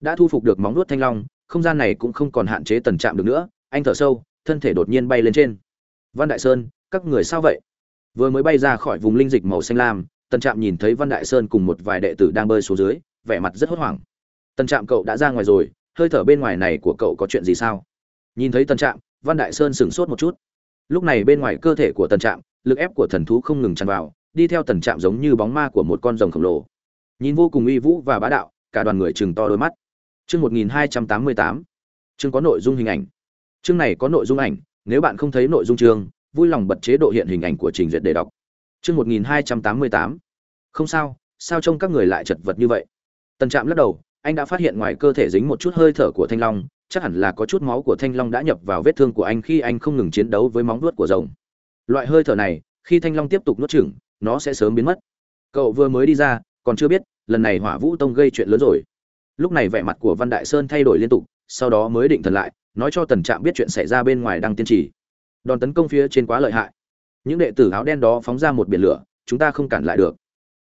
đã thu phục được móng nuốt thanh long, không gian này cũng không còn hạn chế tần trạm được nữa, anh thở sâu, thân thể đột nhiên bay lên trên. Văn đại sơn, các người sao vậy? Vừa mới bay ra khỏi vùng linh dịch màu xanh lam, tần trạm nhìn thấy văn đại sơn cùng một vài đệ tử đang bơi xuống dưới, vẻ mặt rất hốt hoảng. Tần trạm cậu đã ra ngoài rồi, hơi thở bên ngoài này của cậu có chuyện gì sao? Nhìn thấy tần trạm, văn đại sơn sửng sốt một chút. Lúc này bên ngoài cơ thể của tần trạm, lực ép của thần thú không ngừng tràn vào, đi theo tần trạm giống như bóng ma của một con rồng khổng lồ. Nhìn vô cùng uy vũ và bá đạo, cả đoàn người chừng to đôi mắt chương một nghìn hai trăm tám mươi tám. Chương có nội dung hình ảnh. Chương này có nội dung ảnh, nếu bạn không thấy nội dung chương, vui lòng bật chế độ hiện hình ảnh của trình duyệt để đọc. Chương một nghìn hai trăm tám mươi tám. Không sao sao trông các người lại chật vật như vậy? Tần trạm lắc đầu, anh đã phát hiện ngoài cơ thể dính một chút hơi thở của thanh long, chắc hẳn là có chút máu của thanh long đã nhập vào vết thương của anh khi anh không ngừng chiến đấu với móng vuốt của rồng. Loại hơi thở này, khi thanh long tiếp tục nuốt chửng, nó sẽ sớm biến mất. Cậu vừa mới đi ra, còn chưa biết, lần này hỏa vũ tông gây chuyện lớn rồi lúc này vẻ mặt của văn đại sơn thay đổi liên tục, sau đó mới định thần lại, nói cho tần trạm biết chuyện xảy ra bên ngoài đang tiên trì. Đòn tấn công phía trên quá lợi hại. Những đệ tử áo đen đó phóng ra một biển lửa, chúng ta không cản lại được.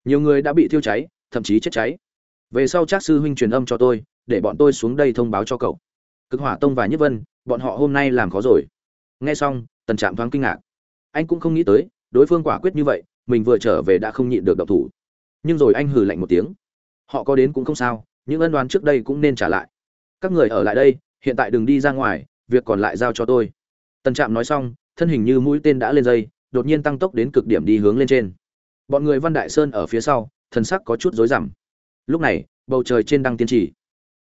Nhiều người đã bị thiêu cháy, thậm chí chết cháy. Về sau trác sư huynh truyền âm cho tôi, để bọn tôi xuống đây thông báo cho cậu. Cực hỏa tông và nhất vân, bọn họ hôm nay làm khó rồi. Nghe xong, tần trạm thoáng kinh ngạc. Anh cũng không nghĩ tới, đối phương quả quyết như vậy, mình vừa trở về đã không nhịn được độc thủ. Nhưng rồi anh hừ lạnh một tiếng. Họ có đến cũng không sao những ân đoán trước đây cũng nên trả lại. Các người ở lại đây, hiện tại đừng đi ra ngoài, việc còn lại giao cho tôi. Tần trạm nói xong, thân hình như mũi tên đã lên dây, đột nhiên tăng tốc đến cực điểm đi hướng lên trên. Bọn người văn đại sơn ở phía sau, thần sắc có chút rối rắm. Lúc này, bầu trời trên đang tiên trì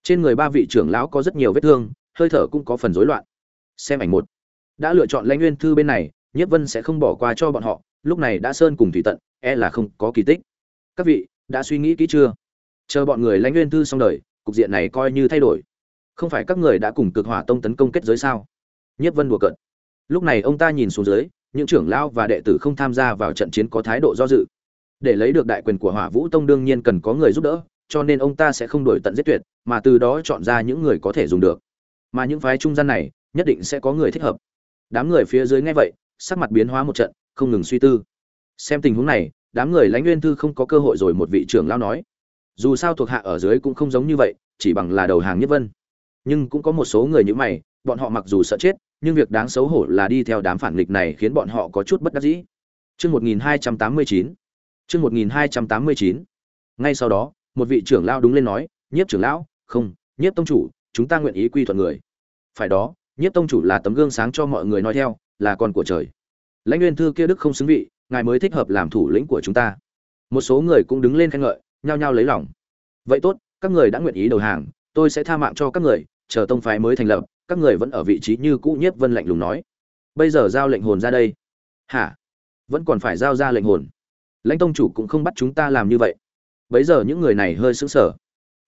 trên người ba vị trưởng lão có rất nhiều vết thương, hơi thở cũng có phần rối loạn. Xem ảnh một. Đã lựa chọn lãnh nguyên thư bên này nhất vân sẽ không bỏ qua cho bọn họ, lúc này đã sơn cùng thủy tận e là không có kỳ tích. Các vị, đã suy nghĩ kỹ chưa? Chờ bọn người lãnh nguyên thư xong đời, cục diện này coi như thay đổi. Không phải các người đã cùng cực hỏa tông tấn công kết giới sao? Nhất vân đùa cận lúc này ông ta nhìn xuống dưới, những trưởng lão và đệ tử không tham gia vào trận chiến có thái độ do dự. Để lấy được đại quyền của hỏa vũ tông đương nhiên cần có người giúp đỡ, cho nên ông ta sẽ không đổi tận giết tuyệt, mà từ đó chọn ra những người có thể dùng được. Mà những phái trung gian này, nhất định sẽ có người thích hợp. Đám người phía dưới nghe vậy, sắc mặt biến hóa một trận, không ngừng suy tư. Xem tình huống này, đám người lãnh nguyên thư không có cơ hội rồi, một vị trưởng lão nói dù sao thuộc hạ ở dưới cũng không giống như vậy chỉ bằng là đầu hàng nhất vân nhưng cũng có một số người như mày bọn họ mặc dù sợ chết nhưng việc đáng xấu hổ là đi theo đám phản nghịch này khiến bọn họ có chút bất đắc dĩ Chương 1289. Chương 1289. Ngay sau đó, một vị trưởng lão đúng lên nói, "Nhiếp trưởng lão, không, Nhiếp tông chủ, chúng ta nguyện ý quy thuận người." Phải đó, Nhiếp tông chủ là tấm gương sáng cho mọi người nói theo, là con của trời. Lãnh Nguyên thư kia đức không xứng vị, ngài mới thích hợp làm thủ lĩnh của chúng ta. Một số người cũng đứng lên khen ngợi, nhao nhao lấy lòng. Vậy tốt, các người đã nguyện ý đầu hàng, tôi sẽ tha mạng cho các người, chờ tông phái mới thành lập, các người vẫn ở vị trí như cũ Nhiếp Vân lạnh lùng nói. Bây giờ giao lệnh hồn ra đây. Hả? Vẫn còn phải giao ra lệnh hồn. Lãnh tông chủ cũng không bắt chúng ta làm như vậy. Bấy giờ những người này hơi sững sờ.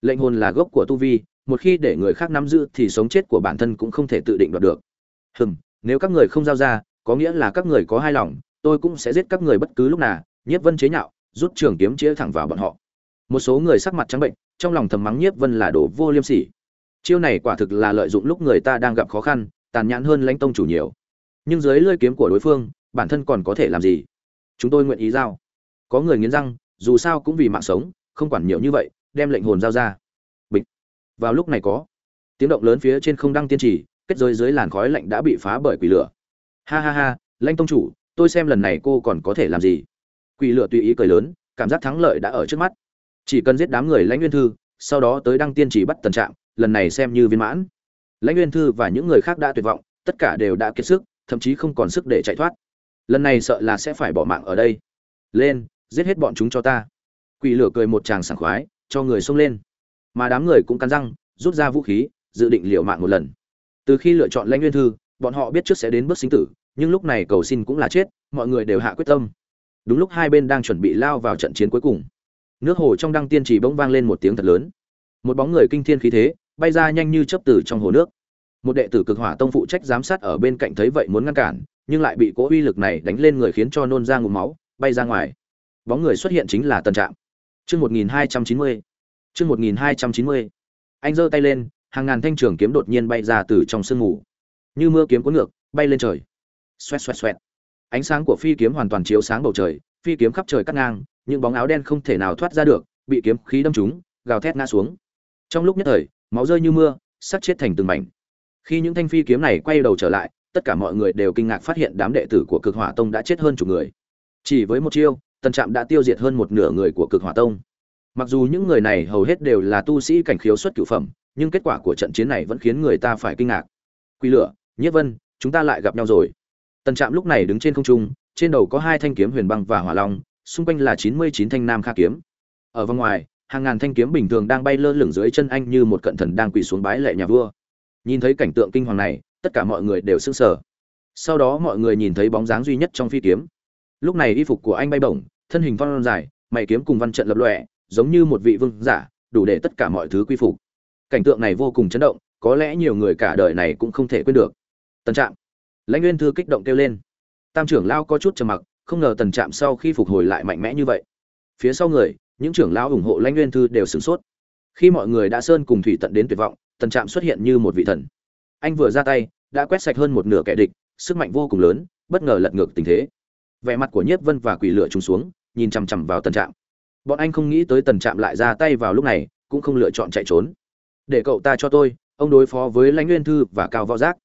Lệnh hồn là gốc của tu vi, một khi để người khác nắm giữ thì sống chết của bản thân cũng không thể tự định đoạt được. Hừm, nếu các người không giao ra, có nghĩa là các người có hai lòng, tôi cũng sẽ giết các người bất cứ lúc nào. Nhiếp Vân chế nhạo, rút trường kiếm chĩa thẳng vào bọn họ. Một số người sắc mặt trắng bệnh, trong lòng thầm mắng Nhiếp Vân là đồ vô liêm sỉ. Chiêu này quả thực là lợi dụng lúc người ta đang gặp khó khăn tàn nhẫn hơn lãnh tông chủ nhiều. Nhưng dưới lưỡi kiếm của đối phương bản thân còn có thể làm gì? Chúng tôi nguyện ý giao. Có người nghiến răng dù sao cũng vì mạng sống không quản nhiều như vậy đem lệnh hồn giao ra. Bịch. Vào lúc này có. Tiếng động lớn phía trên không đăng tiên trì kết giới dưới làn khói lạnh đã bị phá bởi quỷ lửa. Ha ha ha lãnh tông chủ tôi xem lần này cô còn có thể làm gì? Quỷ lửa tùy ý cười lớn cảm giác thắng lợi đã ở trước mắt chỉ cần giết đám người lãnh nguyên thư, sau đó tới đăng tiên chỉ bắt tần trạng lần này xem như viên mãn. Lãnh nguyên thư và những người khác đã tuyệt vọng, tất cả đều đã kiệt sức, thậm chí không còn sức để chạy thoát. Lần này sợ là sẽ phải bỏ mạng ở đây. Lên, giết hết bọn chúng cho ta. Quỷ lửa cười một tràng sảng khoái, cho người xông lên. Mà đám người cũng cắn răng, rút ra vũ khí, dự định liều mạng một lần. Từ khi lựa chọn lãnh nguyên thư, bọn họ biết trước sẽ đến bước sinh tử, nhưng lúc này cầu xin cũng là chết, mọi người đều hạ quyết tâm. Đúng lúc hai bên đang chuẩn bị lao vào trận chiến cuối cùng nước hồ trong đăng tiên chỉ bỗng vang lên một tiếng thật lớn. Một bóng người kinh thiên khí thế, bay ra nhanh như chớp từ trong hồ nước. Một đệ tử cực hỏa tông phụ trách giám sát ở bên cạnh thấy vậy muốn ngăn cản, nhưng lại bị cỗ uy lực này đánh lên người khiến cho nôn ra ngụm máu, bay ra ngoài. Bóng người xuất hiện chính là tần trạm. Chương một nghìn hai trăm chín mươi. Chương một nghìn hai trăm chín mươi. Anh giơ tay lên, hàng ngàn thanh trường kiếm đột nhiên bay ra từ trong sương mù. Như mưa kiếm cuốn ngược, bay lên trời. Xoẹt xoẹt xoẹt. Ánh sáng của phi kiếm hoàn toàn chiếu sáng bầu trời, phi kiếm khắp trời cắt ngang những bóng áo đen không thể nào thoát ra được, bị kiếm khí đâm trúng, gào thét ngã xuống. Trong lúc nhất thời, máu rơi như mưa sắc chết thành từng mảnh. Khi những thanh phi kiếm này quay đầu trở lại, tất cả mọi người đều kinh ngạc phát hiện đám đệ tử của cực hỏa tông đã chết hơn chục người. Chỉ với một chiêu, tần trạm đã tiêu diệt hơn một nửa người của cực hỏa tông. Mặc dù những người này hầu hết đều là tu sĩ cảnh khiếu xuất cửu phẩm, nhưng kết quả của trận chiến này vẫn khiến người ta phải kinh ngạc. Quỷ lửa, Nhiếp vân, chúng ta lại gặp nhau rồi. Tần trạm lúc này đứng trên không trung, trên đầu có hai thanh kiếm huyền băng và hỏa long xung quanh là chín mươi chín thanh nam kha kiếm. Ở vòng ngoài, hàng ngàn thanh kiếm bình thường đang bay lơ lửng dưới chân anh như một cận thần đang quỳ xuống bái lệ nhà vua. Nhìn thấy cảnh tượng kinh hoàng này, tất cả mọi người đều sững sờ. Sau đó mọi người nhìn thấy bóng dáng duy nhất trong phi kiếm. Lúc này y phục của anh bay bổng, thân hình phong dài, mày kiếm cùng văn trận lập lọe giống như một vị vương giả, đủ để tất cả mọi thứ quy phục. Cảnh tượng này vô cùng chấn động, có lẽ nhiều người cả đời này cũng không thể quên được. Tần trạm, lãnh nguyên thư kích động kêu lên. Tam trưởng lao có chút trầm mặc không ngờ tần trạm sau khi phục hồi lại mạnh mẽ như vậy. Phía sau người, những trưởng lão ủng hộ lãnh nguyên thư đều sửng sốt. Khi mọi người đã sơn cùng thủy tận đến tuyệt vọng, tần trạm xuất hiện như một vị thần. Anh vừa ra tay, đã quét sạch hơn một nửa kẻ địch, sức mạnh vô cùng lớn, bất ngờ lật ngược tình thế. Vẻ mặt của nhiếp vân và quỷ lửa trùng xuống, nhìn chằm chằm vào tần trạm. Bọn anh không nghĩ tới tần trạm lại ra tay vào lúc này, cũng không lựa chọn chạy trốn. Để cậu ta cho tôi, ông đối phó với lãnh nguyên thư và cao võ giác.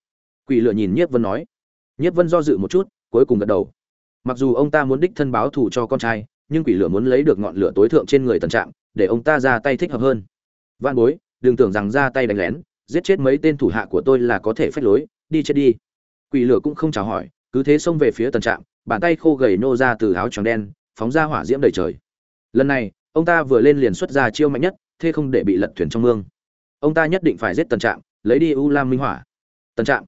Quỷ lửa nhìn nhiếp vân nói. Nhiếp vân do dự một chút, cuối cùng gật đầu mặc dù ông ta muốn đích thân báo thù cho con trai, nhưng quỷ lửa muốn lấy được ngọn lửa tối thượng trên người tần trạm để ông ta ra tay thích hợp hơn. Văn bối, đừng tưởng rằng ra tay đánh lén, giết chết mấy tên thủ hạ của tôi là có thể phách lối, đi chết đi. Quỷ lửa cũng không chào hỏi, cứ thế xông về phía tần trạm bàn tay khô gầy nô ra từ áo tròn đen, phóng ra hỏa diễm đầy trời. Lần này, ông ta vừa lên liền xuất ra chiêu mạnh nhất, thế không để bị lật thuyền trong mương. Ông ta nhất định phải giết tần trạm lấy đi u lam minh hỏa. Tần trạm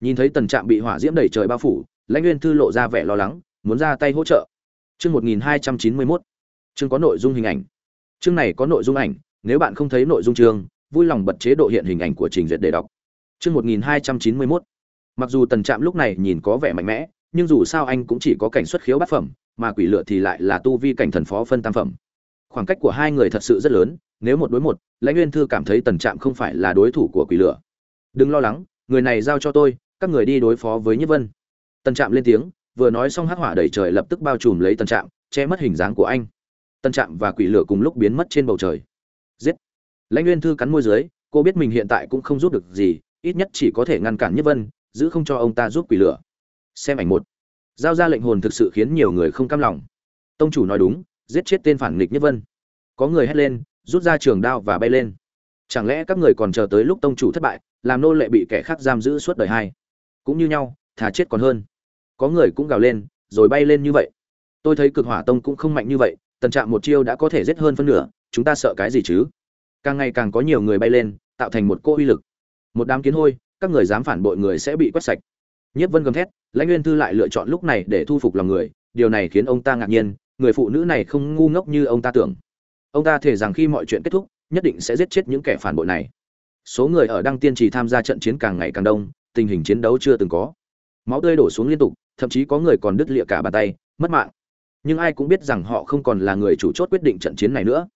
nhìn thấy tần trạm bị hỏa diễm đầy trời bao phủ, lãnh nguyên thư lộ ra vẻ lo lắng muốn ra tay hỗ trợ. Chương một nghìn hai trăm chín mươi mốt. Chương có nội dung hình ảnh. Chương này có nội dung ảnh, nếu bạn không thấy nội dung chương, vui lòng bật chế độ hiện hình ảnh của trình duyệt để đọc. Chương một nghìn hai trăm chín mươi mốt. Mặc dù tần trạm lúc này nhìn có vẻ mạnh mẽ, nhưng dù sao anh cũng chỉ có cảnh xuất khiếu bát phẩm, mà quỷ lựa thì lại là tu vi cảnh thần phó phân tam phẩm. Khoảng cách của hai người thật sự rất lớn, nếu một đối một, lãnh nguyên thư cảm thấy tần trạm không phải là đối thủ của quỷ lửa. Đừng lo lắng, người này giao cho tôi, các người đi đối phó với nhất vân. Tần trạm lên tiếng vừa nói xong hắc hỏa đầy trời lập tức bao trùm lấy tân trạm, che mất hình dáng của anh. Tân trạm và quỷ lửa cùng lúc biến mất trên bầu trời. Giết! Lãnh nguyên thư cắn môi dưới, cô biết mình hiện tại cũng không giúp được gì, ít nhất chỉ có thể ngăn cản nhất vân, giữ không cho ông ta giúp quỷ lửa. Xem ảnh một. Giao ra lệnh hồn thực sự khiến nhiều người không cam lòng. Tông chủ nói đúng, giết chết tên phản nghịch nhất vân. Có người hét lên, rút ra trường đao và bay lên. Chẳng lẽ các người còn chờ tới lúc tông chủ thất bại, làm nô lệ bị kẻ khác giam giữ suốt đời hai cũng như nhau, thà chết còn hơn có người cũng gào lên, rồi bay lên như vậy. Tôi thấy cực hỏa tông cũng không mạnh như vậy, tần trạm một chiêu đã có thể giết hơn phân nửa, chúng ta sợ cái gì chứ? Càng ngày càng có nhiều người bay lên, tạo thành một cô uy lực. Một đám kiến hôi, các người dám phản bội người sẽ bị quét sạch. Nhất vân gầm thét, lãnh nguyên thư lại lựa chọn lúc này để thu phục lòng người, điều này khiến ông ta ngạc nhiên, người phụ nữ này không ngu ngốc như ông ta tưởng. Ông ta thể rằng khi mọi chuyện kết thúc, nhất định sẽ giết chết những kẻ phản bội này. Số người ở đăng tiên trì tham gia trận chiến càng ngày càng đông, tình hình chiến đấu chưa từng có. Máu tươi đổ xuống liên tục thậm chí có người còn đứt lịa cả bàn tay, mất mạng. Nhưng ai cũng biết rằng họ không còn là người chủ chốt quyết định trận chiến này nữa.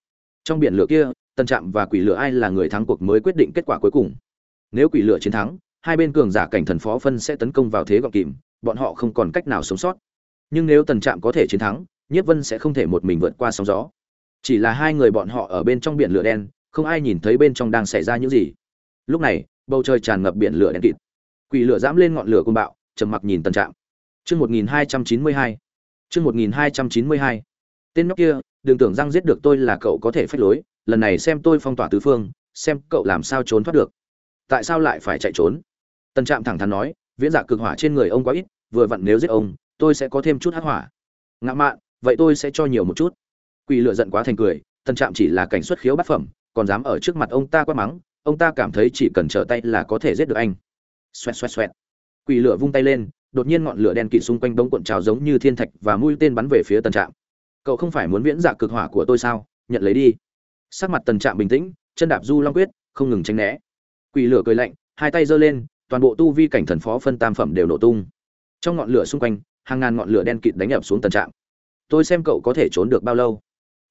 Trong biển lửa kia tân trạm và quỷ lửa ai là người thắng cuộc mới quyết định kết quả cuối cùng. Nếu quỷ lửa chiến thắng, hai bên cường giả cảnh thần phó phân sẽ tấn công vào thế gọng kìm, bọn họ không còn cách nào sống sót. Nhưng nếu tần trạm có thể chiến thắng, nhiếp vân sẽ không thể một mình vượt qua sóng gió. Chỉ là hai người bọn họ ở bên trong biển lửa đen, không ai nhìn thấy bên trong đang xảy ra những gì. Lúc này, bầu trời tràn ngập biển lửa đen kịt. Quỷ lửa dám lên ngọn lửa côn bạo, trầm mặc nhìn tần trạm chương một nghìn hai trăm chín mươi hai. Chương một nghìn hai trăm chín mươi hai. Tên nhóc kia, đừng tưởng rằng giết được tôi là cậu có thể phách lối, lần này xem tôi phong tỏa tứ phương, xem cậu làm sao trốn thoát được. Tại sao lại phải chạy trốn? Tần trạm thẳng thắn nói, viễn dạ cực hỏa trên người ông quá ít, vừa vặn nếu giết ông, tôi sẽ có thêm chút hắc hỏa. Ngã mạn, vậy tôi sẽ cho nhiều một chút. Quỷ lửa giận quá thành cười, tần trạm chỉ là cảnh xuất khiếu bát phẩm, còn dám ở trước mặt ông ta quát mắng, ông ta cảm thấy chỉ cần trở tay là có thể giết được anh. Xoẹt xoẹt xoẹt. Quỷ lửa vung tay lên đột nhiên ngọn lửa đen kịt xung quanh bỗng cuộn trào giống như thiên thạch và mũi tên bắn về phía tần trạm. Cậu không phải muốn viễn dạ cực hỏa của tôi sao? Nhận lấy đi. Sắc mặt tần trạm bình tĩnh, chân đạp du long quyết, không ngừng tránh né. Quỷ lửa cười lạnh, hai tay giơ lên, toàn bộ tu vi cảnh thần phó phân tam phẩm đều nổ tung. Trong ngọn lửa xung quanh, hàng ngàn ngọn lửa đen kịt đánh ập xuống tần trạm. Tôi xem cậu có thể trốn được bao lâu.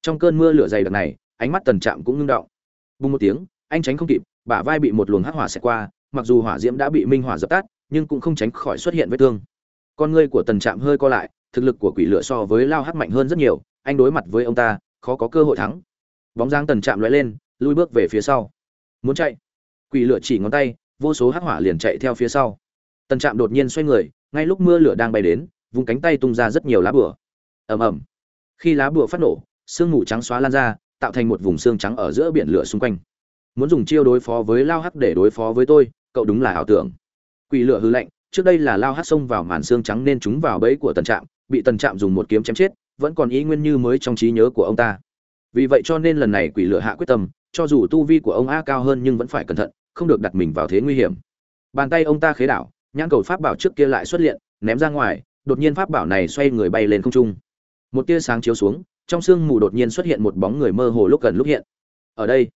Trong cơn mưa lửa dày đặc này, ánh mắt tần trạm cũng ngưng động. Bùng một tiếng, anh tránh không kịp, bả vai bị một luồng hắc hỏa xẹt qua, mặc dù hỏa diễm đã bị minh hỏa dập tắt nhưng cũng không tránh khỏi xuất hiện vết thương. Con ngươi của tần trạm hơi co lại, thực lực của quỷ lửa so với lao hắc mạnh hơn rất nhiều, anh đối mặt với ông ta, khó có cơ hội thắng. Bóng dáng tần trạm lóe lên, lui bước về phía sau. Muốn chạy? Quỷ lửa chỉ ngón tay, vô số hắc hỏa liền chạy theo phía sau. Tần trạm đột nhiên xoay người, ngay lúc mưa lửa đang bay đến, vùng cánh tay tung ra rất nhiều lá bửa ầm ầm. Khi lá bửa phát nổ, sương mù trắng xóa lan ra, tạo thành một vùng xương trắng ở giữa biển lửa xung quanh. Muốn dùng chiêu đối phó với lao hắc để đối phó với tôi, cậu đúng là ảo tưởng quỷ lửa hư lạnh, trước đây là lao hát xông vào màn xương trắng nên chúng vào bẫy của tần trạm, bị tần trạm dùng một kiếm chém chết, vẫn còn ý nguyên như mới trong trí nhớ của ông ta. Vì vậy cho nên lần này quỷ lửa hạ quyết tâm, cho dù tu vi của ông a cao hơn nhưng vẫn phải cẩn thận, không được đặt mình vào thế nguy hiểm. Bàn tay ông ta khế đảo, nhãn cầu pháp bảo trước kia lại xuất hiện, ném ra ngoài, đột nhiên pháp bảo này xoay người bay lên không trung. Một tia sáng chiếu xuống, trong sương mù đột nhiên xuất hiện một bóng người mơ hồ lúc gần lúc hiện. Ở đây,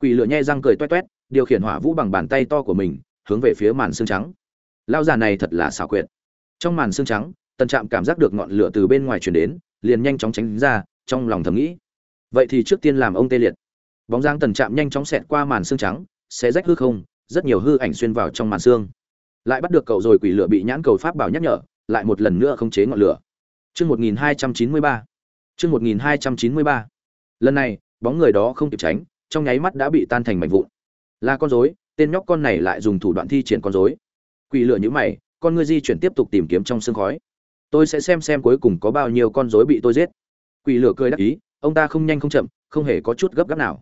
quỷ lửa nhe răng cười toét toét, điều khiển hỏa vũ bằng bàn tay to của mình hướng về phía màn xương trắng. Lao già này thật là xảo quyệt. Trong màn xương trắng, tần trạm cảm giác được ngọn lửa từ bên ngoài chuyển đến, liền nhanh chóng tránh ra, trong lòng thầm nghĩ, vậy thì trước tiên làm ông tê liệt. Bóng dáng tần trạm nhanh chóng xẹt qua màn xương trắng sẽ rách hư không, rất nhiều hư ảnh xuyên vào trong màn xương. Lại bắt được cậu rồi quỷ lửa bị nhãn cầu pháp bảo nhắc nhở, lại một lần nữa không chế ngọn lửa. Chương một nghìn hai trăm chín mươi ba. Chương một nghìn hai trăm chín mươi ba. Lần này, bóng người đó không kịp tránh, trong nháy mắt đã bị tan thành mảnh vụn. Là con rối tên nhóc con này lại dùng thủ đoạn thi triển con rối. Quỷ lửa như mày, con ngươi di chuyển tiếp tục tìm kiếm trong sương khói. Tôi sẽ xem xem cuối cùng có bao nhiêu con rối bị tôi giết. Quỷ lửa cười đắc ý, ông ta không nhanh không chậm, không hề có chút gấp gáp nào.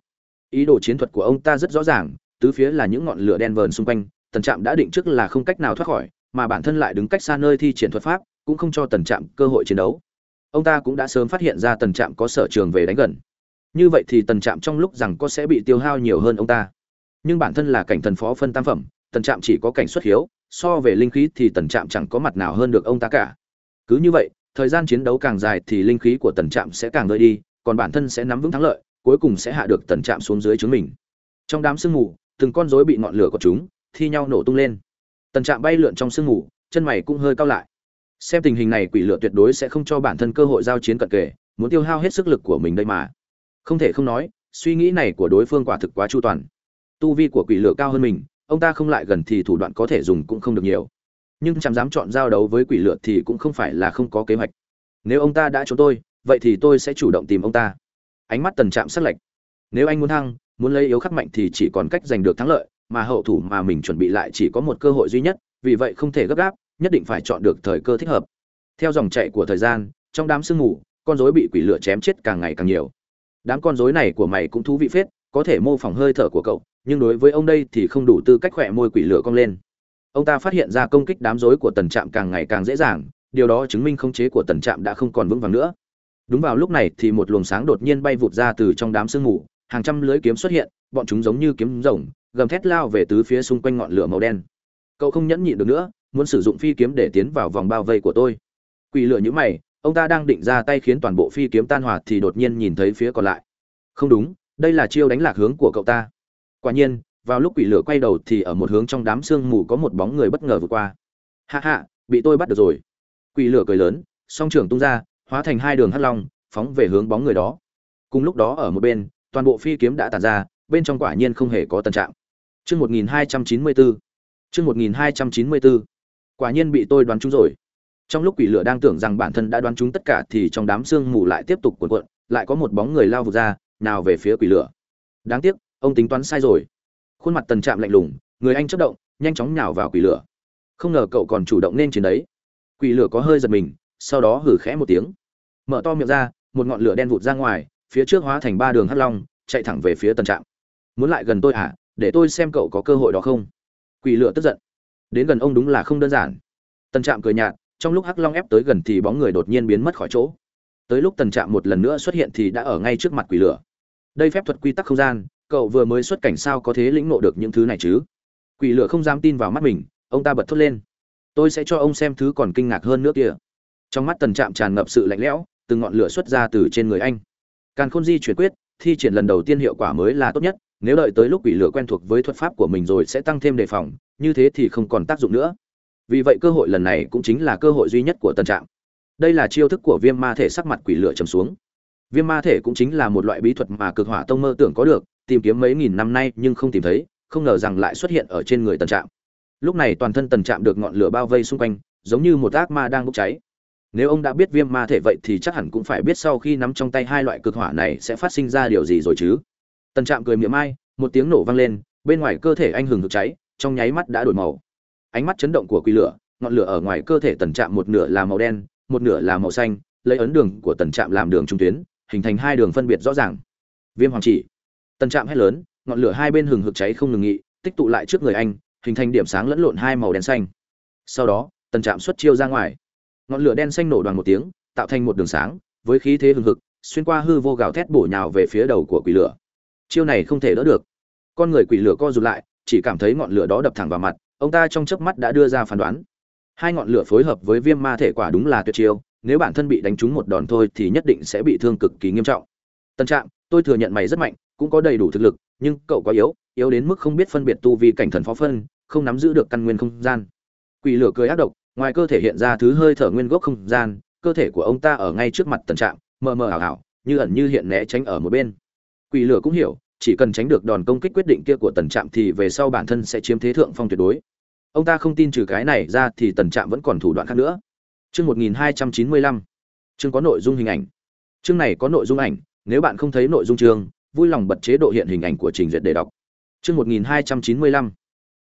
Ý đồ chiến thuật của ông ta rất rõ ràng, tứ phía là những ngọn lửa đen vờn xung quanh, tần trạm đã định trước là không cách nào thoát khỏi, mà bản thân lại đứng cách xa nơi thi triển thuật pháp, cũng không cho tần trạm cơ hội chiến đấu. Ông ta cũng đã sớm phát hiện ra tần trạm có sở trường về đánh gần. Như vậy thì tần trạm trong lúc rằng có sẽ bị tiêu hao nhiều hơn ông ta nhưng bản thân là cảnh thần phó phân tam phẩm, tần trạm chỉ có cảnh xuất hiếu, so về linh khí thì tần trạm chẳng có mặt nào hơn được ông ta cả. Cứ như vậy, thời gian chiến đấu càng dài thì linh khí của tần trạm sẽ càng rơi đi, còn bản thân sẽ nắm vững thắng lợi, cuối cùng sẽ hạ được tần trạm xuống dưới chúng mình trong đám sương mù, từng con rối bị ngọn lửa của chúng thi nhau nổ tung lên. Tần trạm bay lượn trong sương mù, chân mày cũng hơi cao lại. Xem tình hình này quỷ lửa tuyệt đối sẽ không cho bản thân cơ hội giao chiến cận kề, muốn tiêu hao hết sức lực của mình đây mà. Không thể không nói, suy nghĩ này của đối phương quả thực quá chu toàn tu vi của quỷ lửa cao hơn mình, ông ta không lại gần thì thủ đoạn có thể dùng cũng không được nhiều. Nhưng chẳng dám chọn giao đấu với quỷ lửa thì cũng không phải là không có kế hoạch. Nếu ông ta đã trốn tôi, vậy thì tôi sẽ chủ động tìm ông ta. Ánh mắt tần trạm sắc lệch. Nếu anh muốn thăng, muốn lấy yếu khắc mạnh thì chỉ còn cách giành được thắng lợi, mà hậu thủ mà mình chuẩn bị lại chỉ có một cơ hội duy nhất, vì vậy không thể gấp gáp, nhất định phải chọn được thời cơ thích hợp. Theo dòng chạy của thời gian, trong đám sương mù, con rối bị quỷ lửa chém chết càng ngày càng nhiều. Đám con rối này của mày cũng thú vị phết có thể mô phỏng hơi thở của cậu, nhưng đối với ông đây thì không đủ tư cách khỏe môi quỷ lửa cong lên. Ông ta phát hiện ra công kích đám rối của tần trạm càng ngày càng dễ dàng, điều đó chứng minh khống chế của tần trạm đã không còn vững vàng nữa. Đúng vào lúc này thì một luồng sáng đột nhiên bay vụt ra từ trong đám sương mù, hàng trăm lưới kiếm xuất hiện, bọn chúng giống như kiếm rồng, gầm thét lao về tứ phía xung quanh ngọn lửa màu đen. Cậu không nhẫn nhịn được nữa, muốn sử dụng phi kiếm để tiến vào vòng bao vây của tôi. Quỷ lửa nhữ mày, ông ta đang định ra tay khiến toàn bộ phi kiếm tan hòa thì đột nhiên nhìn thấy phía còn lại. Không đúng đây là chiêu đánh lạc hướng của cậu ta. Quả nhiên, vào lúc quỷ lửa quay đầu thì ở một hướng trong đám sương mù có một bóng người bất ngờ vượt qua. Hạ hạ bị tôi bắt được rồi. Quỷ lửa cười lớn, song trưởng tung ra, hóa thành hai đường hắt long, phóng về hướng bóng người đó. Cùng lúc đó ở một bên, toàn bộ phi kiếm đã tàn ra, bên trong quả nhiên không hề có tần trạng. Chương một nghìn hai trăm chín mươi bốn chương một nghìn hai trăm chín mươi bốn quả nhiên bị tôi đoán trúng rồi. Trong lúc quỷ lửa đang tưởng rằng bản thân đã đoán trúng tất cả thì trong đám sương mù lại tiếp tục cuộn cuộn, lại có một bóng người lao vụt ra nào về phía quỷ lửa. Đáng tiếc, ông tính toán sai rồi. Khuôn mặt tần trạm lạnh lùng, người anh chất động, nhanh chóng nhào vào quỷ lửa. Không ngờ cậu còn chủ động nên chiến đấy. Quỷ lửa có hơi giật mình, sau đó hử khẽ một tiếng. Mở to miệng ra, một ngọn lửa đen vụt ra ngoài, phía trước hóa thành ba đường hắt long, chạy thẳng về phía tần trạm. Muốn lại gần tôi à để tôi xem cậu có cơ hội đó không? Quỷ lửa tức giận. Đến gần ông đúng là không đơn giản. Tần trạm cười nhạt, trong lúc hắc long ép tới gần thì bóng người đột nhiên biến mất khỏi chỗ. Tới lúc tần trạm một lần nữa xuất hiện thì đã ở ngay trước mặt quỷ lửa đây phép thuật quy tắc không gian, cậu vừa mới xuất cảnh sao có thế lĩnh ngộ được những thứ này chứ? Quỷ lửa không dám tin vào mắt mình, ông ta bật thốt lên. Tôi sẽ cho ông xem thứ còn kinh ngạc hơn nữa kia trong mắt tần trạm tràn ngập sự lạnh lẽo, từng ngọn lửa xuất ra từ trên người anh. Càn khôn di chuyển quyết, thi triển lần đầu tiên hiệu quả mới là tốt nhất, nếu đợi tới lúc quỷ lửa quen thuộc với thuật pháp của mình rồi sẽ tăng thêm đề phòng, như thế thì không còn tác dụng nữa. Vì vậy cơ hội lần này cũng chính là cơ hội duy nhất của tân trạm. Đây là chiêu thức của viêm ma thể sắc mặt quỷ lửa trầm xuống viêm ma thể cũng chính là một loại bí thuật mà cực hỏa tông mơ tưởng có được tìm kiếm mấy nghìn năm nay nhưng không tìm thấy không ngờ rằng lại xuất hiện ở trên người tần trạm. Lúc này toàn thân tần trạm được ngọn lửa bao vây xung quanh giống như một ác ma đang bốc cháy. Nếu ông đã biết viêm ma thể vậy thì chắc hẳn cũng phải biết sau khi nắm trong tay hai loại cực hỏa này sẽ phát sinh ra điều gì rồi chứ. Tần trạm cười mỉa mai, một tiếng nổ vang lên bên ngoài cơ thể anh hừng hực cháy trong nháy mắt đã đổi màu. Ánh mắt chấn động của quỷ lửa ngọn lửa ở ngoài cơ thể tần trạm một nửa là màu đen một nửa là màu xanh lấy ấn đường của tần trạm làm đường trung tuyến hình thành hai đường phân biệt rõ ràng. Viêm hoàng chỉ. Tần trạm hét lớn, ngọn lửa hai bên hừng hực cháy không ngừng nghỉ tích tụ lại trước người anh, hình thành điểm sáng lẫn lộn hai màu đen xanh. Sau đó, tần trạm xuất chiêu ra ngoài. Ngọn lửa đen xanh nổ đoàn một tiếng, tạo thành một đường sáng, với khí thế hừng hực, xuyên qua hư vô gào thét bổ nhào về phía đầu của quỷ lửa. Chiêu này không thể đỡ được. Con người quỷ lửa co rụt lại, chỉ cảm thấy ngọn lửa đó đập thẳng vào mặt, ông ta trong chớp mắt đã đưa ra phán đoán. Hai ngọn lửa phối hợp với viêm ma thể quả đúng là tuyệt chiêu nếu bản thân bị đánh trúng một đòn thôi thì nhất định sẽ bị thương cực kỳ nghiêm trọng. Tân trạng tôi thừa nhận mày rất mạnh, cũng có đầy đủ thực lực, nhưng cậu quá yếu yếu đến mức không biết phân biệt tu vi cảnh thần phó phân, không nắm giữ được căn nguyên không gian. Quỷ lửa cười ác độc, ngoài cơ thể hiện ra thứ hơi thở nguyên gốc không gian, cơ thể của ông ta ở ngay trước mặt tần trạm, mờ mờ ảo ảo, như ẩn như hiện né tránh ở một bên. Quỷ lửa cũng hiểu, chỉ cần tránh được đòn công kích quyết định kia của tần trạm thì về sau bản thân sẽ chiếm thế thượng phong tuyệt đối. Ông ta không tin trừ cái này ra thì tần trạm vẫn còn thủ đoạn khác nữa chương một nghìn hai trăm chín mươi lăm. Chương có nội dung hình ảnh. Chương này có nội dung ảnh, nếu bạn không thấy nội dung chương, vui lòng bật chế độ hiện hình ảnh của trình duyệt để đọc. Chương một nghìn hai trăm chín mươi lăm.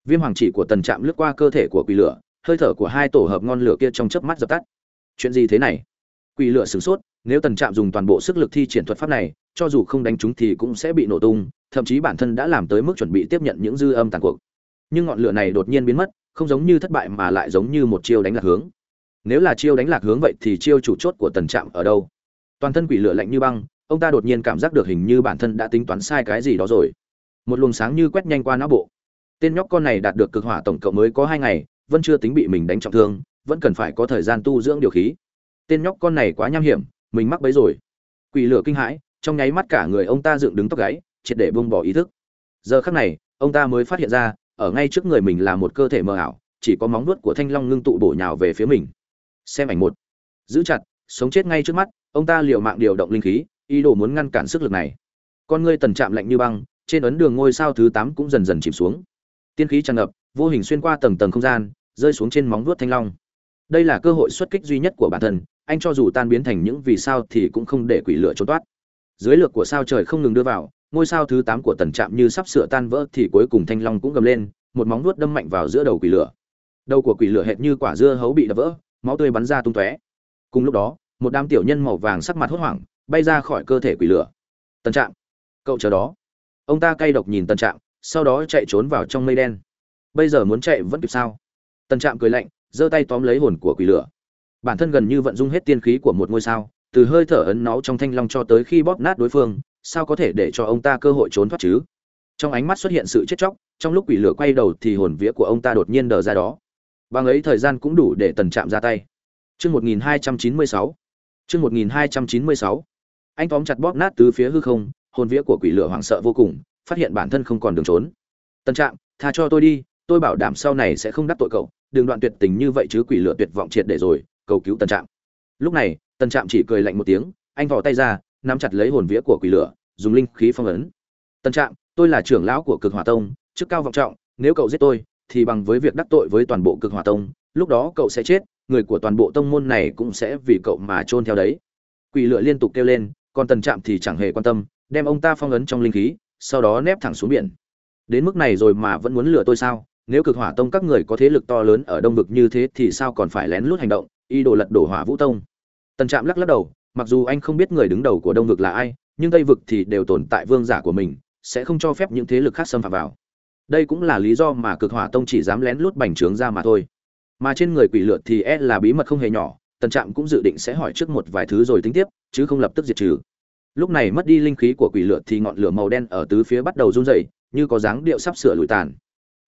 Viêm hoàng chỉ của tần trạm lướt qua cơ thể của quỷ lửa, hơi thở của hai tổ hợp ngon lửa kia trong chớp mắt dập tắt. Chuyện gì thế này? Quỷ lửa sửng sốt, nếu tần trạm dùng toàn bộ sức lực thi triển thuật pháp này, cho dù không đánh chúng thì cũng sẽ bị nổ tung, thậm chí bản thân đã làm tới mức chuẩn bị tiếp nhận những dư âm tàn cuộc. Nhưng ngọn lửa này đột nhiên biến mất, không giống như thất bại mà lại giống như một chiêu đánh lạc hướng nếu là chiêu đánh lạc hướng vậy thì chiêu chủ chốt của tần trạm ở đâu? Toàn thân quỷ lửa lạnh như băng, ông ta đột nhiên cảm giác được hình như bản thân đã tính toán sai cái gì đó rồi. Một luồng sáng như quét nhanh qua não bộ. Tên nhóc con này đạt được cực hỏa tổng cộng mới có hai ngày, vẫn chưa tính bị mình đánh trọng thương, vẫn cần phải có thời gian tu dưỡng điều khí. Tên nhóc con này quá nham hiểm, mình mắc bấy rồi. Quỷ lửa kinh hãi, trong nháy mắt cả người ông ta dựng đứng tóc gáy, triệt để buông bỏ ý thức. Giờ khắc này, ông ta mới phát hiện ra, ở ngay trước người mình là một cơ thể mờ ảo, chỉ có móng vuốt của thanh long ngưng tụ bổ nhào về phía mình xem ảnh một. Giữ chặt, sống chết ngay trước mắt, ông ta liều mạng điều động linh khí, ý đồ muốn ngăn cản sức lực này. Con ngươi tần chạm lạnh như băng, trên ấn đường ngôi sao thứ tám cũng dần dần chìm xuống. Tiên khí tràn ngập, vô hình xuyên qua tầng tầng không gian, rơi xuống trên móng vuốt thanh long. Đây là cơ hội xuất kích duy nhất của bản thân, anh cho dù tan biến thành những vì sao thì cũng không để quỷ lửa trốn thoát. Dưới lược của sao trời không ngừng đưa vào, ngôi sao thứ tám của tần trạm như sắp sửa tan vỡ thì cuối cùng thanh long cũng gầm lên, một móng vuốt đâm mạnh vào giữa đầu quỷ lửa. Đầu của quỷ lửa hệt như quả dưa hấu bị đập vỡ máu tươi bắn ra tung tóe. Cùng lúc đó, một đám tiểu nhân màu vàng sắc mặt hốt hoảng, bay ra khỏi cơ thể quỷ lửa. Tần trạm, cậu chờ đó. Ông ta cay độc nhìn tần trạm, sau đó chạy trốn vào trong mây đen. Bây giờ muốn chạy vẫn kịp sao? Tần trạm cười lạnh, giơ tay tóm lấy hồn của quỷ lửa. Bản thân gần như vận dụng hết tiên khí của một ngôi sao, từ hơi thở ấn náu trong thanh long cho tới khi bóp nát đối phương, sao có thể để cho ông ta cơ hội trốn thoát chứ? Trong ánh mắt xuất hiện sự chết chóc, trong lúc quỷ lửa quay đầu thì hồn vía của ông ta đột nhiên đờ ra đó bằng ấy thời gian cũng đủ để tần chạm ra tay. Chương một nghìn hai trăm chín mươi sáu. Chương một nghìn hai trăm chín mươi sáu. Anh tóm chặt bóp nát từ phía hư không, hồn vía của quỷ lửa hoảng sợ vô cùng, phát hiện bản thân không còn đường trốn. Tần trạm, tha cho tôi đi, tôi bảo đảm sau này sẽ không đắc tội cậu, đừng đoạn tuyệt tình như vậy chứ quỷ lửa tuyệt vọng triệt để rồi, cầu cứu tần trạm. Lúc này, tần trạm chỉ cười lạnh một tiếng, anh vò tay ra, nắm chặt lấy hồn vía của quỷ lửa, dùng linh khí phong ấn. Tần trạm, tôi là trưởng lão của cực hỏa tông, chức cao vọng trọng, nếu cậu giết tôi thì bằng với việc đắc tội với toàn bộ cực hỏa tông, lúc đó cậu sẽ chết, người của toàn bộ tông môn này cũng sẽ vì cậu mà chôn theo đấy. Quỷ lửa liên tục kêu lên, còn tần trạm thì chẳng hề quan tâm, đem ông ta phong ấn trong linh khí, sau đó nép thẳng xuống biển. Đến mức này rồi mà vẫn muốn lừa tôi sao? Nếu cực hỏa tông các người có thế lực to lớn ở đông vực như thế thì sao còn phải lén lút hành động y đồ lật đổ hỏa vũ tông? Tần trạm lắc lắc đầu, mặc dù anh không biết người đứng đầu của đông vực là ai, nhưng tây vực thì đều tồn tại vương giả của mình, sẽ không cho phép những thế lực khác xâm phạm vào đây cũng là lý do mà cực hỏa tông chỉ dám lén lút bành trướng ra mà thôi. Mà trên người quỷ lượt thì e là bí mật không hề nhỏ, tần trạm cũng dự định sẽ hỏi trước một vài thứ rồi tính tiếp, chứ không lập tức diệt trừ. Lúc này mất đi linh khí của quỷ lượt thì ngọn lửa màu đen ở tứ phía bắt đầu run rẩy, như có dáng điệu sắp sửa lụi tàn.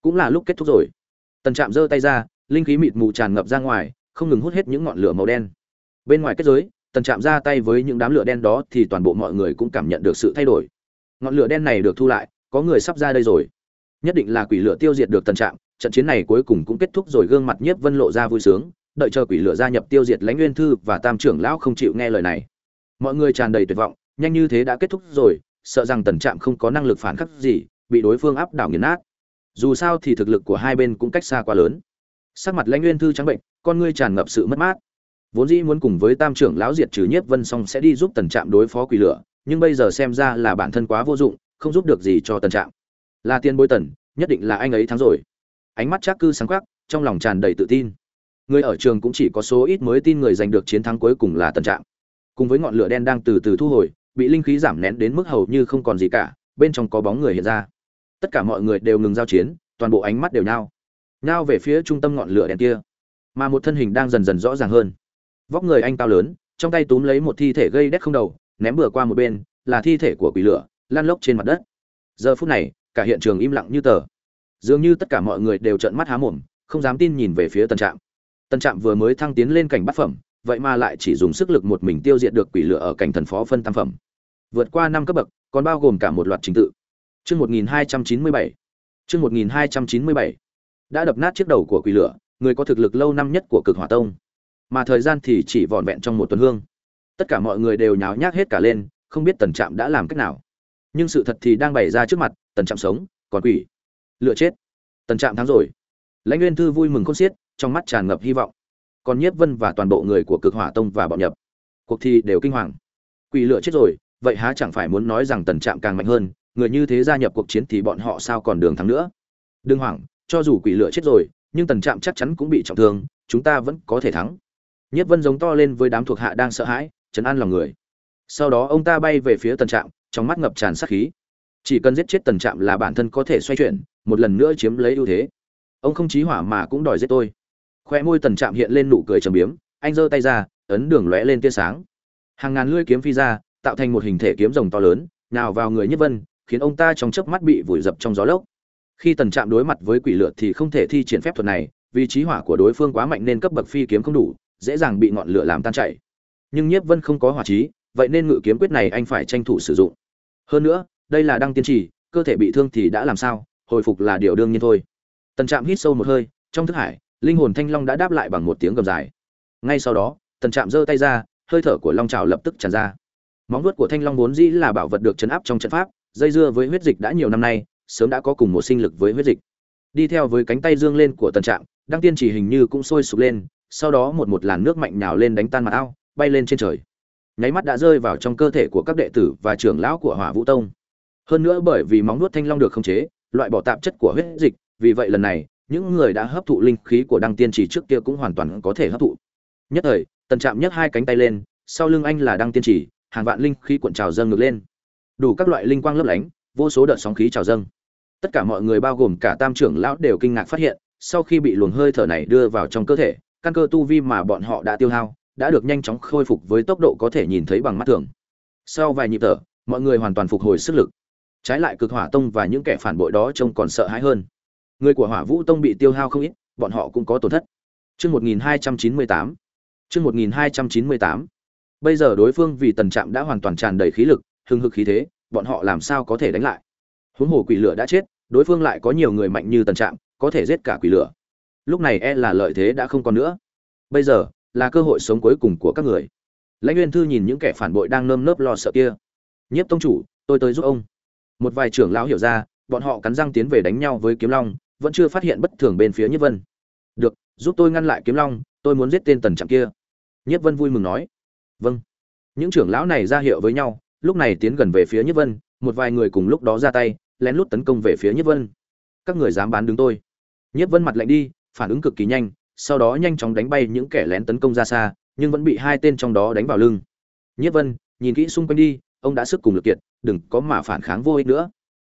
Cũng là lúc kết thúc rồi. Tần trạm giơ tay ra, linh khí mịt mù tràn ngập ra ngoài, không ngừng hút hết những ngọn lửa màu đen. Bên ngoài kết giới, tần trạm ra tay với những đám lửa đen đó thì toàn bộ mọi người cũng cảm nhận được sự thay đổi. Ngọn lửa đen này được thu lại, có người sắp ra đây rồi nhất định là quỷ lửa tiêu diệt được tần trạm trận chiến này cuối cùng cũng kết thúc rồi gương mặt nhiếp vân lộ ra vui sướng, đợi chờ quỷ lửa gia nhập tiêu diệt lãnh nguyên thư và tam trưởng lão không chịu nghe lời này. Mọi người tràn đầy tuyệt vọng, nhanh như thế đã kết thúc rồi, sợ rằng tần trạm không có năng lực phản khắc gì, bị đối phương áp đảo nghiền nát. Dù sao thì thực lực của hai bên cũng cách xa quá lớn. Sắc mặt lãnh nguyên thư trắng bệnh, con ngươi tràn ngập sự mất mát. Vốn dĩ muốn cùng với tam trưởng lão diệt trừ nhiếp vân xong sẽ đi giúp tần trạm đối phó quỷ lửa, nhưng bây giờ xem ra là bản thân quá vô dụng, không giúp được gì cho tần trạm là tiền bối tần, nhất định là anh ấy thắng rồi. Ánh mắt chắc cư sáng quắc trong lòng tràn đầy tự tin. Người ở trường cũng chỉ có số ít mới tin người giành được chiến thắng cuối cùng là tần trạng. Cùng với ngọn lửa đen đang từ từ thu hồi, bị linh khí giảm nén đến mức hầu như không còn gì cả, bên trong có bóng người hiện ra. Tất cả mọi người đều ngừng giao chiến, toàn bộ ánh mắt đều nhao. Nhao về phía trung tâm ngọn lửa đen kia. Mà một thân hình đang dần dần rõ ràng hơn. Vóc người anh cao lớn, trong tay túm lấy một thi thể gây đét không đầu, ném bừa qua một bên, là thi thể của quỷ lửa lan lốc trên mặt đất. Giờ phút này cả hiện trường im lặng như tờ. Dường như tất cả mọi người đều trợn mắt há mồm, không dám tin nhìn về phía tân trạm. Tân trạm vừa mới thăng tiến lên cảnh bát phẩm, vậy mà lại chỉ dùng sức lực một mình tiêu diệt được quỷ lửa ở cảnh thần phó phân tam phẩm. Vượt qua năm cấp bậc, còn bao gồm cả một loạt trình tự. Chương một nghìn hai trăm chín mươi bảy. Chương một nghìn hai trăm chín mươi bảy. Đã đập nát chiếc đầu của quỷ lửa, người có thực lực lâu năm nhất của cực hỏa tông. Mà thời gian thì chỉ vỏn vẹn trong một tuần hương. Tất cả mọi người đều nháo nhác hết cả lên, không biết tần trạm đã làm cách nào. Nhưng sự thật thì đang bày ra trước mặt tần trạm sống, còn quỷ. Lựa chết. Tần trạm thắng rồi. Lãnh nguyên thư vui mừng khôn xiết, trong mắt tràn ngập hy vọng. Còn nhiếp vân và toàn bộ người của cực hỏa tông và bọn nhập, cuộc thi đều kinh hoàng. Quỷ lựa chết rồi, vậy há chẳng phải muốn nói rằng tần trạm càng mạnh hơn, người như thế gia nhập cuộc chiến thì bọn họ sao còn đường thắng nữa? Đừng hoảng, cho dù quỷ lựa chết rồi, nhưng tần trạm chắc chắn cũng bị trọng thương, chúng ta vẫn có thể thắng. Nhất vân giống to lên với đám thuộc hạ đang sợ hãi, chấn an lòng người. Sau đó ông ta bay về phía tần trạm, trong mắt ngập tràn sát khí chỉ cần giết chết tần trạm là bản thân có thể xoay chuyển, một lần nữa chiếm lấy ưu thế. Ông không chí hỏa mà cũng đòi giết tôi. Khoe môi tần trạm hiện lên nụ cười trầm biếm, anh giơ tay ra, ấn đường lóe lên tia sáng. Hàng ngàn lưỡi kiếm phi ra, tạo thành một hình thể kiếm rồng to lớn, nào vào người nhất vân, khiến ông ta trong chớp mắt bị vùi dập trong gió lốc. Khi tần trạm đối mặt với quỷ lượt thì không thể thi triển phép thuật này, vì trí hỏa của đối phương quá mạnh nên cấp bậc phi kiếm không đủ, dễ dàng bị ngọn lửa làm tan chảy. Nhưng nhiếp vân không có hỏa trí vậy nên ngự kiếm quyết này anh phải tranh thủ sử dụng. Hơn nữa đây là đăng tiên trì, cơ thể bị thương thì đã làm sao? Hồi phục là điều đương nhiên thôi. Tần trạm hít sâu một hơi, trong thức hải, linh hồn thanh long đã đáp lại bằng một tiếng gầm dài. Ngay sau đó, tần trạm giơ tay ra, hơi thở của long trào lập tức tràn ra. Móng vuốt của thanh long vốn dĩ là bảo vật được chấn áp trong trận pháp, dây dưa với huyết dịch đã nhiều năm nay, sớm đã có cùng một sinh lực với huyết dịch. Đi theo với cánh tay dương lên của tần trạm, đăng tiên chỉ hình như cũng sôi sục lên, sau đó một một làn nước mạnh nhào lên đánh tan mặt ao, bay lên trên trời. Nháy mắt đã rơi vào trong cơ thể của các đệ tử và trưởng lão của hỏa vũ tông hơn nữa bởi vì móng nuốt thanh long được khống chế, loại bỏ tạp chất của huyết dịch, vì vậy lần này, những người đã hấp thụ linh khí của đăng tiên chỉ trước kia cũng hoàn toàn có thể hấp thụ. Nhất thời, tần trạm nhấc hai cánh tay lên, sau lưng anh là đăng tiên chỉ hàng vạn linh khí cuộn trào dâng ngược lên. Đủ các loại linh quang lấp lánh, vô số đợt sóng khí trào dâng. Tất cả mọi người bao gồm cả tam trưởng lão đều kinh ngạc phát hiện, sau khi bị luồng hơi thở này đưa vào trong cơ thể, căn cơ tu vi mà bọn họ đã tiêu hao, đã được nhanh chóng khôi phục với tốc độ có thể nhìn thấy bằng mắt thường. Sau vài nhịp thở, mọi người hoàn toàn phục hồi sức lực trái lại cực hỏa tông và những kẻ phản bội đó trông còn sợ hãi hơn. Người của hỏa vũ tông bị tiêu hao không ít, bọn họ cũng có tổn thất. Chương 1298 chương 1298 bây giờ đối phương vì tần trạm đã hoàn toàn tràn đầy khí lực, hưng hực khí thế, bọn họ làm sao có thể đánh lại? Huống hồ quỷ lửa đã chết, đối phương lại có nhiều người mạnh như tần trạm, có thể giết cả quỷ lửa. Lúc này e là lợi thế đã không còn nữa. Bây giờ, là cơ hội sống cuối cùng của các người. Lãnh nguyên thư nhìn những kẻ phản bội đang nơm nớp lo sợ kia. Nhiếp tông chủ, tôi tới giúp ông một vài trưởng lão hiểu ra, bọn họ cắn răng tiến về đánh nhau với kiếm long, vẫn chưa phát hiện bất thường bên phía nhất vân. Được, giúp tôi ngăn lại kiếm long, tôi muốn giết tên tần trạm kia. Nhất vân vui mừng nói. Vâng. Những trưởng lão này ra hiệu với nhau, lúc này tiến gần về phía nhất vân, một vài người cùng lúc đó ra tay, lén lút tấn công về phía nhất vân. Các người dám bán đứng tôi. Nhất vân mặt lạnh đi, phản ứng cực kỳ nhanh, sau đó nhanh chóng đánh bay những kẻ lén tấn công ra xa, nhưng vẫn bị hai tên trong đó đánh vào lưng. Nhất vân, nhìn kỹ xung quanh đi, ông đã sức cùng lực kiệt đừng có mà phản kháng vô ích nữa.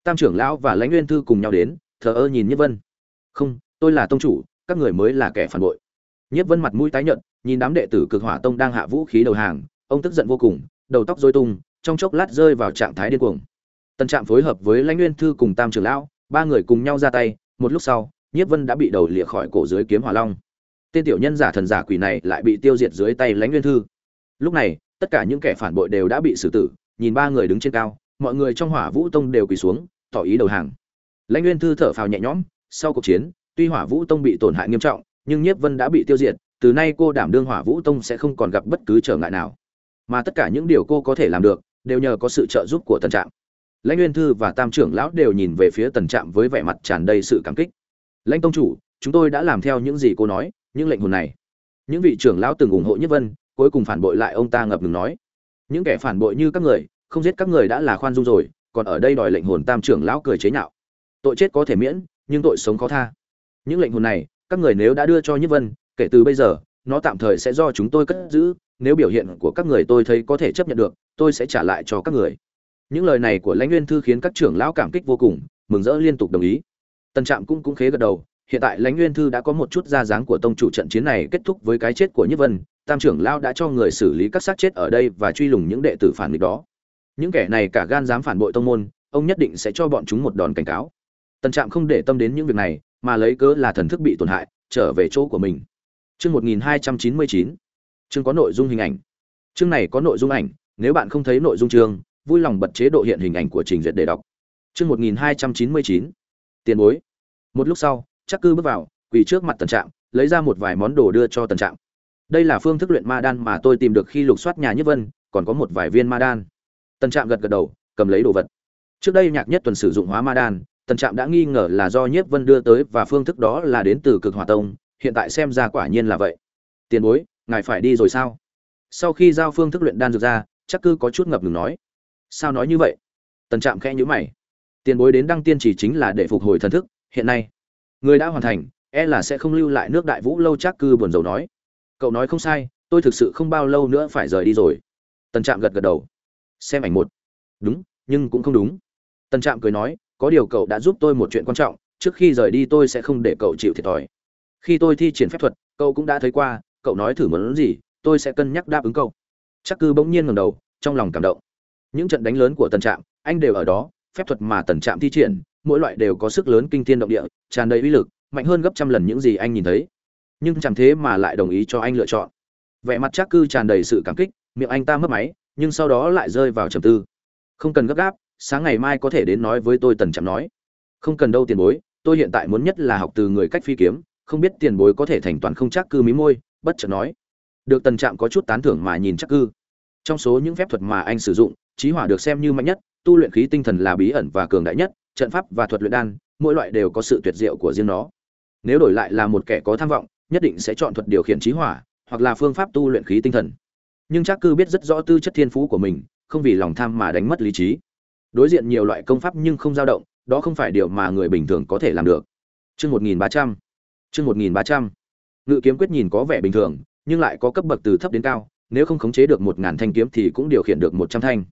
Tam trưởng lão và lãnh nguyên thư cùng nhau đến, thờ ơ nhìn nhất vân. Không, tôi là tông chủ, các người mới là kẻ phản bội. Nhất vân mặt mũi tái nhợt, nhìn đám đệ tử cực hỏa tông đang hạ vũ khí đầu hàng, ông tức giận vô cùng, đầu tóc rối tung, trong chốc lát rơi vào trạng thái điên cuồng. Tân trạm phối hợp với lãnh nguyên thư cùng tam trưởng lão, ba người cùng nhau ra tay, một lúc sau, nhiếp vân đã bị đầu lìa khỏi cổ dưới kiếm hỏa long. Tên tiểu nhân giả thần giả quỷ này lại bị tiêu diệt dưới tay lãnh nguyên thư. Lúc này, tất cả những kẻ phản bội đều đã bị xử tử nhìn ba người đứng trên cao, mọi người trong hỏa vũ tông đều quỳ xuống, tỏ ý đầu hàng. Lãnh nguyên thư thở phào nhẹ nhõm, sau cuộc chiến, tuy hỏa vũ tông bị tổn hại nghiêm trọng, nhưng nhiếp vân đã bị tiêu diệt, từ nay cô đảm đương hỏa vũ tông sẽ không còn gặp bất cứ trở ngại nào. Mà tất cả những điều cô có thể làm được, đều nhờ có sự trợ giúp của tần trạm. Lãnh nguyên thư và tam trưởng lão đều nhìn về phía tần trạm với vẻ mặt tràn đầy sự cảm kích. Lãnh tông chủ, chúng tôi đã làm theo những gì cô nói những lệnh hồn này. Những vị trưởng lão từng ủng hộ nhất vân, cuối cùng phản bội lại ông ta ngập ngừng nói những kẻ phản bội như các người, không giết các người đã là khoan dung rồi, còn ở đây đòi lệnh hồn tam trưởng lão cười chế nhạo. Tội chết có thể miễn, nhưng tội sống khó tha. Những lệnh hồn này, các người nếu đã đưa cho nhất vân, kể từ bây giờ, nó tạm thời sẽ do chúng tôi cất giữ, nếu biểu hiện của các người tôi thấy có thể chấp nhận được, tôi sẽ trả lại cho các người. Những lời này của lãnh nguyên thư khiến các trưởng lão cảm kích vô cùng, mừng rỡ liên tục đồng ý. Tân trạm cũng cũng khế gật đầu, hiện tại lãnh nguyên thư đã có một chút ra dáng của tông chủ trận chiến này kết thúc với cái chết của nhất vân tam trưởng lão đã cho người xử lý các xác chết ở đây và truy lùng những đệ tử phản nghịch đó. Những kẻ này cả gan dám phản bội tông môn, ông nhất định sẽ cho bọn chúng một đòn cảnh cáo. Tần trạm không để tâm đến những việc này, mà lấy cớ là thần thức bị tổn hại, trở về chỗ của mình. Chương một nghìn hai trăm chín mươi chín. Chương có nội dung hình ảnh. Chương này có nội dung ảnh, nếu bạn không thấy nội dung chương, vui lòng bật chế độ hiện hình ảnh của trình duyệt để đọc. Chương một nghìn hai trăm chín mươi chín. Tiền bối. Một lúc sau, chắc cư bước vào, quỳ trước mặt tần trạm, lấy ra một vài món đồ đưa cho tần trạm đây là phương thức luyện ma đan mà tôi tìm được khi lục soát nhà nhất vân, còn có một vài viên ma đan. Tần trạm gật gật đầu, cầm lấy đồ vật. Trước đây nhạc nhất tuần sử dụng hóa ma đan, tần trạm đã nghi ngờ là do nhiếp vân đưa tới và phương thức đó là đến từ cực hòa tông, hiện tại xem ra quả nhiên là vậy. Tiền bối, ngài phải đi rồi sao? Sau khi giao phương thức luyện đan dược ra, chắc cư có chút ngập ngừng nói. Sao nói như vậy? Tần trạm khẽ nhữ mày. Tiền bối đến đăng tiên chỉ chính là để phục hồi thần thức, hiện nay, người đã hoàn thành e là sẽ không lưu lại nước đại vũ lâu chắc cư buồn rầu nói cậu nói không sai, tôi thực sự không bao lâu nữa phải rời đi rồi. Tần trạm gật gật đầu. Xem ảnh một. Đúng, nhưng cũng không đúng. Tần trạm cười nói, có điều cậu đã giúp tôi một chuyện quan trọng, trước khi rời đi tôi sẽ không để cậu chịu thiệt thòi. Khi tôi thi triển phép thuật, cậu cũng đã thấy qua, cậu nói thử muốn gì, tôi sẽ cân nhắc đáp ứng cậu. Chắc cư bỗng nhiên ngầm đầu, trong lòng cảm động. Những trận đánh lớn của tần trạm, anh đều ở đó, phép thuật mà tần trạm thi triển, mỗi loại đều có sức lớn kinh thiên động địa, tràn đầy uy lực, mạnh hơn gấp trăm lần những gì anh nhìn thấy nhưng chẳng thế mà lại đồng ý cho anh lựa chọn. Vẻ mặt chắc cư tràn đầy sự cảm kích, miệng anh ta mất máy, nhưng sau đó lại rơi vào trầm tư. Không cần gấp gáp, sáng ngày mai có thể đến nói với tôi tần trạm nói. Không cần đâu tiền bối, tôi hiện tại muốn nhất là học từ người cách phi kiếm, không biết tiền bối có thể thành toàn không chắc cư mí môi, bất chợt nói. Được tần trạm có chút tán thưởng mà nhìn chắc cư. Trong số những phép thuật mà anh sử dụng, trí hỏa được xem như mạnh nhất, tu luyện khí tinh thần là bí ẩn và cường đại nhất, trận pháp và thuật luyện đan, mỗi loại đều có sự tuyệt diệu của riêng nó. Nếu đổi lại là một kẻ có tham vọng nhất định sẽ chọn thuật điều khiển trí hỏa, hoặc là phương pháp tu luyện khí tinh thần. Nhưng chắc cư biết rất rõ tư chất thiên phú của mình, không vì lòng tham mà đánh mất lý trí. Đối diện nhiều loại công pháp nhưng không dao động, đó không phải điều mà người bình thường có thể làm được. Chương một nghìn ba trăm, chương một nghìn ba trăm. Ngự kiếm quyết nhìn có vẻ bình thường, nhưng lại có cấp bậc từ thấp đến cao, nếu không khống chế được một ngàn thanh kiếm thì cũng điều khiển được một trăm thanh.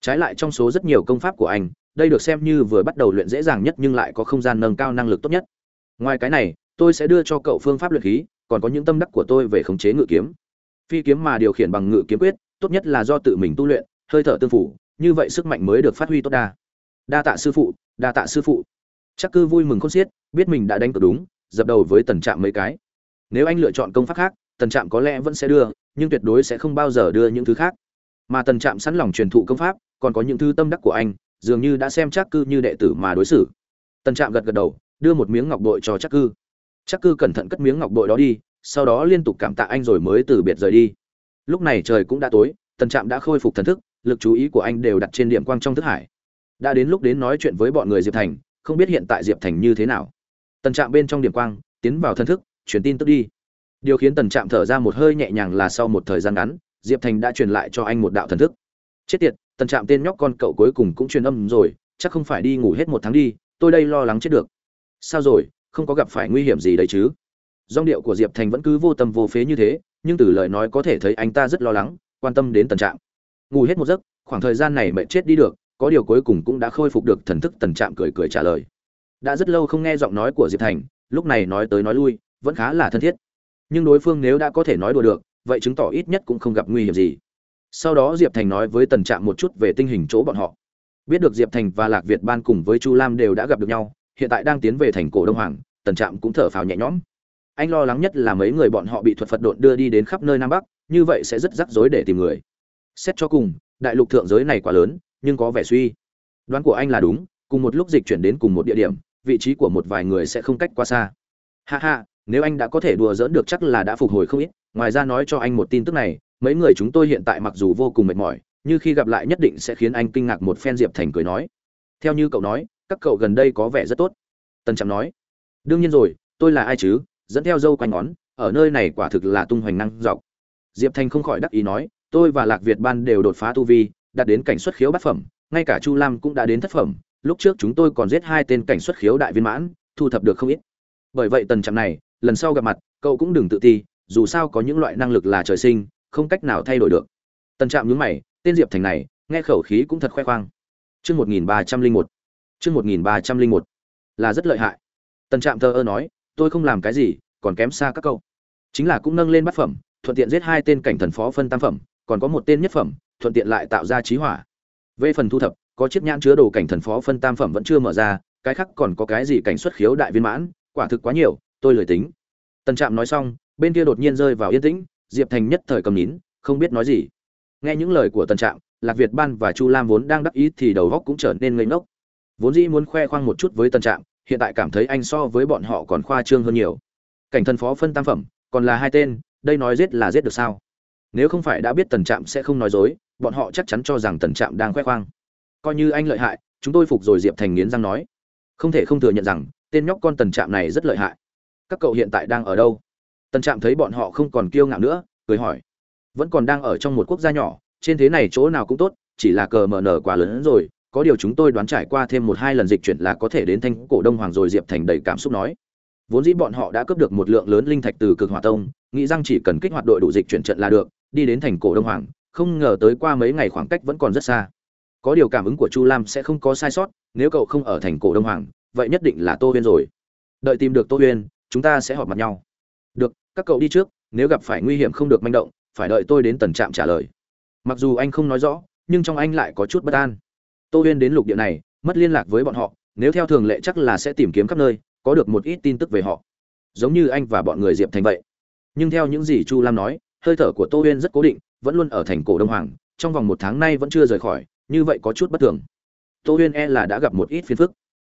Trái lại trong số rất nhiều công pháp của anh, đây được xem như vừa bắt đầu luyện dễ dàng nhất nhưng lại có không gian nâng cao năng lực tốt nhất. Ngoài cái này tôi sẽ đưa cho cậu phương pháp luyện khí, còn có những tâm đắc của tôi về khống chế ngự kiếm. Phi kiếm mà điều khiển bằng ngự kiếm quyết, tốt nhất là do tự mình tu luyện, hơi thở tương phủ, như vậy sức mạnh mới được phát huy tốt đa. Đa tạ sư phụ, đa tạ sư phụ. Chắc cư vui mừng khôn xiết, biết mình đã đánh cược đúng, dập đầu với tần trạm mấy cái. Nếu anh lựa chọn công pháp khác, tần trạm có lẽ vẫn sẽ đưa, nhưng tuyệt đối sẽ không bao giờ đưa những thứ khác. Mà tần trạm sẵn lòng truyền thụ công pháp, còn có những thứ tâm đắc của anh, dường như đã xem chắc cư như đệ tử mà đối xử. Tần trạm gật gật đầu, đưa một miếng ngọc bội cho chắc cư chắc cư cẩn thận cất miếng ngọc bội đó đi, sau đó liên tục cảm tạ anh rồi mới từ biệt rời đi. Lúc này trời cũng đã tối, tần trạm đã khôi phục thần thức, lực chú ý của anh đều đặt trên điểm quang trong thức hải. Đã đến lúc đến nói chuyện với bọn người diệp thành, không biết hiện tại diệp thành như thế nào. Tần trạm bên trong điểm quang, tiến vào thần thức, truyền tin tức đi. Điều khiến tần trạm thở ra một hơi nhẹ nhàng là sau một thời gian ngắn, diệp thành đã truyền lại cho anh một đạo thần thức. Chết tiệt, tần trạm tên nhóc con cậu cuối cùng cũng truyền âm rồi, chắc không phải đi ngủ hết một tháng đi, tôi đây lo lắng chết được. Sao rồi? Không có gặp phải nguy hiểm gì đấy chứ. Giọng điệu của diệp thành vẫn cứ vô tâm vô phế như thế, nhưng từ lời nói có thể thấy anh ta rất lo lắng, quan tâm đến tần trạm ngủ hết một giấc, khoảng thời gian này mẹ chết đi được, có điều cuối cùng cũng đã khôi phục được thần thức tần trạm cười cười trả lời. Đã rất lâu không nghe giọng nói của diệp thành, lúc này nói tới nói lui, vẫn khá là thân thiết. Nhưng đối phương nếu đã có thể nói đùa được, vậy chứng tỏ ít nhất cũng không gặp nguy hiểm gì. Sau đó diệp thành nói với tần trạm một chút về tình hình chỗ bọn họ. Biết được diệp thành và lạc việt ban cùng với chu lam đều đã gặp được nhau hiện tại đang tiến về thành cổ đông hoàng, tần trạm cũng thở phào nhẹ nhõm. Anh lo lắng nhất là mấy người bọn họ bị thuật phật độn đưa đi đến khắp nơi nam bắc, như vậy sẽ rất rắc rối để tìm người. Xét cho cùng, đại lục thượng giới này quá lớn, nhưng có vẻ suy. Đoán của anh là đúng, cùng một lúc dịch chuyển đến cùng một địa điểm, vị trí của một vài người sẽ không cách quá xa. Ha ha, nếu anh đã có thể đùa dỡn được chắc là đã phục hồi không ít. Ngoài ra nói cho anh một tin tức này, mấy người chúng tôi hiện tại mặc dù vô cùng mệt mỏi nhưng khi gặp lại nhất định sẽ khiến anh kinh ngạc một phen diệp thành cười nói. Theo như cậu nói các cậu gần đây có vẻ rất tốt. Tần trạm nói đương nhiên rồi tôi là ai chứ? Dẫn theo dâu quanh ngón ở nơi này quả thực là tung hoành năng dọc. Diệp thành không khỏi đắc ý nói tôi và lạc việt ban đều đột phá tu vi đạt đến cảnh xuất khiếu bát phẩm ngay cả chu lam cũng đã đến thất phẩm lúc trước chúng tôi còn giết hai tên cảnh xuất khiếu đại viên mãn thu thập được không ít. Bởi vậy tần trạm này lần sau gặp mặt cậu cũng đừng tự ti dù sao có những loại năng lực là trời sinh không cách nào thay đổi được. Tần trạm nhúng mày tên diệp thành này nghe khẩu khí cũng thật khoe khoang. Trước 1301, chương một nghìn ba trăm linh một, là rất lợi hại. Tần trạm thờ ơ nói, tôi không làm cái gì, còn kém xa các cậu. Chính là cũng nâng lên bát phẩm, thuận tiện giết hai tên cảnh thần phó phân tam phẩm, còn có một tên nhất phẩm, thuận tiện lại tạo ra trí hỏa. Về phần thu thập, có chiếc nhãn chứa đồ cảnh thần phó phân tam phẩm vẫn chưa mở ra, cái khác còn có cái gì cảnh xuất khiếu đại viên mãn, quả thực quá nhiều, tôi lười tính. Tần trạm nói xong, bên kia đột nhiên rơi vào yên tĩnh, diệp thành nhất thời cầm nín, không biết nói gì. Nghe những lời của tần trạm, lạc việt ban và chu lam vốn đang đắc ý thì đầu góc cũng trở nên ngây ngốc vốn dĩ muốn khoe khoang một chút với tần trạm, hiện tại cảm thấy anh so với bọn họ còn khoa trương hơn nhiều. Cảnh thần phó phân tam phẩm, còn là hai tên, đây nói giết là giết được sao? Nếu không phải đã biết tần trạm sẽ không nói dối, bọn họ chắc chắn cho rằng tần trạm đang khoe khoang. Coi như anh lợi hại, chúng tôi phục rồi diệp thành nghiến răng nói. Không thể không thừa nhận rằng, tên nhóc con tần trạm này rất lợi hại. Các cậu hiện tại đang ở đâu? Tần trạm thấy bọn họ không còn kiêu ngạo nữa, cười hỏi. Vẫn còn đang ở trong một quốc gia nhỏ, trên thế này chỗ nào cũng tốt, chỉ là cờ mờ nở quá lớn hơn rồi có điều chúng tôi đoán trải qua thêm một hai lần dịch chuyển là có thể đến thanh cổ đông hoàng rồi, diệp thành đầy cảm xúc nói. Vốn dĩ bọn họ đã cướp được một lượng lớn linh thạch từ cực hỏa tông, nghĩ rằng chỉ cần kích hoạt đội đủ dịch chuyển trận là được, đi đến thành cổ đông hoàng, không ngờ tới qua mấy ngày khoảng cách vẫn còn rất xa. Có điều cảm ứng của chu lam sẽ không có sai sót, nếu cậu không ở thành cổ đông hoàng, vậy nhất định là tô huyên rồi. Đợi tìm được tô huyên, chúng ta sẽ họp mặt nhau. Được, các cậu đi trước, nếu gặp phải nguy hiểm không được manh động, phải đợi tôi đến tần trạm trả lời. Mặc dù anh không nói rõ, nhưng trong anh lại có chút bất an tô huyên đến lục địa này, mất liên lạc với bọn họ, nếu theo thường lệ chắc là sẽ tìm kiếm khắp nơi, có được một ít tin tức về họ. Giống như anh và bọn người diệp thành vậy. Nhưng theo những gì chu lam nói, hơi thở của tô huyên rất cố định, vẫn luôn ở thành cổ đông hoàng, trong vòng một tháng nay vẫn chưa rời khỏi, như vậy có chút bất thường. Tô huyên e là đã gặp một ít phiền phức.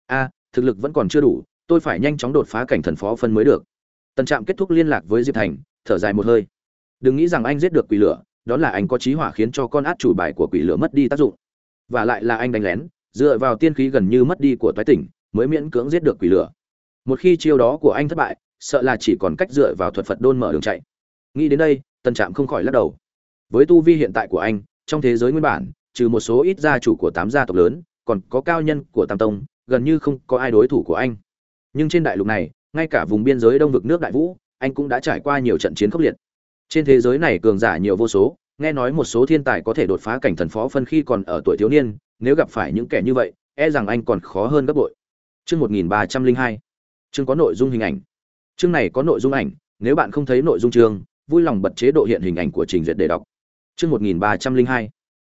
A, thực lực vẫn còn chưa đủ, tôi phải nhanh chóng đột phá cảnh thần phó phân mới được. Tần trạm kết thúc liên lạc với diệp thành, thở dài một hơi. Đừng nghĩ rằng anh giết được quỷ lửa, đó là anh có trí hỏa khiến cho con át chủ bài của quỷ lửa mất đi tác dụng và lại là anh đánh lén, dựa vào tiên khí gần như mất đi của toái tỉnh, mới miễn cưỡng giết được quỷ lửa. Một khi chiêu đó của anh thất bại, sợ là chỉ còn cách dựa vào thuật phật đôn mở đường chạy. Nghĩ đến đây tân trạm không khỏi lắc đầu. Với tu vi hiện tại của anh, trong thế giới nguyên bản, trừ một số ít gia chủ của tám gia tộc lớn, còn có cao nhân của tam tông, gần như không có ai đối thủ của anh. Nhưng trên đại lục này, ngay cả vùng biên giới đông vực nước đại vũ, anh cũng đã trải qua nhiều trận chiến khốc liệt. Trên thế giới này cường giả nhiều vô số nghe nói một số thiên tài có thể đột phá cảnh thần phó phân khi còn ở tuổi thiếu niên, nếu gặp phải những kẻ như vậy e rằng anh còn khó hơn gấp bội. Chương một nghìn ba trăm linh hai. Chương có nội dung hình ảnh. Chương này có nội dung ảnh, nếu bạn không thấy nội dung chương, vui lòng bật chế độ hiện hình ảnh của trình duyệt để đọc. Chương một nghìn ba trăm linh hai.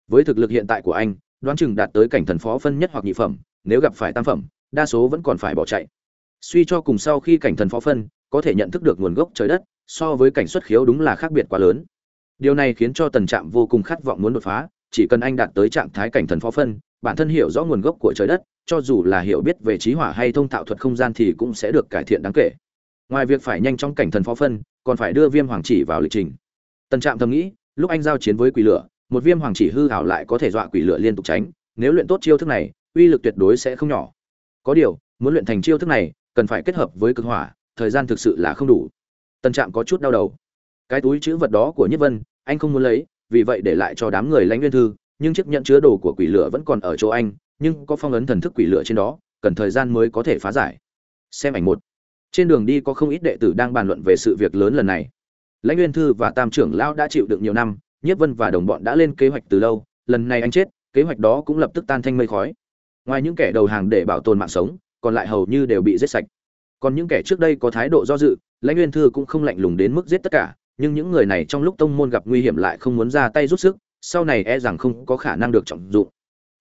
Với thực lực hiện tại của anh, đoán chừng đạt tới cảnh thần phó phân nhất hoặc nhị phẩm, nếu gặp phải tam phẩm, đa số vẫn còn phải bỏ chạy. Suy cho cùng sau khi cảnh thần phó phân, có thể nhận thức được nguồn gốc trời đất, so với cảnh xuất khiếu đúng là khác biệt quá lớn điều này khiến cho tần trạm vô cùng khát vọng muốn đột phá, chỉ cần anh đạt tới trạng thái cảnh thần phó phân, bản thân hiểu rõ nguồn gốc của trời đất, cho dù là hiểu biết về trí hỏa hay thông thạo thuật không gian thì cũng sẽ được cải thiện đáng kể. Ngoài việc phải nhanh trong cảnh thần phó phân, còn phải đưa viêm hoàng chỉ vào lịch trình. Tần trạm thầm nghĩ, lúc anh giao chiến với quỷ lửa, một viêm hoàng chỉ hư hảo lại có thể dọa quỷ lửa liên tục tránh, nếu luyện tốt chiêu thức này, uy lực tuyệt đối sẽ không nhỏ. Có điều, muốn luyện thành chiêu thức này, cần phải kết hợp với cực hỏa, thời gian thực sự là không đủ. Tần trạm có chút đau đầu. Cái túi chữ vật đó của nhất vân anh không muốn lấy, vì vậy để lại cho đám người lãnh nguyên thư, nhưng chiếc nhận chứa đồ của quỷ lửa vẫn còn ở chỗ anh, nhưng có phong ấn thần thức quỷ lửa trên đó, cần thời gian mới có thể phá giải. Xem ảnh một. Trên đường đi có không ít đệ tử đang bàn luận về sự việc lớn lần này. Lãnh nguyên thư và tam trưởng lão đã chịu đựng nhiều năm nhất vân và đồng bọn đã lên kế hoạch từ lâu, lần này anh chết, kế hoạch đó cũng lập tức tan thanh mây khói. Ngoài những kẻ đầu hàng để bảo tồn mạng sống, còn lại hầu như đều bị giết sạch. Còn những kẻ trước đây có thái độ do dự, lãnh nguyên thư cũng không lạnh lùng đến mức giết tất cả nhưng những người này trong lúc tông môn gặp nguy hiểm lại không muốn ra tay rút sức, sau này e rằng không có khả năng được trọng dụng.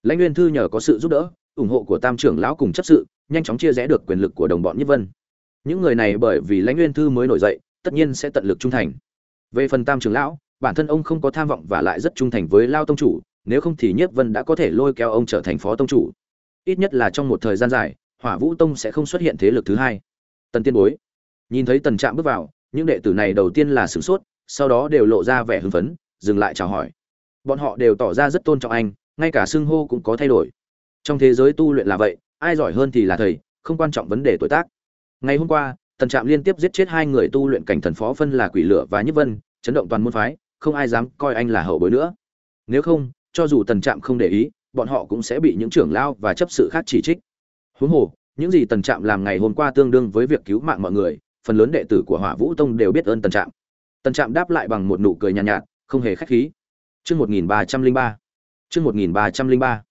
Lãnh nguyên thư nhờ có sự giúp đỡ, ủng hộ của tam trưởng lão cùng chấp sự, nhanh chóng chia rẽ được quyền lực của đồng bọn nhất vân. Những người này bởi vì lãnh nguyên thư mới nổi dậy, tất nhiên sẽ tận lực trung thành. Về phần tam trưởng lão, bản thân ông không có tham vọng và lại rất trung thành với lao tông chủ, nếu không thì nhất vân đã có thể lôi kéo ông trở thành phó tông chủ. Ít nhất là trong một thời gian dài, hỏa vũ tông sẽ không xuất hiện thế lực thứ hai. Tần tiên bối. Nhìn thấy tần trạm bước vào những đệ tử này đầu tiên là sửng sốt, sau đó đều lộ ra vẻ hưng phấn, dừng lại chào hỏi. Bọn họ đều tỏ ra rất tôn trọng anh, ngay cả xưng hô cũng có thay đổi. Trong thế giới tu luyện là vậy, ai giỏi hơn thì là thầy, không quan trọng vấn đề tuổi tác. Ngày hôm qua, tần trạm liên tiếp giết chết hai người tu luyện cảnh thần phó phân là quỷ lửa và nhất vân, chấn động toàn môn phái, không ai dám coi anh là hậu bối nữa. Nếu không, cho dù tần trạm không để ý, bọn họ cũng sẽ bị những trưởng lao và chấp sự khác chỉ trích. Huống hồ, những gì tần trạm làm ngày hôm qua tương đương với việc cứu mạng mọi người phần lớn đệ tử của hỏa vũ tông đều biết ơn tần trạm tần trạm đáp lại bằng một nụ cười nhàn nhạt, nhạt không hề khách khí Chương 1303. Chương 1303.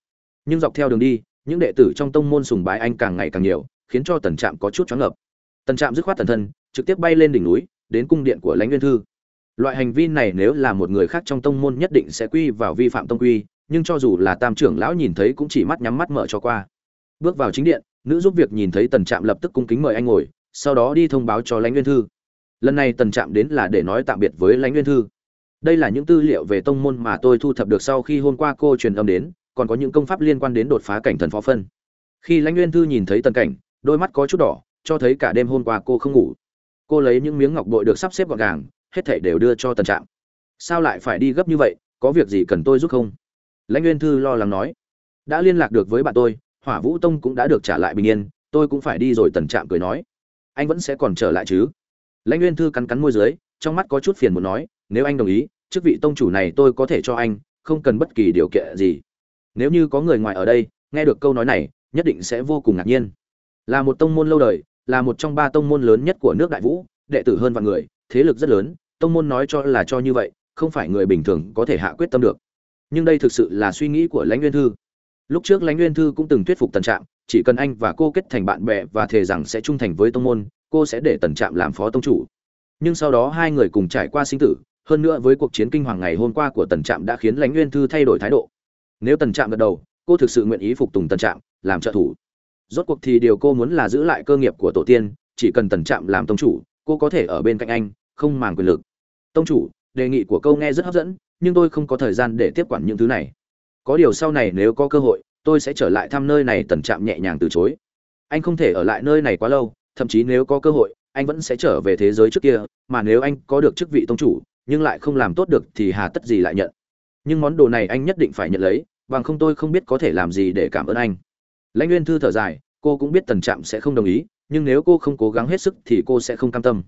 Nhưng dọc theo đường đi, những đệ tử trong tông môn sùng bái anh càng ngày càng nhiều, khiến cho Tần Trạm có chút choáng ngợp. Tần Trạm dứt khoát thần thân, trực tiếp bay lên đỉnh núi, đến cung điện của Lãnh Nguyên Thư. Loại hành vi này nếu là một người khác trong tông môn nhất định sẽ quy vào vi phạm tông quy, nhưng cho dù là Tam trưởng lão nhìn thấy cũng chỉ mắt nhắm mắt mở cho qua. Bước vào chính điện, nữ giúp việc nhìn thấy Tần Trạm lập tức cung kính mời anh ngồi, sau đó đi thông báo cho Lãnh Nguyên Thư. Lần này Tần Trạm đến là để nói tạm biệt với Lãnh Nguyên Thư. Đây là những tư liệu về tông môn mà tôi thu thập được sau khi hôm qua cô truyền âm đến, còn có những công pháp liên quan đến đột phá cảnh thần phó phân. Khi lãnh nguyên thư nhìn thấy tần cảnh, đôi mắt có chút đỏ, cho thấy cả đêm hôm qua cô không ngủ. Cô lấy những miếng ngọc bội được sắp xếp gọn gàng, hết thảy đều đưa cho tần trạm. Sao lại phải đi gấp như vậy, có việc gì cần tôi giúp không? Lãnh nguyên thư lo lắng nói. Đã liên lạc được với bạn tôi, hỏa vũ tông cũng đã được trả lại bình yên, tôi cũng phải đi rồi, tần trạm cười nói anh vẫn sẽ còn trở lại chứ? Lãnh nguyên thư cắn cắn môi dưới, trong mắt có chút phiền muốn nói, nếu anh đồng ý, chức vị tông chủ này tôi có thể cho anh, không cần bất kỳ điều kiện gì. Nếu như có người ngoài ở đây, nghe được câu nói này, nhất định sẽ vô cùng ngạc nhiên. Là một tông môn lâu đời, là một trong ba tông môn lớn nhất của nước đại vũ, đệ tử hơn vạn người, thế lực rất lớn, tông môn nói cho là cho như vậy, không phải người bình thường có thể hạ quyết tâm được. Nhưng đây thực sự là suy nghĩ của lãnh nguyên thư. Lúc trước lãnh nguyên thư cũng từng thuyết phục tần trạm chỉ cần anh và cô kết thành bạn bè và thề rằng sẽ trung thành với tông môn, cô sẽ để tần trạm làm phó tông chủ. Nhưng sau đó hai người cùng trải qua sinh tử, hơn nữa với cuộc chiến kinh hoàng ngày hôm qua của tần trạm đã khiến lãnh nguyên thư thay đổi thái độ. Nếu tần trạm gật đầu, cô thực sự nguyện ý phục tùng tần trạm, làm trợ thủ. Rốt cuộc thì điều cô muốn là giữ lại cơ nghiệp của tổ tiên, chỉ cần tần trạm làm tông chủ, cô có thể ở bên cạnh anh, không màng quyền lực. Tông chủ, đề nghị của câu nghe rất hấp dẫn, nhưng tôi không có thời gian để tiếp quản những thứ này. Có điều sau này nếu có cơ hội tôi sẽ trở lại thăm nơi này tần trạm nhẹ nhàng từ chối. Anh không thể ở lại nơi này quá lâu, thậm chí nếu có cơ hội, anh vẫn sẽ trở về thế giới trước kia, mà nếu anh có được chức vị tông chủ, nhưng lại không làm tốt được thì hà tất gì lại nhận. Nhưng món đồ này anh nhất định phải nhận lấy, bằng không tôi không biết có thể làm gì để cảm ơn anh. Lãnh nguyên thư thở dài, cô cũng biết tần trạm sẽ không đồng ý, nhưng nếu cô không cố gắng hết sức thì cô sẽ không cam tâm.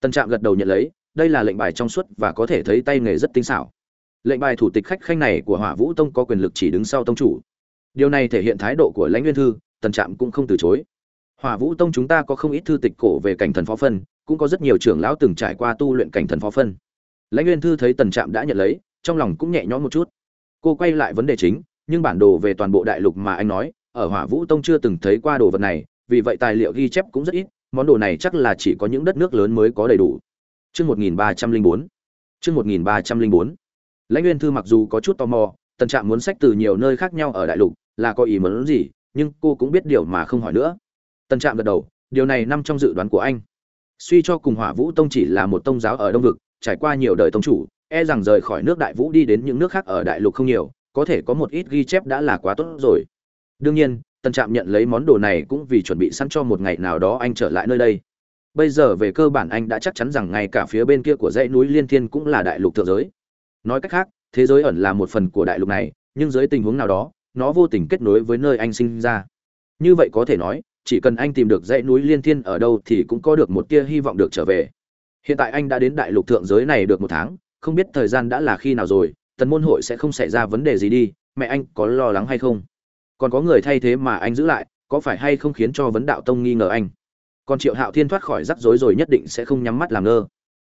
Tần trạm gật đầu nhận lấy, đây là lệnh bài trong suốt và có thể thấy tay nghề rất tinh xảo. Lệnh bài thủ tịch khách khanh này của hỏa vũ tông có quyền lực chỉ đứng sau tông chủ điều này thể hiện thái độ của lãnh nguyên thư tần trạm cũng không từ chối hỏa vũ tông chúng ta có không ít thư tịch cổ về cảnh thần phó phân cũng có rất nhiều trưởng lão từng trải qua tu luyện cảnh thần phó phân lãnh nguyên thư thấy tần trạm đã nhận lấy trong lòng cũng nhẹ nhõm một chút cô quay lại vấn đề chính nhưng bản đồ về toàn bộ đại lục mà anh nói ở hỏa vũ tông chưa từng thấy qua đồ vật này vì vậy tài liệu ghi chép cũng rất ít món đồ này chắc là chỉ có những đất nước lớn mới có đầy đủ Chương 1304. Chương 1304. Lãnh Nguyên Thư mặc dù có chút tò mò, Tần Trạm muốn sách từ nhiều nơi khác nhau ở đại lục, là có ý muốn gì, nhưng cô cũng biết điều mà không hỏi nữa. Tần Trạm gật đầu, điều này nằm trong dự đoán của anh. Suy cho cùng Hỏa Vũ Tông chỉ là một tông giáo ở Đông vực, trải qua nhiều đời tông chủ, e rằng rời khỏi nước Đại Vũ đi đến những nước khác ở đại lục không nhiều, có thể có một ít ghi chép đã là quá tốt rồi. Đương nhiên, Tần Trạm nhận lấy món đồ này cũng vì chuẩn bị sẵn cho một ngày nào đó anh trở lại nơi đây. Bây giờ về cơ bản anh đã chắc chắn rằng ngay cả phía bên kia của dãy núi Liên Thiên cũng là đại lục thượng giới. Nói cách khác, thế giới ẩn là một phần của đại lục này, nhưng dưới tình huống nào đó, nó vô tình kết nối với nơi anh sinh ra. Như vậy có thể nói, chỉ cần anh tìm được dãy núi Liên Thiên ở đâu thì cũng có được một tia hy vọng được trở về. Hiện tại anh đã đến đại lục thượng giới này được một tháng, không biết thời gian đã là khi nào rồi, tần môn hội sẽ không xảy ra vấn đề gì đi, mẹ anh có lo lắng hay không? Còn có người thay thế mà anh giữ lại, có phải hay không khiến cho vấn đạo tông nghi ngờ anh? Còn Triệu Hạo Thiên thoát khỏi rắc rối rồi nhất định sẽ không nhắm mắt làm ngơ.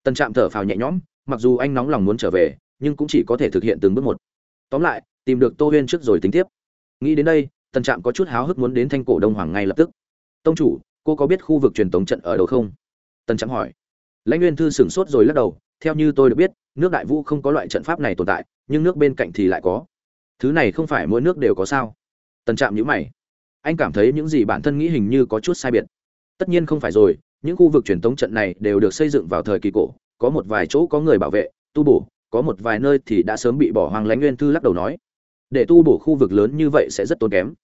Tần Trạm thở phào nhẹ nhõm, mặc dù anh nóng lòng muốn trở về, nhưng cũng chỉ có thể thực hiện từng bước một. Tóm lại, tìm được Tô Huyên trước rồi tính tiếp. Nghĩ đến đây, Tần Trạm có chút háo hức muốn đến Thanh Cổ Đông Hoàng ngay lập tức. "Tông chủ, cô có biết khu vực truyền tống trận ở đâu không?" Tần Trạm hỏi. Lãnh nguyên thư sửng sốt rồi lắc đầu theo như tôi được biết nước đại vũ không có loại trận pháp này tồn tại nhưng nước bên cạnh thì lại có. Thứ này không phải mỗi nước đều có sao? Tần trạm nhữ mày. Anh cảm thấy những gì bản thân nghĩ hình như có chút sai biệt. Tất nhiên không phải rồi những khu vực truyền thống trận này đều được xây dựng vào thời kỳ cổ có một vài chỗ có người bảo vệ tu bổ có một vài nơi thì đã sớm bị bỏ hoang. Lãnh nguyên thư lắc đầu nói để tu bổ khu vực lớn như vậy sẽ rất tốn kém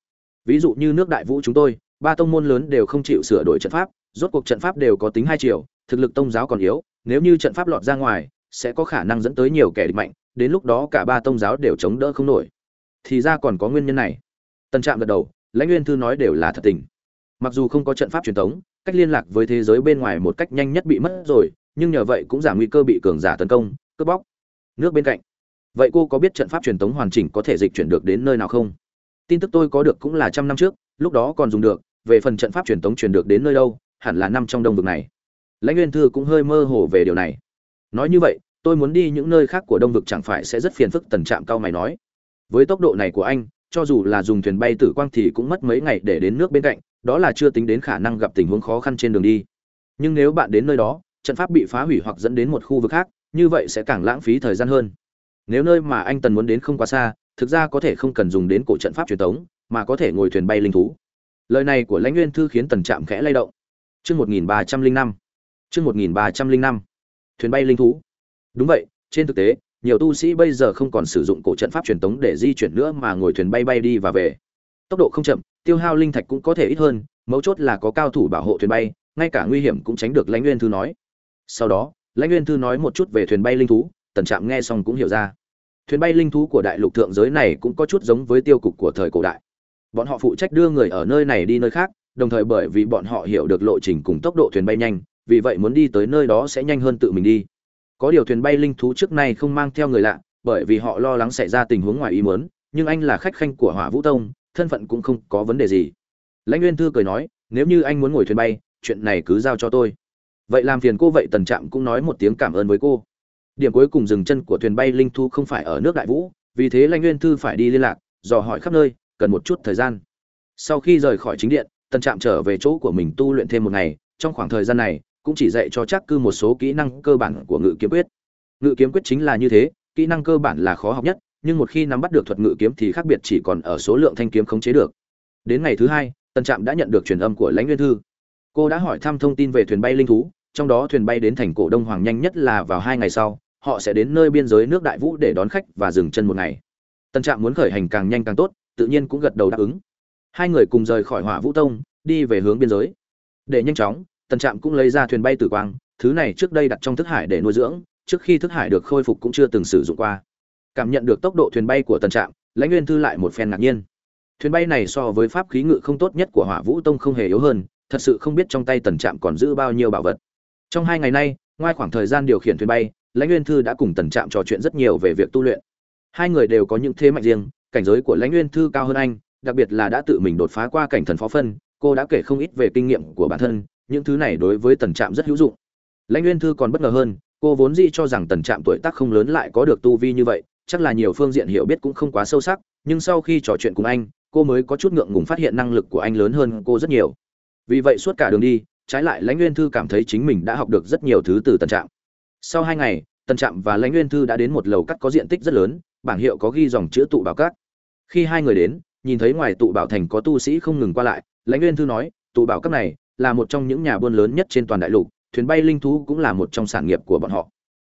ví dụ như nước đại vũ chúng tôi ba tông môn lớn đều không chịu sửa đổi trận pháp rốt cuộc trận pháp đều có tính hai chiều thực lực tông giáo còn yếu, nếu như trận pháp lọt ra ngoài, sẽ có khả năng dẫn tới nhiều kẻ địch mạnh, đến lúc đó cả ba tông giáo đều chống đỡ không nổi. Thì ra còn có nguyên nhân này. Tân Trạm gật đầu, Lãnh Nguyên thư nói đều là thật tình. Mặc dù không có trận pháp truyền thống, cách liên lạc với thế giới bên ngoài một cách nhanh nhất bị mất rồi, nhưng nhờ vậy cũng giảm nguy cơ bị cường giả tấn công, cướp bóc. Nước bên cạnh. Vậy cô có biết trận pháp truyền thống hoàn chỉnh có thể dịch chuyển được đến nơi nào không? tin tức tôi có được cũng là trăm năm trước, lúc đó còn dùng được, về phần trận pháp truyền tống truyền được đến nơi đâu, hẳn là năm trong đông vực này. Lãnh nguyên thư cũng hơi mơ hồ về điều này. Nói như vậy, tôi muốn đi những nơi khác của đông vực chẳng phải sẽ rất phiền phức tần trạm cao mày nói. Với tốc độ này của anh, cho dù là dùng thuyền bay tử quang thì cũng mất mấy ngày để đến nước bên cạnh, đó là chưa tính đến khả năng gặp tình huống khó khăn trên đường đi. Nhưng nếu bạn đến nơi đó, trận pháp bị phá hủy hoặc dẫn đến một khu vực khác, như vậy sẽ càng lãng phí thời gian hơn nếu nơi mà anh tần muốn đến không quá xa, thực ra có thể không cần dùng đến cổ trận pháp truyền thống, mà có thể ngồi thuyền bay linh thú. Lời này của lãnh nguyên thư khiến tần trạm khẽ lay động. Chương một nghìn ba trăm linh năm. Chương một nghìn ba trăm linh năm. Thuyền bay linh thú. Đúng vậy, trên thực tế, nhiều tu sĩ bây giờ không còn sử dụng cổ trận pháp truyền thống để di chuyển nữa mà ngồi thuyền bay bay đi và về. Tốc độ không chậm, tiêu hao linh thạch cũng có thể ít hơn, mấu chốt là có cao thủ bảo hộ thuyền bay, ngay cả nguy hiểm cũng tránh được lãnh nguyên thư nói. Sau đó, lãnh nguyên thư nói một chút về thuyền bay linh thú, tần trạm nghe xong cũng hiểu ra thuyền bay linh thú của đại lục thượng giới này cũng có chút giống với tiêu cục của thời cổ đại. Bọn họ phụ trách đưa người ở nơi này đi nơi khác, đồng thời bởi vì bọn họ hiểu được lộ trình cùng tốc độ thuyền bay nhanh, vì vậy muốn đi tới nơi đó sẽ nhanh hơn tự mình đi. Có điều thuyền bay linh thú trước nay không mang theo người lạ, bởi vì họ lo lắng xảy ra tình huống ngoài ý muốn, nhưng anh là khách khanh của hỏa vũ tông, thân phận cũng không có vấn đề gì. Lãnh nguyên thư cười nói, nếu như anh muốn ngồi thuyền bay, chuyện này cứ giao cho tôi. Vậy làm phiền cô vậy, tần trạm cũng nói một tiếng cảm ơn với cô điểm cuối cùng dừng chân của thuyền bay linh thu không phải ở nước đại vũ, vì thế lãnh nguyên thư phải đi liên lạc, dò hỏi khắp nơi, cần một chút thời gian. Sau khi rời khỏi chính điện, tần trạm trở về chỗ của mình tu luyện thêm một ngày, trong khoảng thời gian này, cũng chỉ dạy cho chắc cư một số kỹ năng cơ bản của ngự kiếm quyết. Ngự kiếm quyết chính là như thế, kỹ năng cơ bản là khó học nhất, nhưng một khi nắm bắt được thuật ngự kiếm thì khác biệt chỉ còn ở số lượng thanh kiếm khống chế được. Đến ngày thứ hai, tần trạm đã nhận được truyền âm của lãnh nguyên thư. Cô đã hỏi thăm thông tin về thuyền bay linh thú, trong đó thuyền bay đến thành cổ đông hoàng nhanh nhất là vào hai ngày sau họ sẽ đến nơi biên giới nước đại vũ để đón khách và dừng chân một ngày. Tân trạm muốn khởi hành càng nhanh càng tốt, tự nhiên cũng gật đầu đáp ứng. Hai người cùng rời khỏi hỏa vũ tông, đi về hướng biên giới. Để nhanh chóng, tân trạm cũng lấy ra thuyền bay tử quang, thứ này trước đây đặt trong thức hải để nuôi dưỡng, trước khi thức hải được khôi phục cũng chưa từng sử dụng qua. Cảm nhận được tốc độ thuyền bay của tân trạm, lãnh nguyên thư lại một phen ngạc nhiên. Thuyền bay này so với pháp khí ngự không tốt nhất của hỏa vũ tông không hề yếu hơn, thật sự không biết trong tay tần trạm còn giữ bao nhiêu bảo vật. Trong hai ngày nay, ngoài khoảng thời gian điều khiển thuyền bay lãnh nguyên thư đã cùng tần trạm trò chuyện rất nhiều về việc tu luyện. Hai người đều có những thế mạnh riêng, cảnh giới của lãnh nguyên thư cao hơn anh, đặc biệt là đã tự mình đột phá qua cảnh thần phó phân, cô đã kể không ít về kinh nghiệm của bản thân, những thứ này đối với tần trạm rất hữu dụng. Lãnh nguyên thư còn bất ngờ hơn, cô vốn dĩ cho rằng tần trạm tuổi tác không lớn lại có được tu vi như vậy, chắc là nhiều phương diện hiểu biết cũng không quá sâu sắc, nhưng sau khi trò chuyện cùng anh, cô mới có chút ngượng ngùng phát hiện năng lực của anh lớn hơn cô rất nhiều. Vì vậy suốt cả đường đi, trái lại lãnh nguyên thư cảm thấy chính mình đã học được rất nhiều thứ từ tần trạm sau hai ngày, tần trạm và lãnh nguyên thư đã đến một lầu cắt có diện tích rất lớn, bảng hiệu có ghi dòng chữ tụ bảo cát. Khi hai người đến, nhìn thấy ngoài tụ bảo thành có tu sĩ không ngừng qua lại, lãnh nguyên thư nói, tụ bảo cát này là một trong những nhà buôn lớn nhất trên toàn đại lục, thuyền bay linh thú cũng là một trong sản nghiệp của bọn họ.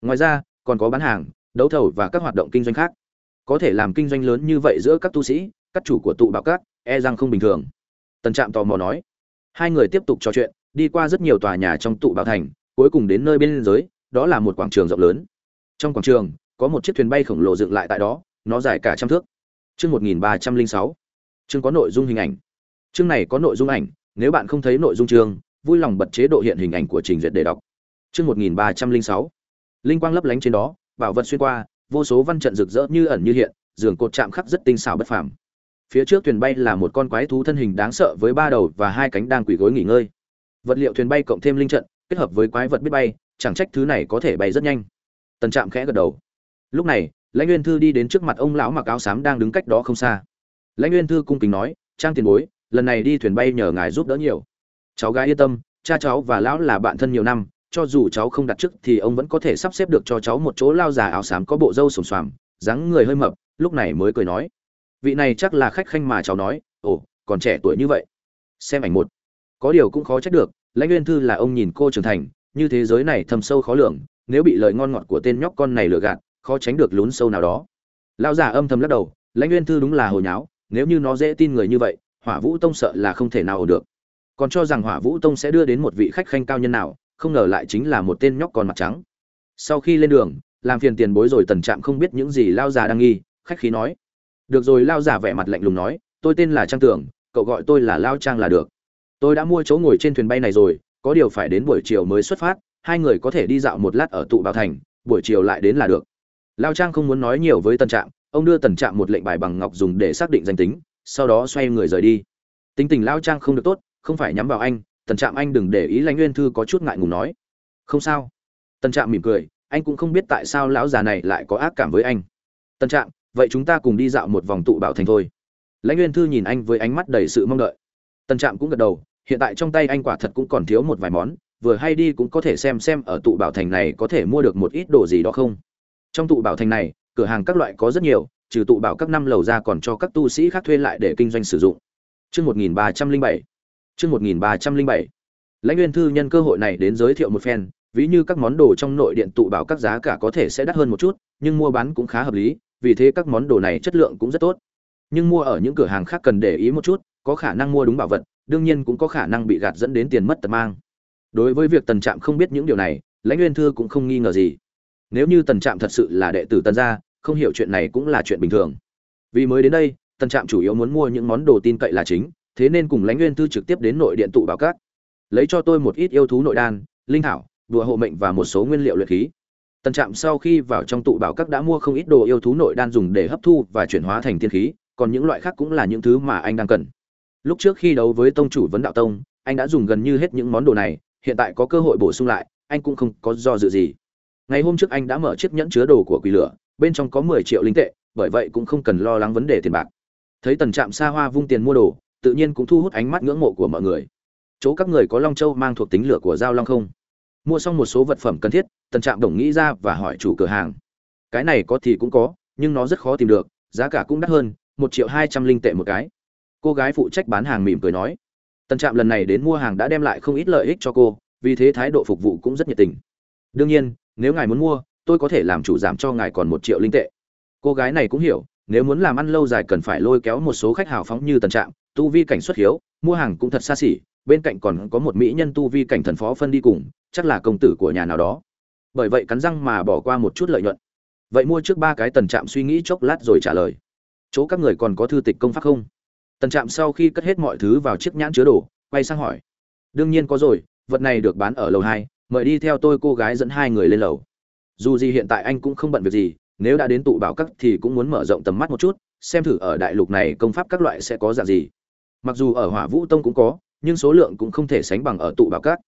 Ngoài ra, còn có bán hàng, đấu thầu và các hoạt động kinh doanh khác. Có thể làm kinh doanh lớn như vậy giữa các tu sĩ, các chủ của tụ bảo cát e rằng không bình thường. Tần trạm tò mò nói. Hai người tiếp tục trò chuyện, đi qua rất nhiều tòa nhà trong tụ bảo thành, cuối cùng đến nơi biên giới đó là một quảng trường rộng lớn. Trong quảng trường, có một chiếc thuyền bay khổng lồ dựng lại tại đó, nó dài cả trăm thước. Chương một nghìn ba trăm linh sáu. Chương có nội dung hình ảnh. Chương này có nội dung ảnh, nếu bạn không thấy nội dung chương, vui lòng bật chế độ hiện hình ảnh của trình duyệt để đọc. Chương một nghìn ba trăm linh sáu. Linh quang lấp lánh trên đó, bảo vật xuyên qua, vô số văn trận rực rỡ như ẩn như hiện, giường cột chạm khắc rất tinh xảo bất phàm. Phía trước thuyền bay là một con quái thú thân hình đáng sợ với ba đầu và hai cánh đang quỳ gối nghỉ ngơi. Vật liệu thuyền bay cộng thêm linh trận, kết hợp với quái vật biết bay chẳng trách thứ này có thể bay rất nhanh. Tần trạm khẽ gật đầu. Lúc này, lãnh nguyên thư đi đến trước mặt ông lão mặc áo xám đang đứng cách đó không xa. Lãnh nguyên thư cung kính nói, trang tiền bối, lần này đi thuyền bay nhờ ngài giúp đỡ nhiều. Cháu gái yên tâm, cha cháu và lão là bạn thân nhiều năm, cho dù cháu không đặt trước thì ông vẫn có thể sắp xếp được cho cháu một chỗ lao già áo xám có bộ râu sồm xoàm, dáng người hơi mập, lúc này mới cười nói. Vị này chắc là khách khanh mà cháu nói, ồ, còn trẻ tuổi như vậy. Xem ảnh một. Có điều cũng khó trách được, lãnh nguyên thư là ông nhìn cô trưởng thành như thế giới này thầm sâu khó lường, nếu bị lời ngon ngọt của tên nhóc con này lừa gạt, khó tránh được lún sâu nào đó. Lão giả âm thầm lắc đầu, lãnh nguyên thư đúng là hồi nháo, nếu như nó dễ tin người như vậy, hỏa vũ tông sợ là không thể nào ổn được. Còn cho rằng hỏa vũ tông sẽ đưa đến một vị khách khanh cao nhân nào, không ngờ lại chính là một tên nhóc con mặt trắng. Sau khi lên đường, làm phiền tiền bối rồi tần trạm không biết những gì lao già đang nghi, khách khí nói. Được rồi lao già vẻ mặt lạnh lùng nói, tôi tên là trang tưởng, cậu gọi tôi là lao trang là được. Tôi đã mua chỗ ngồi trên thuyền bay này rồi có điều phải đến buổi chiều mới xuất phát, hai người có thể đi dạo một lát ở tụ bảo thành, buổi chiều lại đến là được. Lao trang không muốn nói nhiều với tần trạm, ông đưa tần trạm một lệnh bài bằng ngọc dùng để xác định danh tính, sau đó xoay người rời đi. Tính tình lao trang không được tốt, không phải nhắm vào anh, tần trạm anh đừng để ý lãnh nguyên thư có chút ngại ngùng nói. Không sao. Tần trạm mỉm cười, anh cũng không biết tại sao lão già này lại có ác cảm với anh. Tần trạm, vậy chúng ta cùng đi dạo một vòng tụ bảo thành thôi. Lãnh nguyên thư nhìn anh với ánh mắt đầy sự mong đợi. Tần trạm cũng gật đầu hiện tại trong tay anh quả thật cũng còn thiếu một vài món vừa hay đi cũng có thể xem xem ở tụ bảo thành này có thể mua được một ít đồ gì đó không trong tụ bảo thành này cửa hàng các loại có rất nhiều trừ tụ bảo các năm lầu ra còn cho các tu sĩ khác thuê lại để kinh doanh sử dụng Chương 1307. Chương 1307. Lãnh Nguyên thư nhân cơ hội này đến giới thiệu một phen, ví như các món đồ trong nội điện tụ bảo các giá cả có thể sẽ đắt hơn một chút, nhưng mua bán cũng khá hợp lý, vì thế các món đồ này chất lượng cũng rất tốt. Nhưng mua ở những cửa hàng khác cần để ý một chút, có khả năng mua đúng bảo vật, đương nhiên cũng có khả năng bị gạt dẫn đến tiền mất tật mang. Đối với việc Tần Trạm không biết những điều này, Lãnh Nguyên thư cũng không nghi ngờ gì. Nếu như Tần Trạm thật sự là đệ tử Tần gia, không hiểu chuyện này cũng là chuyện bình thường. Vì mới đến đây, Tần Trạm chủ yếu muốn mua những món đồ tin cậy là chính, thế nên cùng Lãnh Nguyên thư trực tiếp đến nội điện tụ bảo các, lấy cho tôi một ít yêu thú nội đan, linh thảo, đùa hộ mệnh và một số nguyên liệu luyện khí. Tần Trạm sau khi vào trong tụ bảo các đã mua không ít đồ yêu thú nội đan dùng để hấp thu và chuyển hóa thành tiên khí, còn những loại khác cũng là những thứ mà anh đang cần. Lúc trước khi đấu với tông chủ vấn đạo tông, anh đã dùng gần như hết những món đồ này, hiện tại có cơ hội bổ sung lại, anh cũng không có do dự gì. Ngày hôm trước anh đã mở chiếc nhẫn chứa đồ của quỷ lửa, bên trong có 10 triệu linh tệ, bởi vậy cũng không cần lo lắng vấn đề tiền bạc. Thấy Tần Trạm xa hoa vung tiền mua đồ, tự nhiên cũng thu hút ánh mắt ngưỡng mộ của mọi người. Chỗ các người có Long Châu mang thuộc tính lửa của giao long không? Mua xong một số vật phẩm cần thiết, Tần Trạm đồng nghĩ ra và hỏi chủ cửa hàng. Cái này có thì cũng có, nhưng nó rất khó tìm được, giá cả cũng đắt hơn, một triệu hai trăm linh tệ một cái. Cô gái phụ trách bán hàng mỉm cười nói. Tần Trạm lần này đến mua hàng đã đem lại không ít lợi ích cho cô, vì thế thái độ phục vụ cũng rất nhiệt tình. Đương nhiên, nếu ngài muốn mua, tôi có thể làm chủ giảm cho ngài còn một triệu linh tệ. Cô gái này cũng hiểu, nếu muốn làm ăn lâu dài cần phải lôi kéo một số khách hào phóng như Tần Trạm, tu vi cảnh xuất hiếu, mua hàng cũng thật xa xỉ, bên cạnh còn có một mỹ nhân tu vi cảnh thần phó phân đi cùng, chắc là công tử của nhà nào đó. Bởi vậy cắn răng mà bỏ qua một chút lợi nhuận. Vậy mua trước ba cái Tần Trạm suy nghĩ chốc lát rồi trả lời. Chỗ các người còn có thư tịch công pháp không? Tần Trạm sau khi cất hết mọi thứ vào chiếc nhãn chứa đồ, quay sang hỏi. Đương nhiên có rồi, vật này được bán ở lầu hai, mời đi theo tôi cô gái dẫn hai người lên lầu. Dù gì hiện tại anh cũng không bận việc gì, nếu đã đến tụ bảo các thì cũng muốn mở rộng tầm mắt một chút, xem thử ở đại lục này công pháp các loại sẽ có dạng gì. Mặc dù ở Hỏa Vũ Tông cũng có, nhưng số lượng cũng không thể sánh bằng ở tụ bảo các.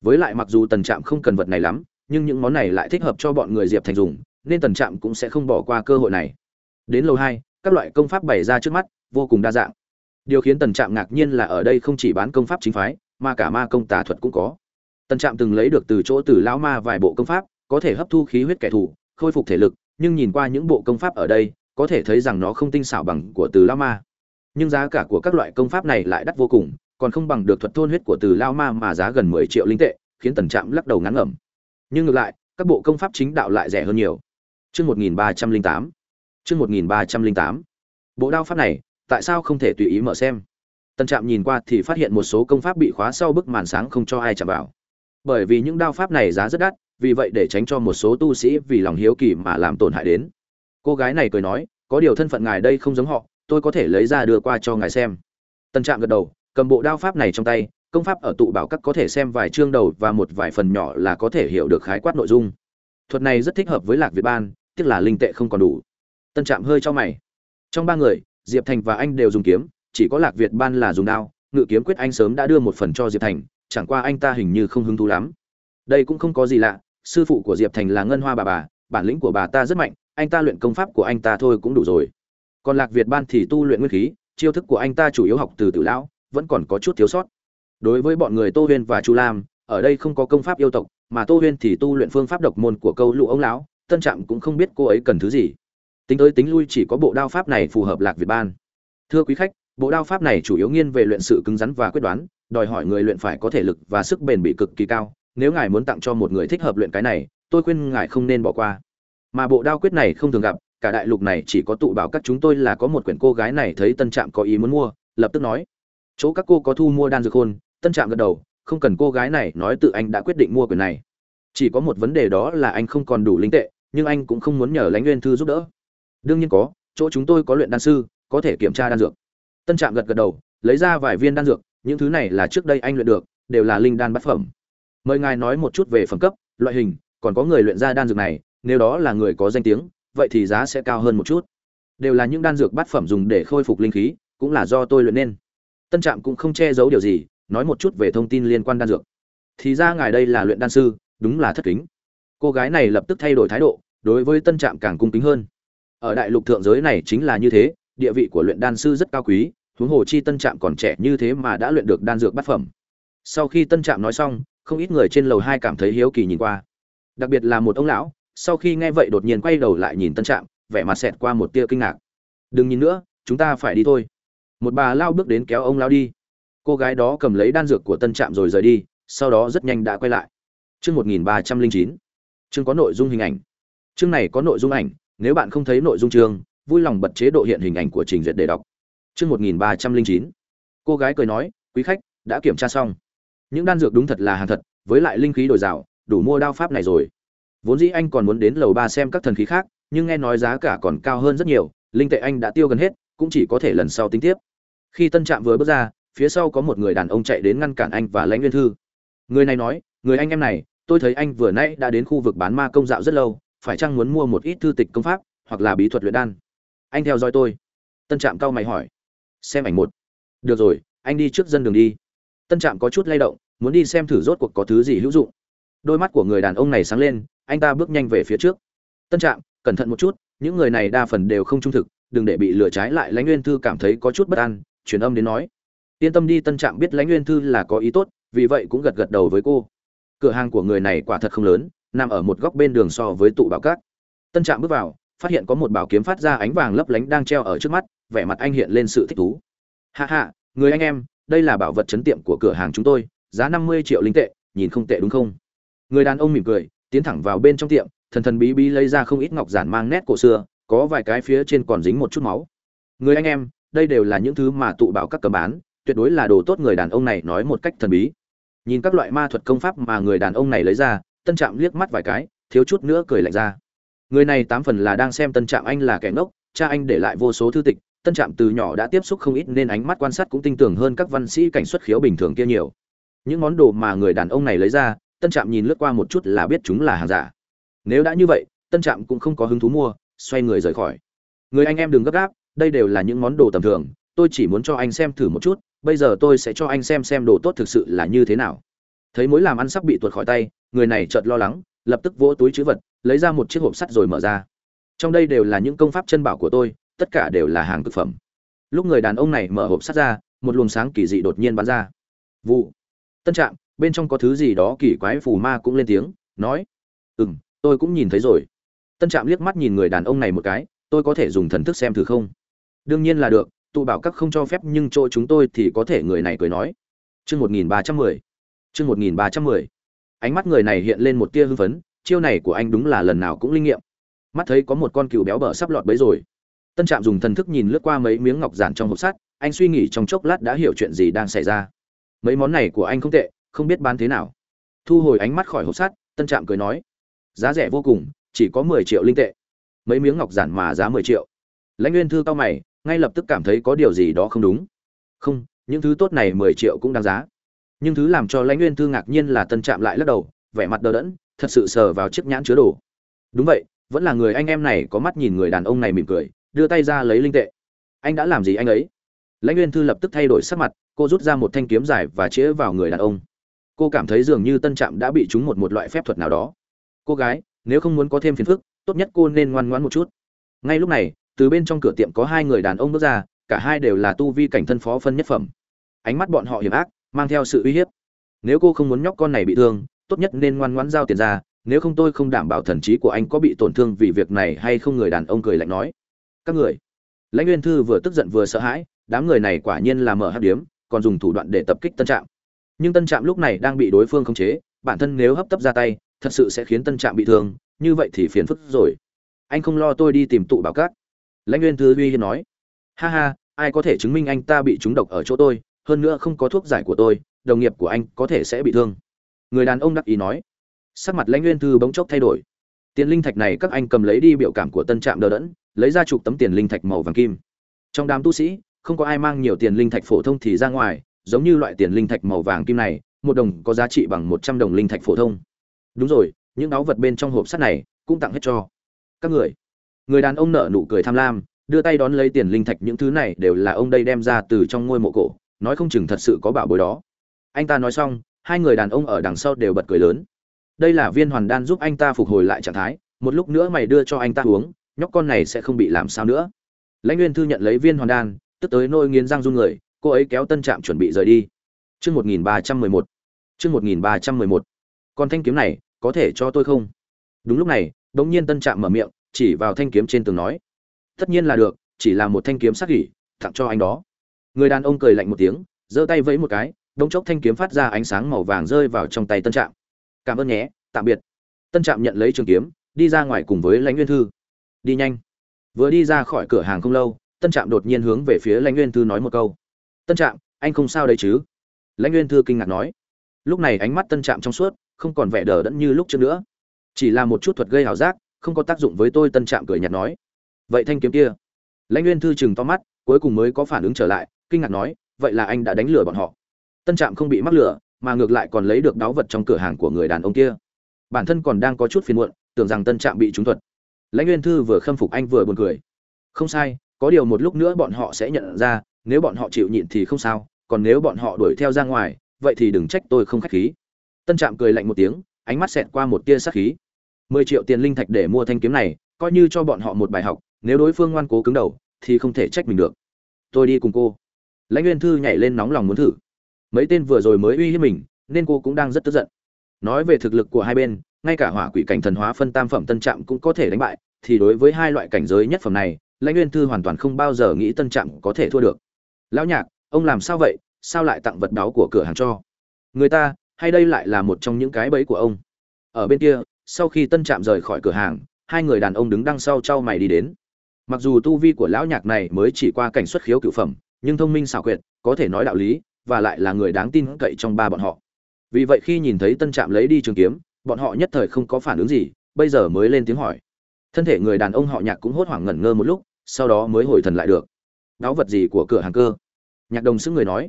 Với lại mặc dù Tần Trạm không cần vật này lắm, nhưng những món này lại thích hợp cho bọn người Diệp Thành dùng, nên Tần Trạm cũng sẽ không bỏ qua cơ hội này. Đến lầu hai, các loại công pháp bày ra trước mắt, vô cùng đa dạng. Điều khiến Tần Trạm ngạc nhiên là ở đây không chỉ bán công pháp chính phái, mà cả ma công tà thuật cũng có. Tần Trạm từng lấy được từ chỗ từ lão ma vài bộ công pháp, có thể hấp thu khí huyết kẻ thù, khôi phục thể lực, nhưng nhìn qua những bộ công pháp ở đây, có thể thấy rằng nó không tinh xảo bằng của Từ lão ma. Nhưng giá cả của các loại công pháp này lại đắt vô cùng, còn không bằng được thuật thôn huyết của Từ lão ma mà giá gần 10 triệu linh tệ, khiến Tần Trạm lắc đầu ngán ngẩm. Nhưng ngược lại, các bộ công pháp chính đạo lại rẻ hơn nhiều. Chương 1308. Chương 1308. Bộ đao pháp này, tại sao không thể tùy ý mở xem? Tân Trạm nhìn qua thì phát hiện một số công pháp bị khóa sau bức màn sáng không cho ai chạm vào. Bởi vì những đao pháp này giá rất đắt, vì vậy để tránh cho một số tu sĩ vì lòng hiếu kỳ mà làm tổn hại đến. Cô gái này cười nói có điều thân phận ngài đây không giống họ tôi có thể lấy ra đưa qua cho ngài xem. Tân trạm gật đầu cầm bộ đao pháp này trong tay công pháp ở tụ bảo các có thể xem vài chương đầu và một vài phần nhỏ là có thể hiểu được khái quát nội dung. Thuật này rất thích hợp với lạc việt ban tiếc là linh tệ không còn đủ. Tân trạm hơi cho mày. Trong ba người diệp thành và anh đều dùng kiếm, chỉ có lạc việt ban là dùng đao, ngự kiếm quyết anh sớm đã đưa một phần cho diệp thành, chẳng qua anh ta hình như không hứng thú lắm. Đây cũng không có gì lạ, sư phụ của diệp thành là ngân hoa bà bà, bản lĩnh của bà ta rất mạnh, anh ta luyện công pháp của anh ta thôi cũng đủ rồi. Còn lạc việt ban thì tu luyện nguyên khí, chiêu thức của anh ta chủ yếu học từ tử lão, vẫn còn có chút thiếu sót. Đối với bọn người tô huyên và chu lam, ở đây không có công pháp yêu tộc, mà tô huyên thì tu luyện phương pháp độc môn của câu lụ ông lão, tân trạm cũng không biết cô ấy cần thứ gì tính tới tính lui chỉ có bộ đao pháp này phù hợp lạc việt ban. Thưa quý khách, bộ đao pháp này chủ yếu nghiên về luyện sự cứng rắn và quyết đoán, đòi hỏi người luyện phải có thể lực và sức bền bị cực kỳ cao. Nếu ngài muốn tặng cho một người thích hợp luyện cái này, tôi khuyên ngài không nên bỏ qua. Mà bộ đao quyết này không thường gặp, cả đại lục này chỉ có tụ bảo các chúng tôi là có một quyển cô gái này thấy tân trạm có ý muốn mua, lập tức nói. Chỗ các cô có thu mua đan dược hôn tân trạm gật đầu, không cần cô gái này nói tự anh đã quyết định mua quyển này. Chỉ có một vấn đề đó là anh không còn đủ linh tệ, nhưng anh cũng không muốn nhờ lãnh nguyên thư giúp đỡ đương nhiên có, chỗ chúng tôi có luyện đan sư, có thể kiểm tra đan dược. Tân trạm gật gật đầu, lấy ra vài viên đan dược, những thứ này là trước đây anh luyện được, đều là linh đan bát phẩm. Mời ngài nói một chút về phẩm cấp, loại hình, còn có người luyện ra đan dược này, nếu đó là người có danh tiếng, vậy thì giá sẽ cao hơn một chút. Đều là những đan dược bát phẩm dùng để khôi phục linh khí, cũng là do tôi luyện nên. Tân trạm cũng không che giấu điều gì, nói một chút về thông tin liên quan đan dược. Thì ra ngài đây là luyện đan sư, đúng là thất kính. Cô gái này lập tức thay đổi thái độ, đối với tân trạm càng cung kính hơn ở đại lục thượng giới này chính là như thế, địa vị của luyện đan sư rất cao quý, huống hồ chi tân trạm còn trẻ như thế mà đã luyện được đan dược bát phẩm. Sau khi tân trạm nói xong, không ít người trên lầu hai cảm thấy hiếu kỳ nhìn qua. Đặc biệt là một ông lão, sau khi nghe vậy đột nhiên quay đầu lại nhìn tân trạm, vẻ mặt xẹt qua một tia kinh ngạc. Đừng nhìn nữa, chúng ta phải đi thôi. Một bà lao bước đến kéo ông lao đi. Cô gái đó cầm lấy đan dược của tân trạm rồi rời đi, sau đó rất nhanh đã quay lại. Chương một nghìn ba trăm linh chín. Chương có nội dung hình ảnh. Chương này có nội dung ảnh nếu bạn không thấy nội dung chương vui lòng bật chế độ hiện hình ảnh của trình duyệt để đọc. Chương một nghìn ba trăm linh chín. Cô gái cười nói quý khách đã kiểm tra xong. Những đan dược đúng thật là hàng thật với lại linh khí đổi rào, đủ mua đao pháp này rồi. Vốn dĩ anh còn muốn đến lầu ba xem các thần khí khác nhưng nghe nói giá cả còn cao hơn rất nhiều linh tệ anh đã tiêu gần hết cũng chỉ có thể lần sau tính tiếp. Khi tân trạm vừa bước ra phía sau có một người đàn ông chạy đến ngăn cản anh và lãnh nguyên thư. Người này nói người anh em này tôi thấy anh vừa nãy đã đến khu vực bán ma công dạo rất lâu phải chăng muốn mua một ít thư tịch công pháp, hoặc là bí thuật luyện đan? Anh theo dõi tôi. Tân trạm cao mày hỏi. Xem ảnh một. Được rồi, anh đi trước dân đường đi. Tân trạm có chút lay động, muốn đi xem thử rốt cuộc có thứ gì hữu dụng. Đôi mắt của người đàn ông này sáng lên, anh ta bước nhanh về phía trước. Tân trạm, cẩn thận một chút, những người này đa phần đều không trung thực, đừng để bị lừa trái lại, lãnh nguyên thư cảm thấy có chút bất an, truyền âm đến nói. Yên tâm đi, tân trạm biết lãnh nguyên thư là có ý tốt, vì vậy cũng gật gật đầu với cô. Cửa hàng của người này quả thật không lớn nằm ở một góc bên đường so với tụ bảo cát. Tân trạm bước vào, phát hiện có một bảo kiếm phát ra ánh vàng lấp lánh đang treo ở trước mắt, vẻ mặt anh hiện lên sự thích thú. Hạ hạ người anh em, đây là bảo vật chấn tiệm của cửa hàng chúng tôi, giá năm mươi triệu linh tệ, nhìn không tệ đúng không? Người đàn ông mỉm cười, tiến thẳng vào bên trong tiệm, thần thần bí bí lấy ra không ít ngọc giản mang nét cổ xưa, có vài cái phía trên còn dính một chút máu. Người anh em, đây đều là những thứ mà tụ bảo các cấm bán, tuyệt đối là đồ tốt người đàn ông này, nói một cách thần bí. Nhìn các loại ma thuật công pháp mà người đàn ông này lấy ra tân trạm liếc mắt vài cái, thiếu chút nữa cười lạnh ra. Người này tám phần là đang xem tân trạm anh là kẻ ngốc, cha anh để lại vô số thư tịch, tân trạm từ nhỏ đã tiếp xúc không ít nên ánh mắt quan sát cũng tinh tường hơn các văn sĩ cảnh xuất khiếu bình thường kia nhiều. Những món đồ mà người đàn ông này lấy ra, tân trạm nhìn lướt qua một chút là biết chúng là hàng giả. Nếu đã như vậy, tân trạm cũng không có hứng thú mua, xoay người rời khỏi. Người anh em đừng gấp gáp, đây đều là những món đồ tầm thường, tôi chỉ muốn cho anh xem thử một chút, bây giờ tôi sẽ cho anh xem xem đồ tốt thực sự là như thế nào thấy mối làm ăn sắp bị tuột khỏi tay, người này chợt lo lắng, lập tức vỗ túi chữ vật, lấy ra một chiếc hộp sắt rồi mở ra. Trong đây đều là những công pháp chân bảo của tôi, tất cả đều là hàng thực phẩm. Lúc người đàn ông này mở hộp sắt ra, một luồng sáng kỳ dị đột nhiên bắn ra. Vụ. Tân trạm, bên trong có thứ gì đó kỳ quái phù ma cũng lên tiếng, nói. Ừ m tôi cũng nhìn thấy rồi. Tân trạm liếc mắt nhìn người đàn ông này một cái, tôi có thể dùng thần thức xem thử không? Đương nhiên là được, tụ bảo các không cho phép nhưng chỗ chúng tôi thì có thể người này cười nói. Chương một nghìn ba trăm mười chương một nghìn ba trăm mười. Ánh mắt người này hiện lên một tia hưng phấn, chiêu này của anh đúng là lần nào cũng linh nghiệm. Mắt thấy có một con cừu béo bở sắp lọt bấy rồi. Tân trạm dùng thần thức nhìn lướt qua mấy miếng ngọc giản trong hộp sắt, anh suy nghĩ trong chốc lát đã hiểu chuyện gì đang xảy ra. Mấy món này của anh không tệ, không biết bán thế nào. Thu hồi ánh mắt khỏi hộp sắt, tân trạm cười nói, giá rẻ vô cùng, chỉ có mười triệu linh tệ. Mấy miếng ngọc giản mà giá mười triệu. Lãnh nguyên thư cao mày, ngay lập tức cảm thấy có điều gì đó không đúng. Không, những thứ tốt này mười triệu cũng đáng giá nhưng thứ làm cho lãnh nguyên thư ngạc nhiên là tân trạm lại lắc đầu, vẻ mặt đờ đẫn, thật sự sờ vào chiếc nhãn chứa đồ. Đúng vậy, vẫn là người anh em này có mắt nhìn người đàn ông này mỉm cười, đưa tay ra lấy linh tệ. Anh đã làm gì anh ấy? Lãnh nguyên thư lập tức thay đổi sắc mặt, cô rút ra một thanh kiếm dài và chĩa vào người đàn ông. Cô cảm thấy dường như tân trạm đã bị trúng một một loại phép thuật nào đó. Cô gái, nếu không muốn có thêm phiền phức, tốt nhất cô nên ngoan ngoãn một chút. Ngay lúc này, từ bên trong cửa tiệm có hai người đàn ông bước ra, cả hai đều là tu vi cảnh thân phó phân nhất phẩm. Ánh mắt bọn họ hiểm ác mang theo sự uy hiếp. Nếu cô không muốn nhóc con này bị thương, tốt nhất nên ngoan ngoãn giao tiền ra, nếu không tôi không đảm bảo thần trí của anh có bị tổn thương vì việc này hay không người đàn ông cười lạnh nói. Các người, lãnh nguyên thư vừa tức giận vừa sợ hãi, đám người này quả nhiên là mở hấp điếm, còn dùng thủ đoạn để tập kích tân trạm. Nhưng tân trạm lúc này đang bị đối phương khống chế, bản thân nếu hấp tấp ra tay, thật sự sẽ khiến tân trạm bị thương, như vậy thì phiền phức rồi. Anh không lo tôi đi tìm tụ bảo cát lãnh nguyên thư uy hiên nói. Ha ha, ai có thể chứng minh anh ta bị trúng độc ở chỗ tôi? Hơn nữa không có thuốc giải của tôi, đồng nghiệp của anh có thể sẽ bị thương. Người đàn ông đắc ý nói. Sắc mặt lãnh nguyên thư bỗng chốc thay đổi. Tiền linh thạch này các anh cầm lấy đi biểu cảm của tân trạm đờ đẫn, lấy ra chục tấm tiền linh thạch màu vàng kim. Trong đám tu sĩ, không có ai mang nhiều tiền linh thạch phổ thông thì ra ngoài, giống như loại tiền linh thạch màu vàng kim này, một đồng có giá trị bằng một trăm đồng linh thạch phổ thông. Đúng rồi, những áo vật bên trong hộp sắt này cũng tặng hết cho các người. Người đàn ông nợ nụ cười tham lam, đưa tay đón lấy tiền linh thạch, những thứ này đều là ông đây đem ra từ trong ngôi mộ cổ nói không chừng thật sự có bảo bối đó. Anh ta nói xong, hai người đàn ông ở đằng sau đều bật cười lớn. Đây là viên hoàn đan giúp anh ta phục hồi lại trạng thái, một lúc nữa mày đưa cho anh ta uống, nhóc con này sẽ không bị làm sao nữa. Lãnh nguyên thư nhận lấy viên hoàn đan, tức tới nôi nghiến răng run người, cô ấy kéo tân trạm chuẩn bị rời đi. Chương một nghìn ba trăm mười một. Chương một nghìn ba trăm mười một. Còn thanh kiếm này, có thể cho tôi không? Đúng lúc này đ ỗ n g nhiên tân trạm mở miệng, chỉ vào thanh kiếm trên tường nói. Tất nhiên là được, chỉ là một thanh kiếm sắc gỉ, tặng cho anh đó người đàn ông cười lạnh một tiếng, giơ tay vẫy một cái đống chốc thanh kiếm phát ra ánh sáng màu vàng rơi vào trong tay tân trạm. Cảm ơn nhé, tạm biệt. Tân trạm nhận lấy trường kiếm, đi ra ngoài cùng với lãnh nguyên thư. Đi nhanh. Vừa đi ra khỏi cửa hàng không lâu, tân trạm đột nhiên hướng về phía lãnh nguyên thư nói một câu. Tân trạm, anh không sao đấy chứ? Lãnh nguyên thư kinh ngạc nói. Lúc này ánh mắt tân trạm trong suốt, không còn vẻ đờ đẫn như lúc trước nữa. Chỉ là một chút thuật gây ảo giác, không có tác dụng với tôi, tân trạm cười nhạt nói. Vậy thanh kiếm kia? Lãnh nguyên thư chừng to mắt, cuối cùng mới có phản ứng trở lại kinh ngạc nói, vậy là anh đã đánh lừa bọn họ. Tân trạm không bị mắc lừa, mà ngược lại còn lấy được đáo vật trong cửa hàng của người đàn ông kia. Bản thân còn đang có chút phiền muộn, tưởng rằng tân trạm bị trúng thuật. Lãnh nguyên thư vừa khâm phục anh vừa buồn cười. Không sai, có điều một lúc nữa bọn họ sẽ nhận ra, nếu bọn họ chịu nhịn thì không sao, còn nếu bọn họ đuổi theo ra ngoài, vậy thì đừng trách tôi không khách khí. Tân trạm cười lạnh một tiếng, ánh mắt xẹt qua một tia sát khí. Mười triệu tiền linh thạch để mua thanh kiếm này, coi như cho bọn họ một bài học, nếu đối phương ngoan cố cứng đầu, thì không thể trách mình được. Tôi đi cùng cô lãnh nguyên thư nhảy lên nóng lòng muốn thử. Mấy tên vừa rồi mới uy hiếp mình, nên cô cũng đang rất tức giận. Nói về thực lực của hai bên, ngay cả hỏa quỷ cảnh thần hóa phân tam phẩm tân trạm cũng có thể đánh bại, thì đối với hai loại cảnh giới nhất phẩm này, lãnh nguyên thư hoàn toàn không bao giờ nghĩ tân trạm có thể thua được. Lão nhạc, ông làm sao vậy? Sao lại tặng vật đáo của cửa hàng cho? Người ta, hay đây lại là một trong những cái bẫy của ông? Ở bên kia, sau khi tân trạm rời khỏi cửa hàng, hai người đàn ông đứng đằng sau trao mày đi đến. Mặc dù tu vi của lão nhạc này mới chỉ qua cảnh xuất khiếu cựu phẩm nhưng thông minh xảo quyệt, có thể nói đạo lý, và lại là người đáng tin cậy trong ba bọn họ. Vì vậy khi nhìn thấy tân trạm lấy đi trường kiếm, bọn họ nhất thời không có phản ứng gì, bây giờ mới lên tiếng hỏi. Thân thể người đàn ông họ nhạc cũng hốt hoảng ngẩn ngơ một lúc, sau đó mới hồi thần lại được. Đáo vật gì của cửa hàng cơ? Nhạc đồng sững người nói.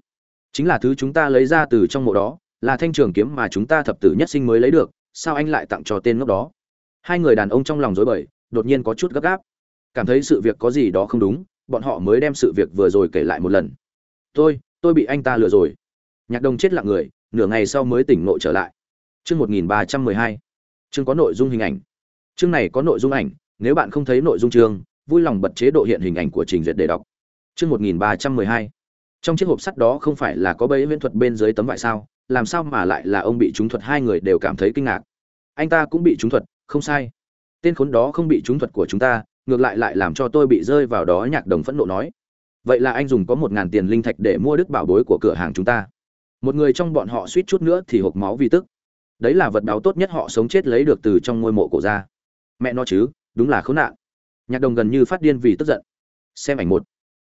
Chính là thứ chúng ta lấy ra từ trong mộ đó, là thanh trường kiếm mà chúng ta thập tử nhất sinh mới lấy được, sao anh lại tặng cho tên ngốc đó? Hai người đàn ông trong lòng rối bời, đột nhiên có chút gấp gáp. Cảm thấy sự việc có gì đó không đúng bọn họ mới đem sự việc vừa rồi kể lại một lần. Tôi tôi bị anh ta lừa rồi. Nhạc đồng chết lặng người, nửa ngày sau mới tỉnh ngộ trở lại. Chương một nghìn ba trăm mười hai. Chương có nội dung hình ảnh. Chương này có nội dung ảnh, nếu bạn không thấy nội dung chương, vui lòng bật chế độ hiện hình ảnh của trình duyệt để đọc. Chương một nghìn ba trăm mười hai. Trong chiếc hộp sắt đó không phải là có bẫy viễn thuật bên dưới tấm vải sao? Làm sao mà lại là ông bị trúng thuật? Hai người đều cảm thấy kinh ngạc. Anh ta cũng bị trúng thuật, không sai. Tên khốn đó không bị trúng thuật của chúng ta ngược lại lại làm cho tôi bị rơi vào đó nhạc đồng phẫn nộ nói. Vậy là anh dùng có một ngàn tiền linh thạch để mua đức bảo bối của cửa hàng chúng ta. Một người trong bọn họ suýt chút nữa thì hộp máu vì tức. Đấy là vật báo tốt nhất họ sống chết lấy được từ trong ngôi mộ cổ ra mẹ nó chứ, đúng là khốn nạn. Nhạc đồng gần như phát điên vì tức giận. Xem ảnh một.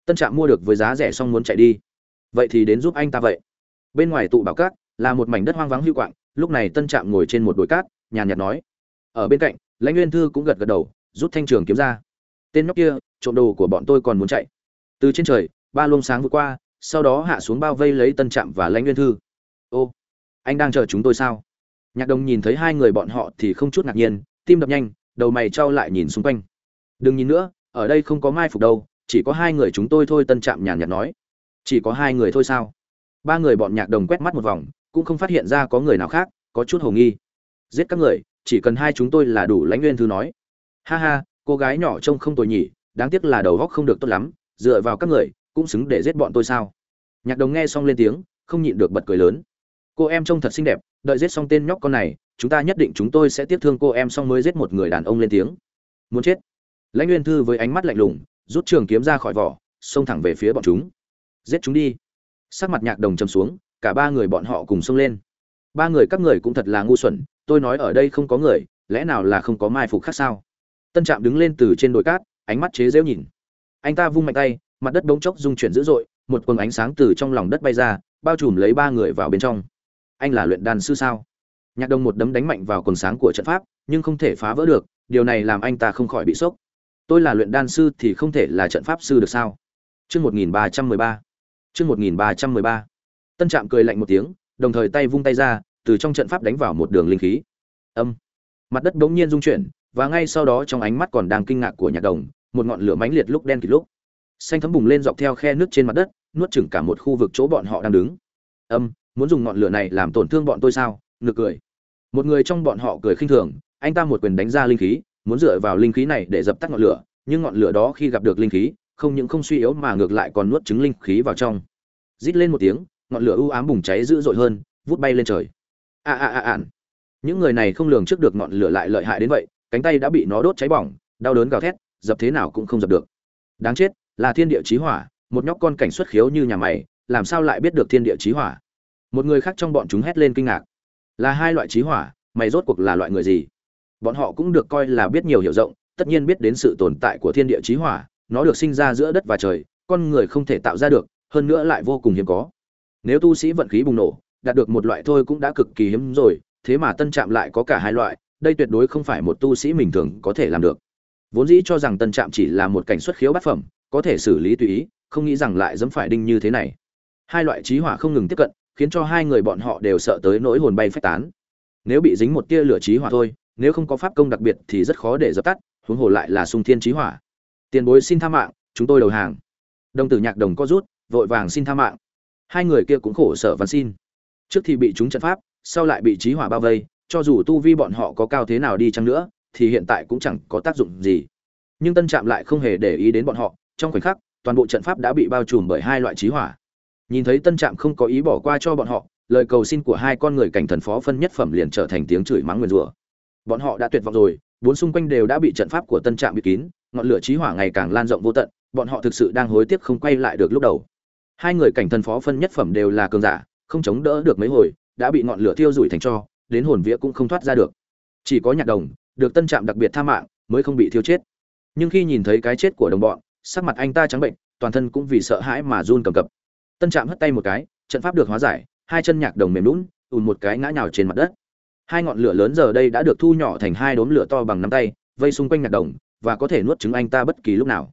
Tân trạm mua được với giá rẻ xong muốn chạy đi. Vậy thì đến giúp anh ta vậy. Bên ngoài tụ bảo cát, là một mảnh đất hoang vắng hưu quạng. Lúc này tân trạm ngồi trên một đồi cát, nhàn nhạt nói. Ở bên cạnh, lãnh nguyên thư cũng gật gật đầu, rút thanh trường kiếm ra tên nhóc kia, trộm đồ của bọn tôi còn muốn chạy. Từ trên trời, ba luông sáng vượt qua, sau đó hạ xuống bao vây lấy tân trạm và lãnh nguyên thư. Ô, anh đang chờ chúng tôi sao? Nhạc đồng nhìn thấy hai người bọn họ thì không chút ngạc nhiên, tim đập nhanh, đầu mày trao lại nhìn xung quanh. Đừng nhìn nữa, ở đây không có mai phục đâu, chỉ có hai người chúng tôi thôi, tân trạm nhàn nhạt nói. Chỉ có hai người thôi sao? Ba người bọn nhạc đồng quét mắt một vòng, cũng không phát hiện ra có người nào khác, có chút hồ nghi. Giết các người, chỉ cần hai chúng tôi là đủ lãnh nguyên thư nói. Ha ha cô gái nhỏ trông không tồi nhỉ, đáng tiếc là đầu góc không được tốt lắm, dựa vào các người, cũng xứng để giết bọn tôi sao? Nhạc đồng nghe xong lên tiếng, không nhịn được bật cười lớn. Cô em trông thật xinh đẹp, đợi giết xong tên nhóc con này, chúng ta nhất định chúng tôi sẽ tiếp thương cô em xong mới giết một người đàn ông lên tiếng. Muốn chết. Lãnh nguyên thư với ánh mắt lạnh lùng, rút trường kiếm ra khỏi vỏ, xông thẳng về phía bọn chúng. Giết chúng đi. Sắc mặt nhạc đồng chầm xuống, cả ba người bọn họ cùng xông lên. Ba người các người cũng thật là ngu xuẩn, tôi nói ở đây không có người, lẽ nào là không có mai phục khác sao? Tân trạm đứng lên từ trên đồi cát, ánh mắt chế rễu nhìn. Anh ta vung mạnh tay, mặt đất bỗng chốc rung chuyển dữ dội, một quần ánh sáng từ trong lòng đất bay ra, bao trùm lấy ba người vào bên trong. Anh là luyện đàn sư sao? Nhạc đồng một đấm đánh mạnh vào quần sáng của trận pháp, nhưng không thể phá vỡ được, điều này làm anh ta không khỏi bị sốc. Tôi là luyện đan sư thì không thể là trận pháp sư được sao? Chương một nghìn ba trăm mười ba. Chương một nghìn ba trăm mười ba. Tân trạm cười lạnh một tiếng, đồng thời tay vung tay ra, từ trong trận pháp đánh vào một đường linh khí. Âm. Mặt đất bỗng nhiên rung chuyển và ngay sau đó trong ánh mắt còn đang kinh ngạc của nhạc đồng, một ngọn lửa mãnh liệt lúc đen kịt lúc. Xanh thấm bùng lên dọc theo khe nước trên mặt đất, nuốt chửng cả một khu vực chỗ bọn họ đang đứng. Âm, muốn dùng ngọn lửa này làm tổn thương bọn tôi sao? Ngược cười. Một người trong bọn họ cười khinh thường, anh ta một quyền đánh ra linh khí, muốn dựa vào linh khí này để dập tắt ngọn lửa, nhưng ngọn lửa đó khi gặp được linh khí, không những không suy yếu mà ngược lại còn nuốt trứng linh khí vào trong. Rít lên một tiếng, ngọn lửa u ám bùng cháy dữ dội hơn, vút bay lên trời. A a a ạn những người này không lường trước được ngọn lửa lại lợi hại đến vậy cánh tay đã bị nó đốt cháy bỏng, đau đớn gào thét, dập thế nào cũng không dập được. Đáng chết, là thiên địa chí hỏa, một nhóc con cảnh xuất khiếu như nhà mày, làm sao lại biết được thiên địa chí hỏa? Một người khác trong bọn chúng hét lên kinh ngạc. Là hai loại chí hỏa, mày rốt cuộc là loại người gì? Bọn họ cũng được coi là biết nhiều hiểu rộng, tất nhiên biết đến sự tồn tại của thiên địa chí hỏa, nó được sinh ra giữa đất và trời, con người không thể tạo ra được, hơn nữa lại vô cùng hiếm có. Nếu tu sĩ vận khí bùng nổ, đạt được một loại thôi cũng đã cực kỳ hiếm rồi, thế mà tân trạm lại có cả hai loại đây tuyệt đối không phải một tu sĩ bình thường có thể làm được. Vốn dĩ cho rằng tân trạm chỉ là một cảnh xuất khiếu bát phẩm, có thể xử lý tùy ý, không nghĩ rằng lại dẫm phải đinh như thế này. Hai loại trí hỏa không ngừng tiếp cận, khiến cho hai người bọn họ đều sợ tới nỗi hồn bay phách tán. Nếu bị dính một tia lửa trí hỏa thôi, nếu không có pháp công đặc biệt thì rất khó để dập tắt, huống hồ lại là sung thiên trí hỏa. Tiền bối xin tha mạng, chúng tôi đầu hàng. Đồng tử nhạc đồng có rút, vội vàng xin tha mạng. Hai người kia cũng khổ sở văn xin. Trước thì bị chúng trận pháp, sau lại bị trí hỏa bao vây cho dù tu vi bọn họ có cao thế nào đi chăng nữa, thì hiện tại cũng chẳng có tác dụng gì. Nhưng tân trạm lại không hề để ý đến bọn họ, trong khoảnh khắc, toàn bộ trận pháp đã bị bao trùm bởi hai loại trí hỏa. Nhìn thấy tân trạm không có ý bỏ qua cho bọn họ, lời cầu xin của hai con người cảnh thần phó phân nhất phẩm liền trở thành tiếng chửi mắng nguyền rủa. Bọn họ đã tuyệt vọng rồi, bốn xung quanh đều đã bị trận pháp của tân trạm bịt kín, ngọn lửa trí hỏa ngày càng lan rộng vô tận, bọn họ thực sự đang hối tiếc không quay lại được lúc đầu. Hai người cảnh thần phó phân nhất phẩm đều là cường giả, không chống đỡ được mấy hồi, đã bị ngọn lửa thiêu rủi thành cho đến hồn vía cũng không thoát ra được chỉ có nhạc đồng được tân trạm đặc biệt tha mạng mới không bị thiêu chết nhưng khi nhìn thấy cái chết của đồng bọn sắc mặt anh ta trắng bệnh toàn thân cũng vì sợ hãi mà run cầm cập tân trạm hất tay một cái trận pháp được hóa giải hai chân nhạc đồng mềm lún ùn một cái ngã nhào trên mặt đất hai ngọn lửa lớn giờ đây đã được thu nhỏ thành hai đốm lửa to bằng nắm tay vây xung quanh nhạc đồng và có thể nuốt trứng anh ta bất kỳ lúc nào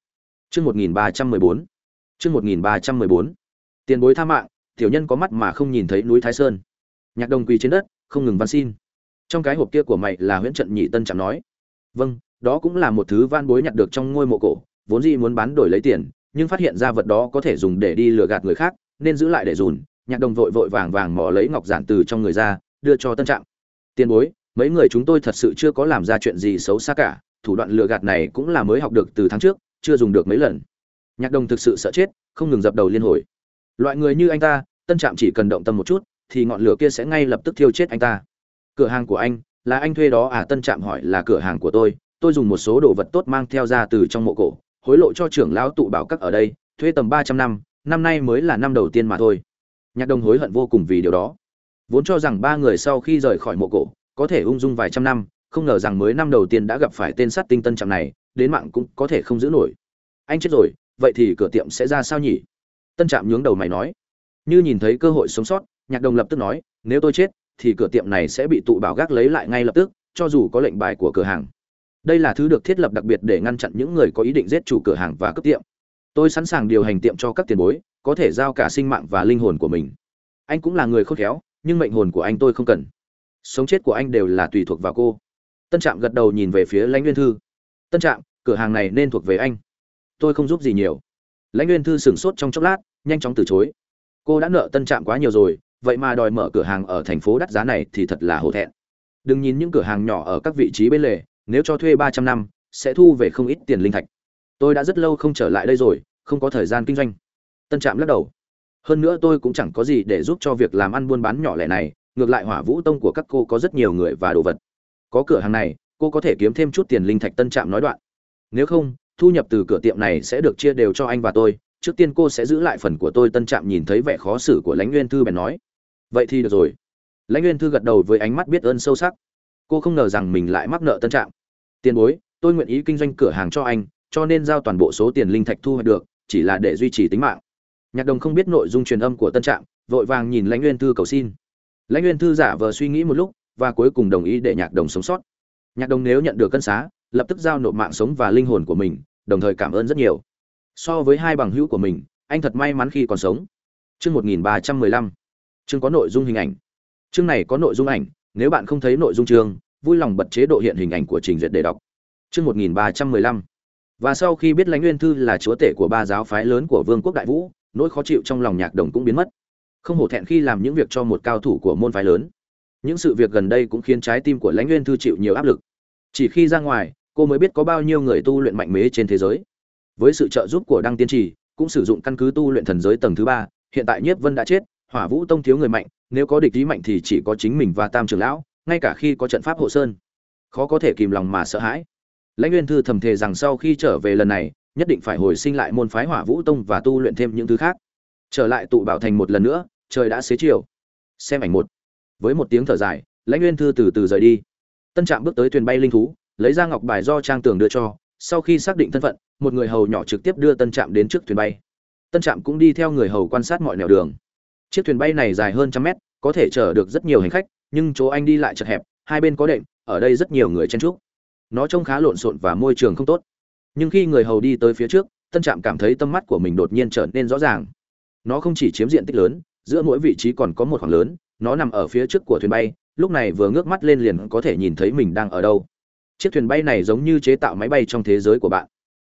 Chương 1314. Chương 1314. Tiền bối tha mạng, tiểu nhân có mắt mà không nhìn thấy núi Thái Sơn. Nhạc Đồng quỳ trên đất, không ngừng van xin. Trong cái hộp kia của mày là huyễn trận nhị tân chẳng nói. Vâng, đó cũng là một thứ van bối nhặt được trong ngôi mộ cổ, vốn dĩ muốn bán đổi lấy tiền, nhưng phát hiện ra vật đó có thể dùng để đi lừa gạt người khác, nên giữ lại để dùn. Nhạc Đồng vội vội vàng vàng mò lấy ngọc giản từ trong người ra, đưa cho tân trạng. Tiền bối, mấy người chúng tôi thật sự chưa có làm ra chuyện gì xấu xa cả, thủ đoạn lừa gạt này cũng là mới học được từ tháng trước, chưa dùng được mấy lần nhạc đồng thực sự sợ chết không ngừng dập đầu liên hồi loại người như anh ta tân trạm chỉ cần động tâm một chút thì ngọn lửa kia sẽ ngay lập tức thiêu chết anh ta. Cửa hàng của anh, là anh thuê đó à? Tân trạm hỏi, là cửa hàng của tôi. Tôi dùng một số đồ vật tốt mang theo ra từ trong mộ cổ, hối lộ cho trưởng lão tụ bảo các ở đây, thuê tầm ba trăm năm năm nay mới là năm đầu tiên mà thôi. Nhạc đồng hối hận vô cùng vì điều đó. Vốn cho rằng ba người sau khi rời khỏi mộ cổ, có thể ung dung vài trăm năm, không ngờ rằng mới năm đầu tiên đã gặp phải tên sát tinh tân trạm này, đến mạng cũng có thể không giữ nổi. Anh chết rồi, vậy thì cửa tiệm sẽ ra sao nhỉ? Tân trạm nhướng đầu mày nói. Như nhìn thấy cơ hội sống sót nhạc đồng lập tức nói, nếu tôi chết, thì cửa tiệm này sẽ bị tụ bảo gác lấy lại ngay lập tức, cho dù có lệnh bài của cửa hàng. Đây là thứ được thiết lập đặc biệt để ngăn chặn những người có ý định giết chủ cửa hàng và cướp tiệm. Tôi sẵn sàng điều hành tiệm cho các tiền bối, có thể giao cả sinh mạng và linh hồn của mình. Anh cũng là người khôn khéo, nhưng mệnh hồn của anh tôi không cần. Sống chết của anh đều là tùy thuộc vào cô. Tân trạm gật đầu nhìn về phía lãnh nguyên thư. Tân trạm, cửa hàng này nên thuộc về anh. Tôi không giúp gì nhiều. Lãnh nguyên thư sửng sốt trong chốc lát, nhanh chóng từ chối. Cô đã nợ tân trạm quá nhiều rồi vậy mà đòi mở cửa hàng ở thành phố đắt giá này thì thật là hổ thẹn. Đừng nhìn những cửa hàng nhỏ ở các vị trí bên lề, nếu cho thuê ba trăm năm, sẽ thu về không ít tiền linh thạch. Tôi đã rất lâu không trở lại đây rồi, không có thời gian kinh doanh. Tân trạm lắc đầu. Hơn nữa tôi cũng chẳng có gì để giúp cho việc làm ăn buôn bán nhỏ lẻ này, ngược lại hỏa vũ tông của các cô có rất nhiều người và đồ vật. Có cửa hàng này, cô có thể kiếm thêm chút tiền linh thạch, tân trạm nói đoạn. Nếu không, thu nhập từ cửa tiệm này sẽ được chia đều cho anh và tôi, trước tiên cô sẽ giữ lại phần của tôi, tân trạm nhìn thấy vẻ khó xử của lãnh nguyên thư bèn nói vậy thì được rồi. Lãnh nguyên thư gật đầu với ánh mắt biết ơn sâu sắc. Cô không ngờ rằng mình lại mắc nợ tân trạng tiền bối tôi nguyện ý kinh doanh cửa hàng cho anh cho nên giao toàn bộ số tiền linh thạch thu hoạch được chỉ là để duy trì tính mạng. Nhạc đồng không biết nội dung truyền âm của tân trạng vội vàng nhìn lãnh nguyên thư cầu xin. Lãnh nguyên thư giả vờ suy nghĩ một lúc và cuối cùng đồng ý để nhạc đồng sống sót. Nhạc đồng nếu nhận được cân xá lập tức giao nộp mạng sống và linh hồn của mình đồng thời cảm ơn rất nhiều. So với hai bằng hữu của mình anh thật may mắn khi còn sống. Trước 1315, chương có nội dung hình ảnh. Chương này có nội dung ảnh, nếu bạn không thấy nội dung chương, vui lòng bật chế độ hiện hình ảnh của trình duyệt để đọc. Chương một nghìn ba trăm mười lăm. Và sau khi biết lãnh nguyên thư là chúa tể của ba giáo phái lớn của vương quốc đại vũ, nỗi khó chịu trong lòng nhạc đồng cũng biến mất. Không hổ thẹn khi làm những việc cho một cao thủ của môn phái lớn. Những sự việc gần đây cũng khiến trái tim của lãnh nguyên thư chịu nhiều áp lực. Chỉ khi ra ngoài, cô mới biết có bao nhiêu người tu luyện mạnh mẽ trên thế giới. Với sự trợ giúp của đăng tiên trì, cũng sử dụng căn cứ tu luyện thần giới tầng thứ ba, hiện tại nhiếp vân đã chết hỏa vũ tông thiếu người mạnh, nếu có địch ý mạnh thì chỉ có chính mình và tam trưởng lão, ngay cả khi có trận pháp hộ sơn. Khó có thể kìm lòng mà sợ hãi. Lãnh nguyên thư thầm thề rằng sau khi trở về lần này, nhất định phải hồi sinh lại môn phái hỏa vũ tông và tu luyện thêm những thứ khác. Trở lại tụ bảo thành một lần nữa, trời đã xế chiều. Xem ảnh một. Với một tiếng thở dài, lãnh nguyên thư từ từ rời đi. Tân trạm bước tới thuyền bay linh thú, lấy ra ngọc bài do trang tường đưa cho. Sau khi xác định thân phận, một người hầu nhỏ trực tiếp đưa tân trạm đến trước thuyền bay. Tân trạm cũng đi theo người hầu quan sát mọi nẻo đường chiếc thuyền bay này dài hơn trăm mét, có thể chở được rất nhiều hành khách, nhưng chỗ anh đi lại chật hẹp, hai bên có đệm, ở đây rất nhiều người chen trúc nó trông khá lộn xộn và môi trường không tốt. Nhưng khi người hầu đi tới phía trước, tân trạm cảm thấy tâm mắt của mình đột nhiên trở nên rõ ràng. Nó không chỉ chiếm diện tích lớn, giữa mỗi vị trí còn có một khoảng lớn, nó nằm ở phía trước của thuyền bay, lúc này vừa ngước mắt lên liền có thể nhìn thấy mình đang ở đâu. Chiếc thuyền bay này giống như chế tạo máy bay trong thế giới của bạn.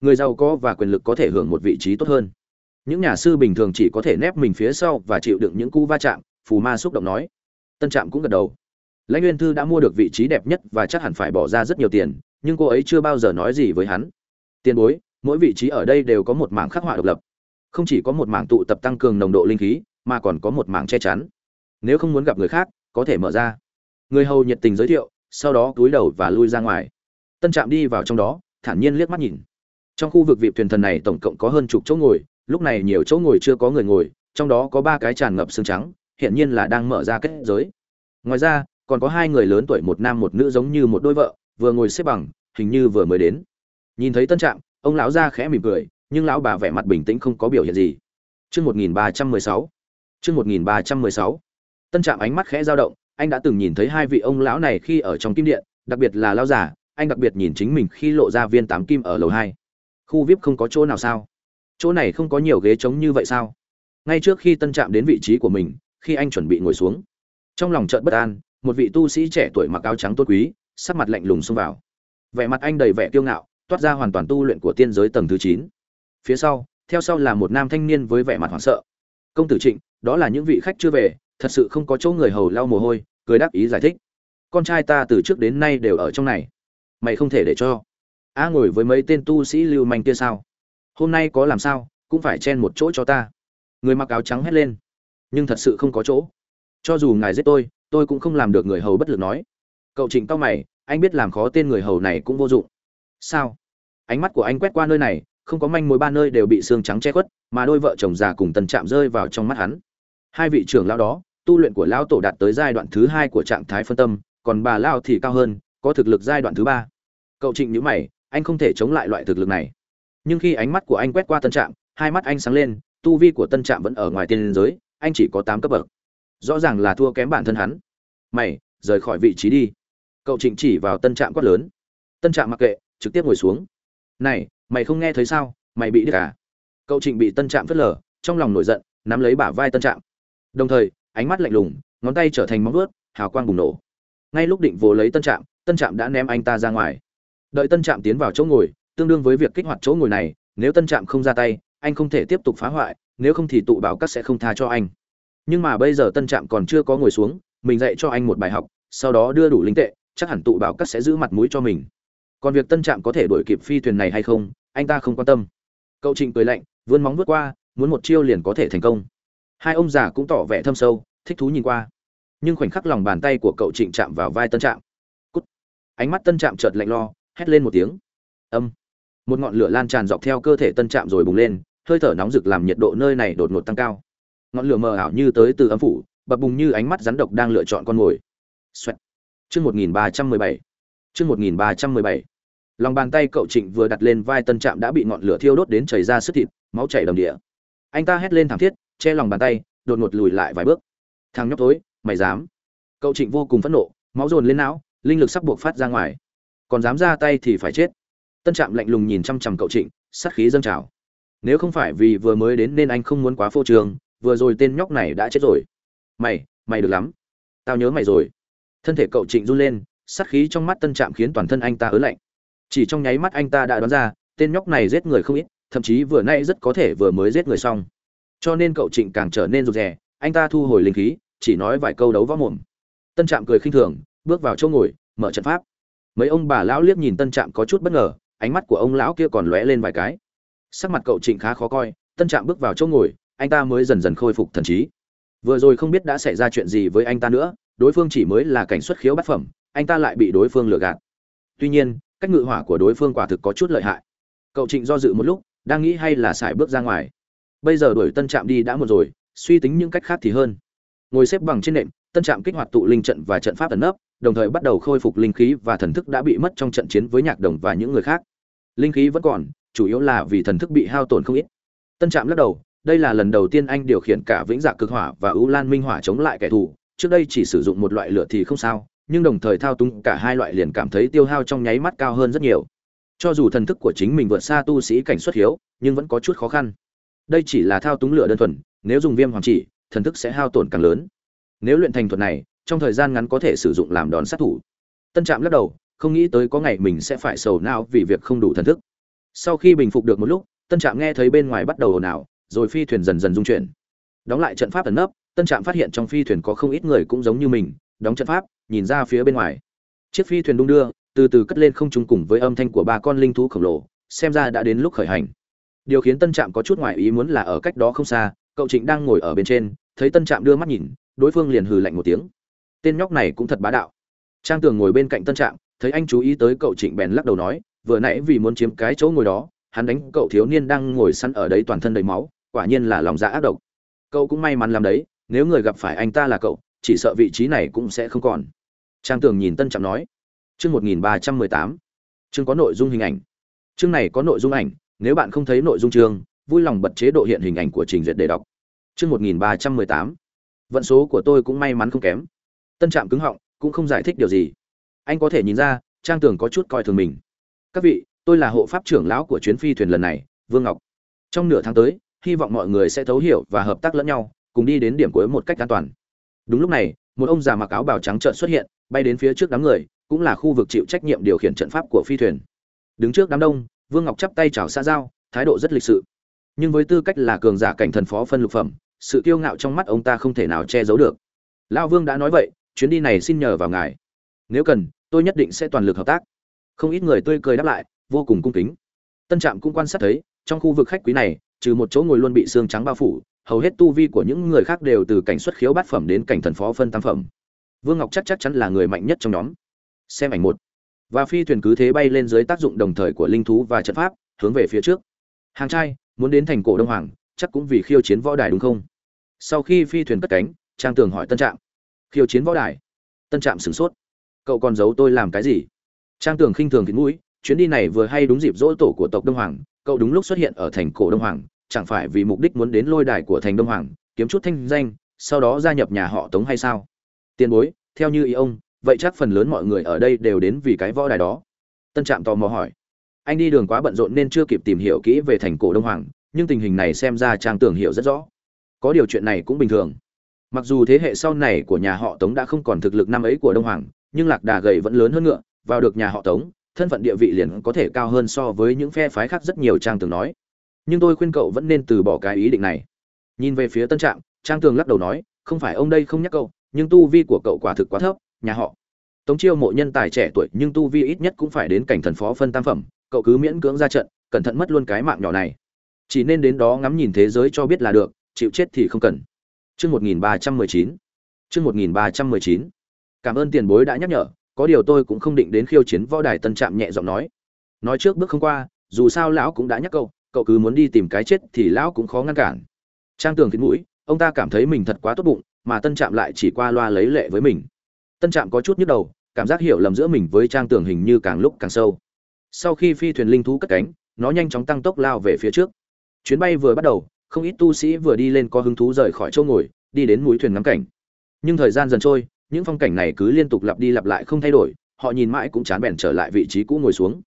Người giàu có và quyền lực có thể hưởng một vị trí tốt hơn những nhà sư bình thường chỉ có thể nép mình phía sau và chịu đựng những cú va chạm, phù ma xúc động nói. Tân trạm cũng gật đầu. Lãnh nguyên thư đã mua được vị trí đẹp nhất và chắc hẳn phải bỏ ra rất nhiều tiền, nhưng cô ấy chưa bao giờ nói gì với hắn. Tiền bối, mỗi vị trí ở đây đều có một mảng khắc họa độc lập. Không chỉ có một mảng tụ tập tăng cường nồng độ linh khí, mà còn có một mảng che chắn. Nếu không muốn gặp người khác, có thể mở ra. Người hầu nhiệt tình giới thiệu, sau đó túi đầu và lui ra ngoài. Tân trạm đi vào trong đó, thản nhiên liếc mắt nhìn. Trong khu vực vị thuyền thần này tổng cộng có hơn chục chỗ ngồi lúc này nhiều chỗ ngồi chưa có người ngồi trong đó có ba cái tràn ngập xương trắng hiện nhiên là đang mở ra kết giới ngoài ra còn có hai người lớn tuổi một nam một nữ giống như một đôi vợ vừa ngồi xếp bằng hình như vừa mới đến nhìn thấy tân trạm ông lão ra khẽ mỉm cười nhưng lão bà vẻ mặt bình tĩnh không có biểu hiện gì Chương 1316. Chương 1316. Tân Trạm ánh mắt khẽ dao động, anh đã từng nhìn thấy hai vị ông lão này khi ở trong kim điện, đặc biệt là lão giả, anh đặc biệt nhìn chính mình khi lộ ra viên tám kim ở lầu 2. Khu VIP không có chỗ nào sao? Chỗ này không có nhiều ghế trống như vậy sao? Ngay trước khi Tân Trạm đến vị trí của mình, khi anh chuẩn bị ngồi xuống, trong lòng chợt bất an, một vị tu sĩ trẻ tuổi mặc áo trắng tôn quý, sắc mặt lạnh lùng xông vào. Vẻ mặt anh đầy vẻ kiêu ngạo, toát ra hoàn toàn tu luyện của tiên giới tầng thứ chín. Phía sau, theo sau là một nam thanh niên với vẻ mặt hoảng sợ công tử trịnh đó là những vị khách chưa về thật sự không có chỗ người hầu lau mồ hôi cười đáp ý giải thích con trai ta từ trước đến nay đều ở trong này mày không thể để cho a ngồi với mấy tên tu sĩ lưu manh kia sao hôm nay có làm sao, cũng phải chen một chỗ cho ta. Người mặc áo trắng hét lên. Nhưng thật sự không có chỗ. Cho dù ngài giết tôi tôi cũng không làm được người hầu bất lực nói. Cậu trịnh tao mày, anh biết làm khó tên người hầu này cũng vô dụng. Sao? Ánh mắt của anh quét qua nơi này, không có manh mối ba nơi đều bị xương trắng che khuất, mà đôi vợ chồng già cùng tần chạm rơi vào trong mắt hắn. Hai vị trưởng lão đó, tu luyện của lão tổ đạt tới giai đoạn thứ hai của trạng thái phân tâm, còn bà lao thì cao hơn, có thực lực giai đoạn thứ ba. Cậu trịnh nhữ mày, anh không thể chống lại loại thực lực này nhưng khi ánh mắt của anh quét qua tân trạm, hai mắt anh sáng lên, tu vi của tân trạm vẫn ở ngoài tiên giới, anh chỉ có tám cấp bậc. Rõ ràng là thua kém bản thân hắn. Mày, rời khỏi vị trí đi. Cậu trịnh chỉ vào tân trạm quát lớn. Tân trạm mặc kệ, trực tiếp ngồi xuống. Này, mày không nghe thấy sao? Mày bị điếc à? Cậu trịnh bị tân trạm phớt lờ, trong lòng nổi giận, nắm lấy bả vai tân trạm. Đồng thời, ánh mắt lạnh lùng, ngón tay trở thành móng vớt hào quang bùng nổ. Ngay lúc định vồ lấy tân trạm tân trạm đã ném anh ta ra ngoài. Đợi tân trạm tiến vào chỗ ngồi tương đương với việc kích hoạt chỗ ngồi này, nếu tân trạm không ra tay, anh không thể tiếp tục phá hoại, nếu không thì tụ bảo các sẽ không tha cho anh. Nhưng mà bây giờ tân trạm còn chưa có ngồi xuống, mình dạy cho anh một bài học, sau đó đưa đủ linh tệ, chắc hẳn tụ bảo các sẽ giữ mặt mũi cho mình. Còn việc tân trạm có thể đuổi kịp phi thuyền này hay không, anh ta không quan tâm. Cậu trịnh cười lạnh, vươn móng vượt qua, muốn một chiêu liền có thể thành công. Hai ông già cũng tỏ vẻ thâm sâu, thích thú nhìn qua. Nhưng khoảnh khắc lòng bàn tay của cậu trịnh chạm vào vai tân trạm. Cút. Ánh mắt tân trạm chợt lạnh lo, hét lên một tiếng. Âm một ngọn lửa lan tràn dọc theo cơ thể tân trạm rồi bùng lên, hơi thở nóng rực làm nhiệt độ nơi này đột ngột tăng cao. Ngọn lửa mờ ảo như tới từ âm phủ, bập bùng như ánh mắt rắn độc đang lựa chọn con mồi. Xoẹt. Chương 1317. Chương 1317 lòng bàn tay cậu trịnh vừa đặt lên vai tân trạm đã bị ngọn lửa thiêu đốt đến chảy ra sức thịt, máu chảy đầm địa anh ta hét lên thảm thiết, che lòng bàn tay, đột ngột lùi lại vài bước. Thằng nhóc tối mày dám. Cậu trịnh vô cùng phẫn nộ, máu dồn lên não, linh lực sắp buộc phát ra ngoài. Còn dám ra tay thì phải chết tân trạm lạnh lùng nhìn chăm chằm cậu trịnh, sát khí dâng trào. Nếu không phải vì vừa mới đến nên anh không muốn quá phô trường vừa rồi tên nhóc này đã chết rồi. Mày mày được lắm. Tao nhớ mày rồi. Thân thể cậu trịnh run lên, sát khí trong mắt tân trạm khiến toàn thân anh ta ớn lạnh. Chỉ trong nháy mắt anh ta đã đoán ra, tên nhóc này giết người không ít, thậm chí vừa nay rất có thể vừa mới giết người xong. Cho nên cậu trịnh càng trở nên rụt rè, anh ta thu hồi linh khí, chỉ nói vài câu đấu võ mồm. Tân trạm cười khinh thường, bước vào chỗ ngồi, mở trận pháp. Mấy ông bà lão liếc nhìn tân trạm có chút bất ngờ ánh mắt của ông lão kia còn lóe lên vài cái. Sắc mặt cậu trịnh khá khó coi, tân trạm bước vào chỗ ngồi, anh ta mới dần dần khôi phục thần trí. Vừa rồi không biết đã xảy ra chuyện gì với anh ta nữa, đối phương chỉ mới là cảnh xuất khiếu bát phẩm, anh ta lại bị đối phương lừa gạt. Tuy nhiên, cách ngự hỏa của đối phương quả thực có chút lợi hại. Cậu trịnh do dự một lúc, đang nghĩ hay là xài bước ra ngoài. Bây giờ đuổi tân trạm đi đã một rồi, suy tính những cách khác thì hơn. Ngồi xếp bằng trên nệm, tân trạm kích hoạt tụ linh trận và trận pháp ẩn nấp, đồng thời bắt đầu khôi phục linh khí và thần thức đã bị mất trong trận chiến với nhạc đồng và những người khác linh khí vẫn còn, chủ yếu là vì thần thức bị hao tổn không ít. Tân trạm lắc đầu, đây là lần đầu tiên anh điều khiển cả vĩnh dạ cực hỏa và ưu lan minh hỏa chống lại kẻ thù, trước đây chỉ sử dụng một loại lửa thì không sao, nhưng đồng thời thao túng cả hai loại liền cảm thấy tiêu hao trong nháy mắt cao hơn rất nhiều. Cho dù thần thức của chính mình vượt xa tu sĩ cảnh xuất hiếu, nhưng vẫn có chút khó khăn. Đây chỉ là thao túng lửa đơn thuần, nếu dùng viêm hoàng chỉ, thần thức sẽ hao tổn càng lớn. Nếu luyện thành thuật này, trong thời gian ngắn có thể sử dụng làm đòn sát thủ. Tân trạm lắc đầu không nghĩ tới có ngày mình sẽ phải sầu não vì việc không đủ thần thức. Sau khi bình phục được một lúc, tân trạm nghe thấy bên ngoài bắt đầu ồn ào, rồi phi thuyền dần dần dung chuyển. Đóng lại trận pháp ẩn nấp, tân trạm phát hiện trong phi thuyền có không ít người cũng giống như mình, đóng trận pháp, nhìn ra phía bên ngoài. Chiếc phi thuyền đung đưa, từ từ cất lên không trung cùng với âm thanh của ba con linh thú khổng lồ, xem ra đã đến lúc khởi hành. Điều khiến tân trạm có chút ngoại ý muốn là ở cách đó không xa, cậu trịnh đang ngồi ở bên trên, thấy tân trạm đưa mắt nhìn, đối phương liền hừ lạnh một tiếng. Tên nhóc này cũng thật bá đạo. Trang tường ngồi bên cạnh tân trạm thấy anh chú ý tới cậu trịnh bèn lắc đầu nói, vừa nãy vì muốn chiếm cái chỗ ngồi đó, hắn đánh cậu thiếu niên đang ngồi săn ở đấy toàn thân đầy máu, quả nhiên là lòng dạ ác độc. Cậu cũng may mắn làm đấy, nếu người gặp phải anh ta là cậu, chỉ sợ vị trí này cũng sẽ không còn. Trang tường nhìn tân trạm nói, chương một nghìn ba trăm mười tám, chương có nội dung hình ảnh. Chương này có nội dung ảnh, nếu bạn không thấy nội dung chương, vui lòng bật chế độ hiện hình ảnh của trình duyệt để đọc. Chương một nghìn ba trăm mười tám, vận số của tôi cũng may mắn không kém. Tân trạm cứng họng, cũng không giải thích điều gì anh có thể nhìn ra, trang tường có chút coi thường mình. Các vị, tôi là hộ pháp trưởng lão của chuyến phi thuyền lần này, vương ngọc. Trong nửa tháng tới, hy vọng mọi người sẽ thấu hiểu và hợp tác lẫn nhau, cùng đi đến điểm cuối một cách an toàn. Đúng lúc này, một ông già mặc áo bào trắng trợn xuất hiện, bay đến phía trước đám người, cũng là khu vực chịu trách nhiệm điều khiển trận pháp của phi thuyền. Đứng trước đám đông, vương ngọc chắp tay chào xã giao, thái độ rất lịch sự. Nhưng với tư cách là cường giả cảnh thần phó phân lục phẩm, sự kiêu ngạo trong mắt ông ta không thể nào che giấu được. Lão vương đã nói vậy, chuyến đi này xin nhờ vào ngài nếu cần, tôi nhất định sẽ toàn lực hợp tác. Không ít người tươi cười đáp lại, vô cùng cung kính. Tân trạm cũng quan sát thấy, trong khu vực khách quý này, trừ một chỗ ngồi luôn bị xương trắng bao phủ, hầu hết tu vi của những người khác đều từ cảnh xuất khiếu bát phẩm đến cảnh thần phó phân tam phẩm. Vương ngọc chắc chắc chắn là người mạnh nhất trong nhóm. Xem ảnh một. Và phi thuyền cứ thế bay lên dưới tác dụng đồng thời của linh thú và trận pháp, hướng về phía trước. Hàng trai, muốn đến thành cổ đông hoàng, chắc cũng vì khiêu chiến võ đài đúng không? Sau khi phi thuyền cất cánh, trang tường hỏi tân trạm. Khiêu chiến võ đài? Tân trạm sửng sốt cậu còn giấu tôi làm cái gì? Trang tường khinh thường thịt mũi, chuyến đi này vừa hay đúng dịp dỗ tổ của tộc đông hoàng, cậu đúng lúc xuất hiện ở thành cổ đông hoàng, chẳng phải vì mục đích muốn đến lôi đài của thành đông hoàng, kiếm chút thanh danh, sau đó gia nhập nhà họ tống hay sao? Tiền bối, theo như ý ông, vậy chắc phần lớn mọi người ở đây đều đến vì cái võ đài đó. Tân trạm tò mò hỏi. Anh đi đường quá bận rộn nên chưa kịp tìm hiểu kỹ về thành cổ đông hoàng, nhưng tình hình này xem ra trang tưởng hiểu rất rõ. Có điều chuyện này cũng bình thường. Mặc dù thế hệ sau này của nhà họ tống đã không còn thực lực năm ấy của đông hoàng nhưng lạc đà gầy vẫn lớn hơn ngựa, vào được nhà họ tống, thân phận địa vị liền có thể cao hơn so với những phe phái khác rất nhiều trang tường nói. Nhưng tôi khuyên cậu vẫn nên từ bỏ cái ý định này. Nhìn về phía tân trạm trang tường lắc đầu nói, không phải ông đây không nhắc cậu, nhưng tu vi của cậu quả thực quá thấp, nhà họ. Tống chiêu mộ nhân tài trẻ tuổi nhưng tu vi ít nhất cũng phải đến cảnh thần phó phân tam phẩm, cậu cứ miễn cưỡng ra trận, cẩn thận mất luôn cái mạng nhỏ này. Chỉ nên đến đó ngắm nhìn thế giới cho biết là được, chịu chết thì không cần. Chương một nghìn ba trăm mười chín. Chương một nghìn ba trăm mười chín cảm ơn tiền bối đã nhắc nhở, có điều tôi cũng không định đến khiêu chiến võ đài tân trạm nhẹ giọng nói. Nói trước bước không qua, dù sao lão cũng đã nhắc cậu cậu cứ muốn đi tìm cái chết thì lão cũng khó ngăn cản. Trang tường khiến mũi, ông ta cảm thấy mình thật quá tốt bụng, mà tân trạm lại chỉ qua loa lấy lệ với mình. Tân trạm có chút nhức đầu, cảm giác hiểu lầm giữa mình với trang tường hình như càng lúc càng sâu. Sau khi phi thuyền linh thú cất cánh, nó nhanh chóng tăng tốc lao về phía trước. Chuyến bay vừa bắt đầu, không ít tu sĩ vừa đi lên có hứng thú rời khỏi chỗ ngồi, đi đến mũi thuyền ngắm cảnh. Nhưng thời gian dần trôi những phong cảnh này cứ liên tục lặp đi lặp lại không thay đổi, họ nhìn mãi cũng chán bèn trở lại vị trí cũ ngồi xuống.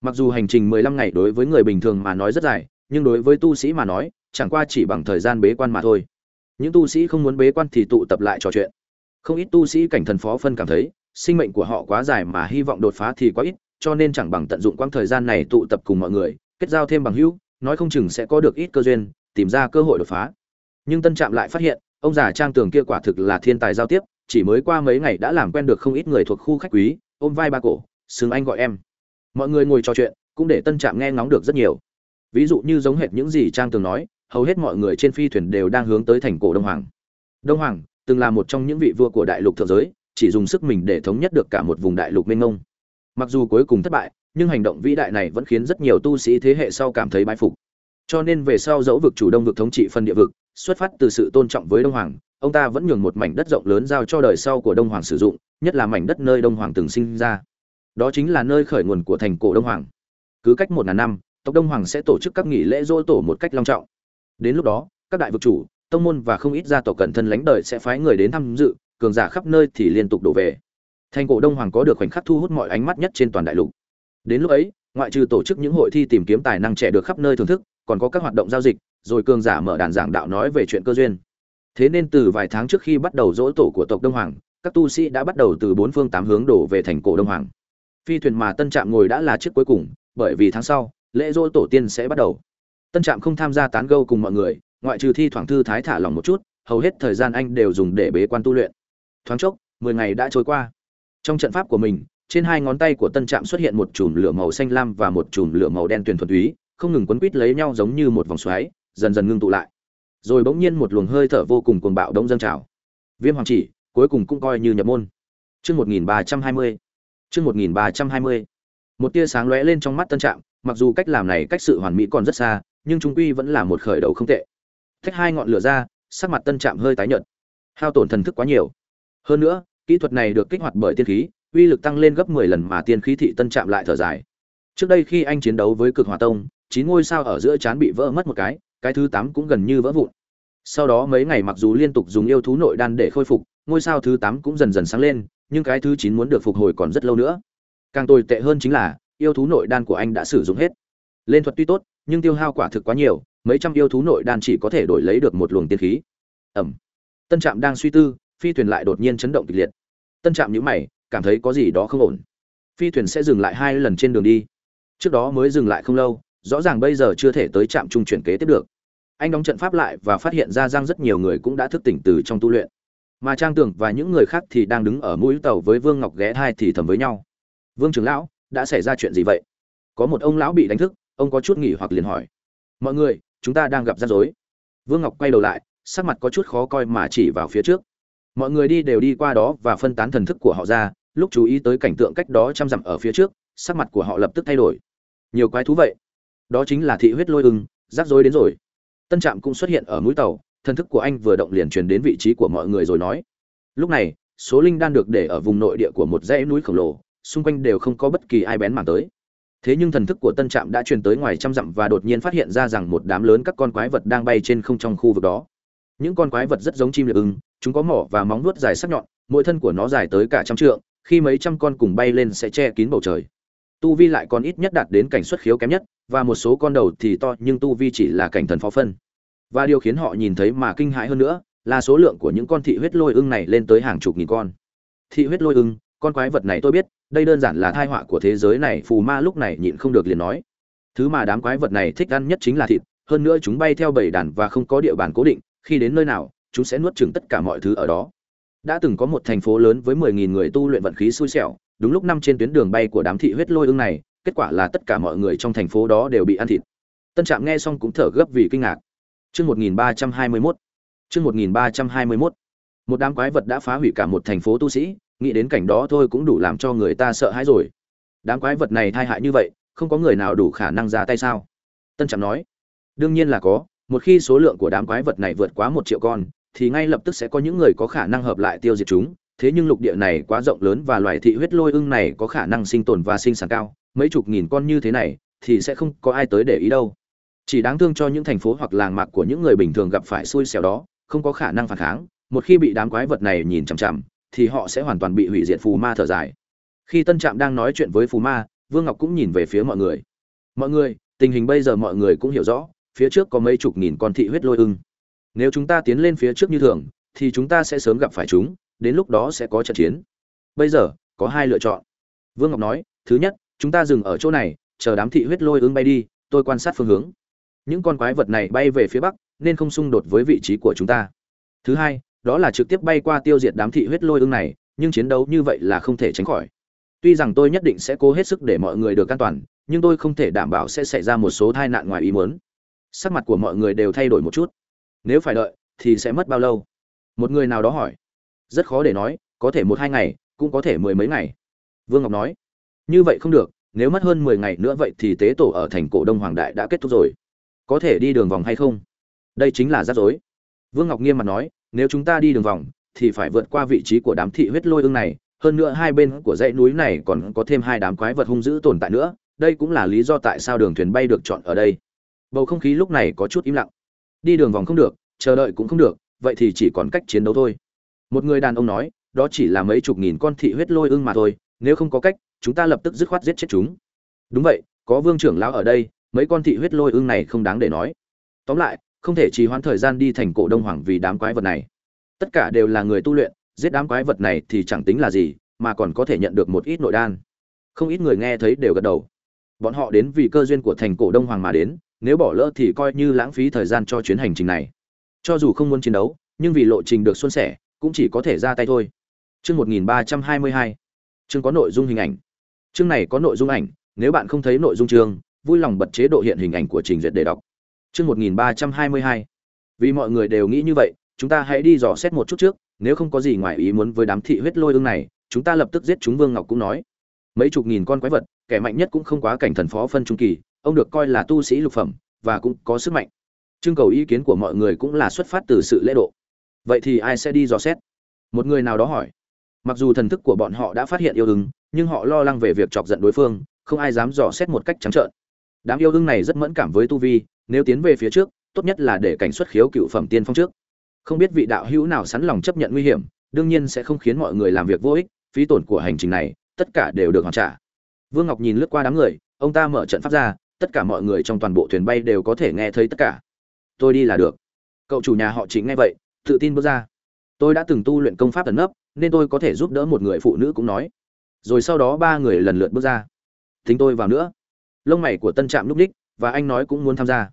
Mặc dù hành trình mười lăm ngày đối với người bình thường mà nói rất dài, nhưng đối với tu sĩ mà nói, chẳng qua chỉ bằng thời gian bế quan mà thôi. Những tu sĩ không muốn bế quan thì tụ tập lại trò chuyện. Không ít tu sĩ cảnh thần phó phân cảm thấy, sinh mệnh của họ quá dài mà hy vọng đột phá thì quá ít, cho nên chẳng bằng tận dụng quãng thời gian này tụ tập cùng mọi người, kết giao thêm bằng hữu, nói không chừng sẽ có được ít cơ duyên, tìm ra cơ hội đột phá. Nhưng tân trạm lại phát hiện, ông già trang tường kia quả thực là thiên tài giao tiếp chỉ mới qua mấy ngày đã làm quen được không ít người thuộc khu khách quý, ôm vai ba cổ sừng anh gọi em. Mọi người ngồi trò chuyện, cũng để tân trạm nghe ngóng được rất nhiều. Ví dụ như giống hệt những gì trang từng nói, hầu hết mọi người trên phi thuyền đều đang hướng tới thành cổ đông hoàng. Đông hoàng, từng là một trong những vị vua của đại lục thượng giới, chỉ dùng sức mình để thống nhất được cả một vùng đại lục mênh mông. Mặc dù cuối cùng thất bại, nhưng hành động vĩ đại này vẫn khiến rất nhiều tu sĩ thế hệ sau cảm thấy bái phục cho nên về sau dẫu vực chủ đông vực thống trị phần địa vực, xuất phát từ sự tôn trọng với đông hoàng, ông ta vẫn nhường một mảnh đất rộng lớn giao cho đời sau của đông hoàng sử dụng, nhất là mảnh đất nơi đông hoàng từng sinh ra. Đó chính là nơi khởi nguồn của thành cổ đông hoàng. Cứ cách một ngàn năm, tộc đông hoàng sẽ tổ chức các nghỉ lễ dỗ tổ một cách long trọng. Đến lúc đó, các đại vực chủ, tông môn và không ít gia tộc cận thân lánh đời sẽ phái người đến tham dự, cường giả khắp nơi thì liên tục đổ về. Thành cổ đông hoàng có được khoảnh khắc thu hút mọi ánh mắt nhất trên toàn đại lục. Đến lúc ấy, ngoại trừ tổ chức những hội thi tìm kiếm tài năng trẻ được khắp nơi thưởng thức còn có các hoạt động giao dịch, rồi cường giả mở đàn giảng đạo nói về chuyện cơ duyên. Thế nên từ vài tháng trước khi bắt đầu dỗ tổ của tộc đông hoàng, các tu sĩ đã bắt đầu từ bốn phương tám hướng đổ về thành cổ đông hoàng. Phi thuyền mà tân trạm ngồi đã là chiếc cuối cùng, bởi vì tháng sau, lễ dỗ tổ tiên sẽ bắt đầu. Tân trạm không tham gia tán gẫu cùng mọi người, ngoại trừ thi thoảng thư thái thả lòng một chút, hầu hết thời gian anh đều dùng để bế quan tu luyện. Thoáng chốc, mười ngày đã trôi qua. Trong trận pháp của mình, trên hai ngón tay của tân trạm xuất hiện một chùm lửa màu xanh lam và một chùm lửa màu đen tuyền thuần túy không ngừng quấn quít lấy nhau giống như một vòng xoáy, dần dần ngưng tụ lại. Rồi bỗng nhiên một luồng hơi thở vô cùng cuồng bạo đông dâng trào. Viêm hoàng chỉ, cuối cùng cũng coi như nhập môn. Chương một nghìn ba trăm hai mươi. Chương một nghìn ba trăm hai mươi. Một tia sáng lóe lên trong mắt tân trạm, mặc dù cách làm này cách sự hoàn mỹ còn rất xa, nhưng chúng quy vẫn là một khởi đầu không tệ. Thách hai ngọn lửa ra, sắc mặt tân trạm hơi tái nhợt. Hao tổn thần thức quá nhiều. Hơn nữa, kỹ thuật này được kích hoạt bởi tiên khí, uy lực tăng lên gấp mười lần mà tiên khí thị tân trạm lại thở dài. Trước đây khi anh chiến đấu với cực hòa tông chín ngôi sao ở giữa chán bị vỡ mất một cái cái thứ tám cũng gần như vỡ vụn. Sau đó mấy ngày mặc dù liên tục dùng yêu thú nội đan để khôi phục, ngôi sao thứ tám cũng dần dần sáng lên, nhưng cái thứ chín muốn được phục hồi còn rất lâu nữa. Càng tồi tệ hơn chính là, yêu thú nội đan của anh đã sử dụng hết. Lên thuật tuy tốt, nhưng tiêu hao quả thực quá nhiều, mấy trăm yêu thú nội đan chỉ có thể đổi lấy được một luồng tiên khí. Ẩm. Tân trạm đang suy tư, phi thuyền lại đột nhiên chấn động kịch liệt. Tân trạm nhíu mày, cảm thấy có gì đó không ổn. Phi thuyền sẽ dừng lại hai lần trên đường đi. Trước đó mới dừng lại không lâu rõ ràng bây giờ chưa thể tới trạm trung chuyển kế tiếp được. Anh đóng trận pháp lại và phát hiện ra rằng rất nhiều người cũng đã thức tỉnh từ trong tu luyện. Mà trang tưởng và những người khác thì đang đứng ở mũi tàu với vương ngọc ghé hai thì thầm với nhau. Vương trưởng lão, đã xảy ra chuyện gì vậy? Có một ông lão bị đánh thức, ông có chút nghỉ hoặc liền hỏi. Mọi người, chúng ta đang gặp rắc rối. Vương ngọc quay đầu lại, sắc mặt có chút khó coi mà chỉ vào phía trước. Mọi người đi đều đi qua đó và phân tán thần thức của họ ra, lúc chú ý tới cảnh tượng cách đó trăm dặm ở phía trước, sắc mặt của họ lập tức thay đổi. Nhiều quái thú vậy đó chính là thị huyết lôi ưng, rắc rối đến rồi. Tân trạm cũng xuất hiện ở mũi tàu thần thức của anh vừa động liền truyền đến vị trí của mọi người rồi nói. Lúc này, số linh đan được để ở vùng nội địa của một dãy núi khổng lồ, xung quanh đều không có bất kỳ ai bén mảng tới. Thế nhưng thần thức của tân trạm đã truyền tới ngoài trăm dặm và đột nhiên phát hiện ra rằng một đám lớn các con quái vật đang bay trên không trong khu vực đó. Những con quái vật rất giống chim liệp ưng, chúng có mỏ và móng nuốt dài sắc nhọn, mỗi thân của nó dài tới cả trăm trượng, khi mấy trăm con cùng bay lên sẽ che kín bầu trời tu vi lại còn ít nhất đạt đến cảnh xuất khiếu kém nhất, và một số con đầu thì to, nhưng tu vi chỉ là cảnh thần phó phân. Và điều khiến họ nhìn thấy mà kinh hãi hơn nữa, là số lượng của những con thị huyết lôi ưng này lên tới hàng chục nghìn con. Thị huyết lôi ưng, con quái vật này tôi biết, đây đơn giản là thai họa của thế giới này, phù ma lúc này nhịn không được liền nói. Thứ mà đám quái vật này thích ăn nhất chính là thịt, hơn nữa chúng bay theo bầy đàn và không có địa bàn cố định, khi đến nơi nào, chúng sẽ nuốt chửng tất cả mọi thứ ở đó. Đã từng có một thành phố lớn với 10.000 người tu luyện vận khí xui xẻo đúng lúc năm trên tuyến đường bay của đám thị huyết lôi ương này, kết quả là tất cả mọi người trong thành phố đó đều bị ăn thịt. Tân trạm nghe xong cũng thở gấp vì kinh ngạc. Chương 1321 chương 1321 một đám quái vật đã phá hủy cả một thành phố tu sĩ, nghĩ đến cảnh đó thôi cũng đủ làm cho người ta sợ hãi rồi. Đám quái vật này thai hại như vậy, không có người nào đủ khả năng ra tay sao? Tân trạm nói. Đương nhiên là có, một khi số lượng của đám quái vật này vượt quá một triệu con, thì ngay lập tức sẽ có những người có khả năng hợp lại tiêu diệt chúng thế nhưng lục địa này quá rộng lớn và loài thị huyết lôi ưng này có khả năng sinh tồn và sinh sản cao, mấy chục nghìn con như thế này thì sẽ không có ai tới để ý đâu. Chỉ đáng thương cho những thành phố hoặc làng mạc của những người bình thường gặp phải xui xẻo đó, không có khả năng phản kháng, một khi bị đám quái vật này nhìn chằm chằm, thì họ sẽ hoàn toàn bị hủy diệt phù ma thở dài. Khi tân trạm đang nói chuyện với phù ma, vương ngọc cũng nhìn về phía mọi người. Mọi người, tình hình bây giờ mọi người cũng hiểu rõ, phía trước có mấy chục nghìn con thị huyết lôi ưng. Nếu chúng ta tiến lên phía trước như thường, thì chúng ta sẽ sớm gặp phải chúng đến lúc đó sẽ có trận chiến. Bây giờ, có hai lựa chọn. Vương ngọc nói, thứ nhất, chúng ta dừng ở chỗ này, chờ đám thị huyết lôi ứng bay đi, tôi quan sát phương hướng. Những con quái vật này bay về phía bắc, nên không xung đột với vị trí của chúng ta. Thứ hai, đó là trực tiếp bay qua tiêu diệt đám thị huyết lôi ưng này, nhưng chiến đấu như vậy là không thể tránh khỏi. Tuy rằng tôi nhất định sẽ cố hết sức để mọi người được an toàn, nhưng tôi không thể đảm bảo sẽ xảy ra một số tai nạn ngoài ý muốn. Sắc mặt của mọi người đều thay đổi một chút. Nếu phải đợi, thì sẽ mất bao lâu? Một người nào đó hỏi rất khó để nói, có thể một hai ngày, cũng có thể mười mấy ngày. Vương ngọc nói, như vậy không được, nếu mất hơn mười ngày nữa vậy thì tế tổ ở thành cổ đông hoàng đại đã kết thúc rồi. Có thể đi đường vòng hay không? Đây chính là rắc rối. Vương ngọc nghiêm mặt nói, nếu chúng ta đi đường vòng, thì phải vượt qua vị trí của đám thị huyết lôi ương này. Hơn nữa hai bên của dãy núi này còn có thêm hai đám quái vật hung dữ tồn tại nữa. Đây cũng là lý do tại sao đường thuyền bay được chọn ở đây. Bầu không khí lúc này có chút im lặng. Đi đường vòng không được, chờ đợi cũng không được, vậy thì chỉ còn cách chiến đấu thôi một người đàn ông nói, đó chỉ là mấy chục nghìn con thị huyết lôi ưng mà thôi, nếu không có cách, chúng ta lập tức dứt khoát giết chết chúng. Đúng vậy, có vương trưởng lão ở đây, mấy con thị huyết lôi ưng này không đáng để nói. Tóm lại, không thể trì hoãn thời gian đi thành cổ đông hoàng vì đám quái vật này. Tất cả đều là người tu luyện, giết đám quái vật này thì chẳng tính là gì, mà còn có thể nhận được một ít nội đan. Không ít người nghe thấy đều gật đầu. Bọn họ đến vì cơ duyên của thành cổ đông hoàng mà đến, nếu bỏ lỡ thì coi như lãng phí thời gian cho chuyến hành trình này. Cho dù không muốn chiến đấu, nhưng vì lộ trình được xuân sẻ cũng chỉ có thể ra tay thôi. Chương 1322 chương có nội dung hình ảnh. Chương này có nội dung ảnh, nếu bạn không thấy nội dung chương, vui lòng bật chế độ hiện hình ảnh của trình duyệt để đọc. Chương 1322 vì mọi người đều nghĩ như vậy, chúng ta hãy đi dò xét một chút trước, nếu không có gì ngoài ý muốn với đám thị huyết lôi ương này, chúng ta lập tức giết chúng vương ngọc cũng nói. Mấy chục nghìn con quái vật, kẻ mạnh nhất cũng không quá cảnh thần phó phân trung kỳ, ông được coi là tu sĩ lục phẩm, và cũng có sức mạnh. Trưng cầu ý kiến của mọi người cũng là xuất phát từ sự lễ độ vậy thì ai sẽ đi dò xét? Một người nào đó hỏi. Mặc dù thần thức của bọn họ đã phát hiện yêu ứng nhưng họ lo lắng về việc chọc giận đối phương, không ai dám dò xét một cách trắng trợn. Đám yêu ứng này rất mẫn cảm với tu vi, nếu tiến về phía trước, tốt nhất là để cảnh xuất khiếu cựu phẩm tiên phong trước. Không biết vị đạo hữu nào sẵn lòng chấp nhận nguy hiểm, đương nhiên sẽ không khiến mọi người làm việc vô ích, phí tổn của hành trình này, tất cả đều được hoàn trả. Vương ngọc nhìn lướt qua đám người, ông ta mở trận pháp ra, tất cả mọi người trong toàn bộ thuyền bay đều có thể nghe thấy tất cả. Tôi đi là được. Cậu chủ nhà họ chính nghe vậy tự tin bước ra. Tôi đã từng tu luyện công pháp tấn ấp nên tôi có thể giúp đỡ một người phụ nữ cũng nói. Rồi sau đó ba người lần lượt bước ra. Tính tôi vào nữa. Lông mày của tân trạm lúc đích, và anh nói cũng muốn tham gia.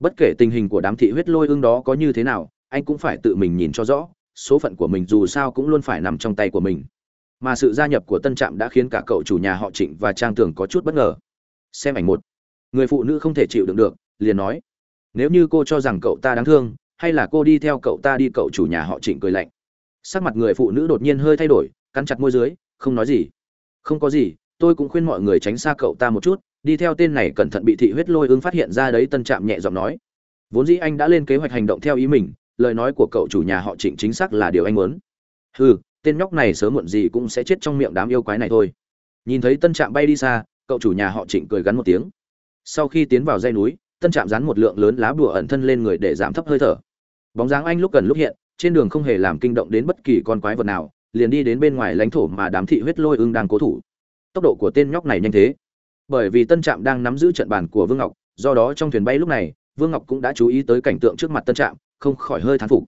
Bất kể tình hình của đám thị huyết lôi ương đó có như thế nào, anh cũng phải tự mình nhìn cho rõ, số phận của mình dù sao cũng luôn phải nằm trong tay của mình. Mà sự gia nhập của tân trạm đã khiến cả cậu chủ nhà họ trịnh và trang tường có chút bất ngờ. Xem ảnh một. Người phụ nữ không thể chịu đựng được, liền nói. Nếu như cô cho rằng cậu ta đáng thương hay là cô đi theo cậu ta đi, cậu chủ nhà họ trịnh cười lạnh. Sắc mặt người phụ nữ đột nhiên hơi thay đổi, cắn chặt môi dưới, không nói gì. Không có gì, tôi cũng khuyên mọi người tránh xa cậu ta một chút, đi theo tên này cẩn thận bị thị huyết lôi ứng phát hiện ra đấy, tân trạm nhẹ giọng nói. Vốn dĩ anh đã lên kế hoạch hành động theo ý mình, lời nói của cậu chủ nhà họ trịnh chính xác là điều anh muốn. Hừ, tên nhóc này sớm muộn gì cũng sẽ chết trong miệng đám yêu quái này thôi. Nhìn thấy tân trạm bay đi xa, cậu chủ nhà họ trịnh cười gắn một tiếng. Sau khi tiến vào dây núi, tân trạm dán một lượng lớn lá bùa ẩn thân lên người để giảm thấp hơi thở bóng dáng anh lúc gần lúc hiện, trên đường không hề làm kinh động đến bất kỳ con quái vật nào, liền đi đến bên ngoài lãnh thổ mà đám thị huyết lôi ưng đang cố thủ. Tốc độ của tên nhóc này nhanh thế. Bởi vì tân trạm đang nắm giữ trận bàn của vương ngọc, do đó trong thuyền bay lúc này, vương ngọc cũng đã chú ý tới cảnh tượng trước mặt tân trạm, không khỏi hơi thán phục.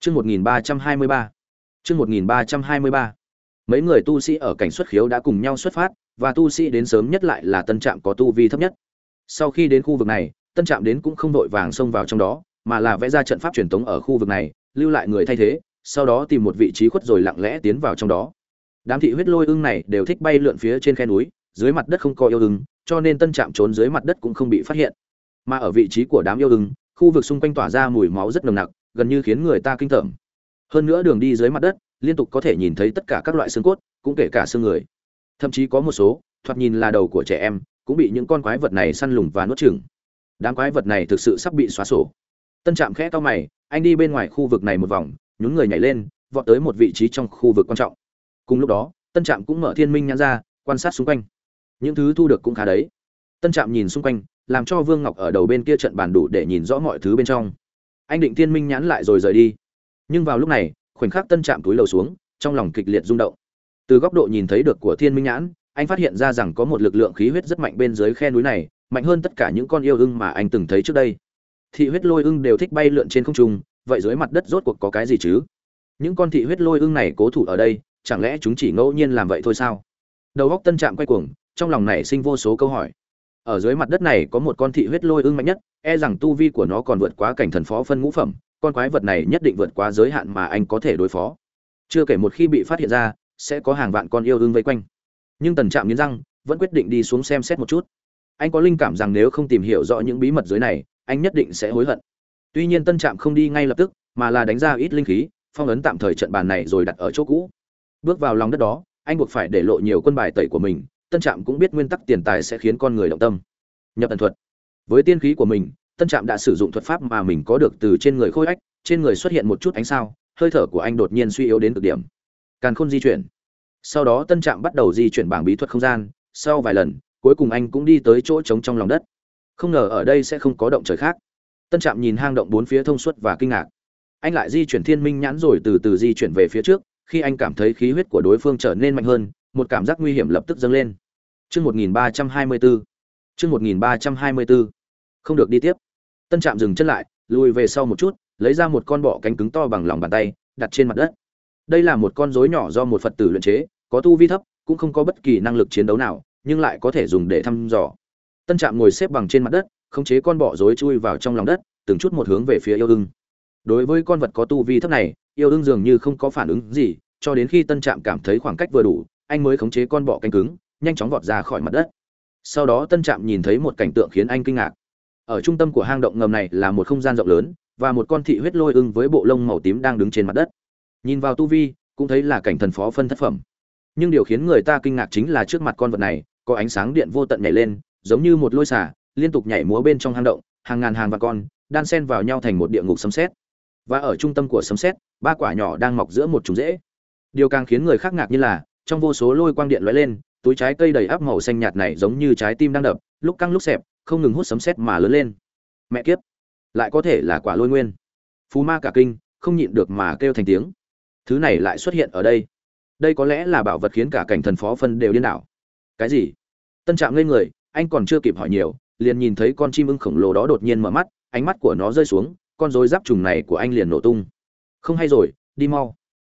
Chương một nghìn ba trăm hai mươi ba. Chương một nghìn ba trăm hai mươi ba. Mấy người tu sĩ ở cảnh xuất khiếu đã cùng nhau xuất phát, và tu sĩ đến sớm nhất lại là tân trạm có tu vi thấp nhất. Sau khi đến khu vực này, tân trạm đến cũng không đội vàng xông vào trong đó mà là vẽ ra trận pháp truyền tống ở khu vực này, lưu lại người thay thế, sau đó tìm một vị trí khuất rồi lặng lẽ tiến vào trong đó. Đám thị huyết lôi ưng này đều thích bay lượn phía trên khe núi, dưới mặt đất không có yêu ưng, cho nên tân trạm trốn dưới mặt đất cũng không bị phát hiện. Mà ở vị trí của đám yêu ưng, khu vực xung quanh tỏa ra mùi máu rất nồng nặc, gần như khiến người ta kinh tởm hơn nữa đường đi dưới mặt đất, liên tục có thể nhìn thấy tất cả các loại xương cốt, cũng kể cả xương người. Thậm chí có một số, thoạt nhìn là đầu của trẻ em, cũng bị những con quái vật này săn lùng và nuốt chửng. Đám quái vật này thực sự sắp bị xóa sổ tân trạm khẽ to mày, anh đi bên ngoài khu vực này một vòng, nhún người nhảy lên, vọt tới một vị trí trong khu vực quan trọng. Cùng lúc đó, tân trạm cũng mở thiên minh nhãn ra, quan sát xung quanh. Những thứ thu được cũng khá đấy. Tân trạm nhìn xung quanh, làm cho vương ngọc ở đầu bên kia trận bàn đủ để nhìn rõ mọi thứ bên trong. Anh định thiên minh nhãn lại rồi rời đi. Nhưng vào lúc này, khoảnh khắc tân trạm túi lầu xuống, trong lòng kịch liệt rung động. Từ góc độ nhìn thấy được của thiên minh nhãn, anh phát hiện ra rằng có một lực lượng khí huyết rất mạnh bên dưới khe núi này, mạnh hơn tất cả những con yêu ưng mà anh từng thấy trước đây thị huyết lôi ưng đều thích bay lượn trên không trung, vậy dưới mặt đất rốt cuộc có cái gì chứ? Những con thị huyết lôi ưng này cố thủ ở đây, chẳng lẽ chúng chỉ ngẫu nhiên làm vậy thôi sao? Đầu góc tân trạm quay cuồng, trong lòng nảy sinh vô số câu hỏi. Ở dưới mặt đất này có một con thị huyết lôi ưng mạnh nhất e rằng tu vi của nó còn vượt quá cảnh thần phó phân ngũ phẩm, con quái vật này nhất định vượt quá giới hạn mà anh có thể đối phó. Chưa kể một khi bị phát hiện ra, sẽ có hàng vạn con yêu ưng vây quanh. Nhưng tần trạm nghiến răng, vẫn quyết định đi xuống xem xét một chút. Anh có linh cảm rằng nếu không tìm hiểu rõ những bí mật dưới này anh nhất định sẽ hối hận. Tuy nhiên tân trạm không đi ngay lập tức, mà là đánh ra ít linh khí, phong ấn tạm thời trận bàn này rồi đặt ở chỗ cũ. Bước vào lòng đất đó, anh buộc phải để lộ nhiều quân bài tẩy của mình, tân trạm cũng biết nguyên tắc tiền tài sẽ khiến con người động tâm. Nhập thần thuật. Với tiên khí của mình, tân trạm đã sử dụng thuật pháp mà mình có được từ trên người khôi ách, trên người xuất hiện một chút ánh sao, hơi thở của anh đột nhiên suy yếu đến cực điểm. Càn khôn di chuyển. Sau đó tân trạm bắt đầu di chuyển bảng bí thuật không gian, sau vài lần, cuối cùng anh cũng đi tới chỗ trống trong lòng đất không ngờ ở đây sẽ không có động trời khác. Tân trạm nhìn hang động bốn phía thông suốt và kinh ngạc. Anh lại di chuyển thiên minh nhãn rồi từ từ di chuyển về phía trước, khi anh cảm thấy khí huyết của đối phương trở nên mạnh hơn, một cảm giác nguy hiểm lập tức dâng lên. Chương một nghìn ba trăm hai mươi bốn chương một nghìn ba trăm hai mươi bốn không được đi tiếp. Tân trạm dừng chân lại, lùi về sau một chút, lấy ra một con bọ cánh cứng to bằng lòng bàn tay, đặt trên mặt đất. Đây là một con rối nhỏ do một phật tử luyện chế, có tu vi thấp, cũng không có bất kỳ năng lực chiến đấu nào, nhưng lại có thể dùng để thăm dò tân trạm ngồi xếp bằng trên mặt đất, khống chế con bọ rối chui vào trong lòng đất, từng chút một hướng về phía yêu ưng. Đối với con vật có tu vi thấp này, yêu ưng dường như không có phản ứng gì, cho đến khi tân trạm cảm thấy khoảng cách vừa đủ, anh mới khống chế con bọ canh cứng, nhanh chóng vọt ra khỏi mặt đất. Sau đó tân trạm nhìn thấy một cảnh tượng khiến anh kinh ngạc. Ở trung tâm của hang động ngầm này là một không gian rộng lớn, và một con thị huyết lôi ưng với bộ lông màu tím đang đứng trên mặt đất. Nhìn vào tu vi, cũng thấy là cảnh thần phó phân thất phẩm. Nhưng điều khiến người ta kinh ngạc chính là trước mặt con vật này, có ánh sáng điện vô tận nhảy lên giống như một lôi xả liên tục nhảy múa bên trong hang động, hàng ngàn hàng vạn con, đan xen vào nhau thành một địa ngục sấm sét. Và ở trung tâm của sấm sét, ba quả nhỏ đang mọc giữa một chúng rễ. Điều càng khiến người khác ngạc như là, trong vô số lôi quang điện lóe lên, túi trái cây đầy áp màu xanh nhạt này giống như trái tim đang đập, lúc căng lúc xẹp, không ngừng hút sấm sét mà lớn lên. Mẹ kiếp! Lại có thể là quả lôi nguyên. Phú ma cả kinh, không nhịn được mà kêu thành tiếng. Thứ này lại xuất hiện ở đây. Đây có lẽ là bảo vật khiến cả cảnh thần phó phân đều điên đảo. Cái gì? Tân trạm lên người anh còn chưa kịp hỏi nhiều, liền nhìn thấy con chim ưng khổng lồ đó đột nhiên mở mắt, ánh mắt của nó rơi xuống, con rối giáp trùng này của anh liền nổ tung. Không hay rồi, đi mau.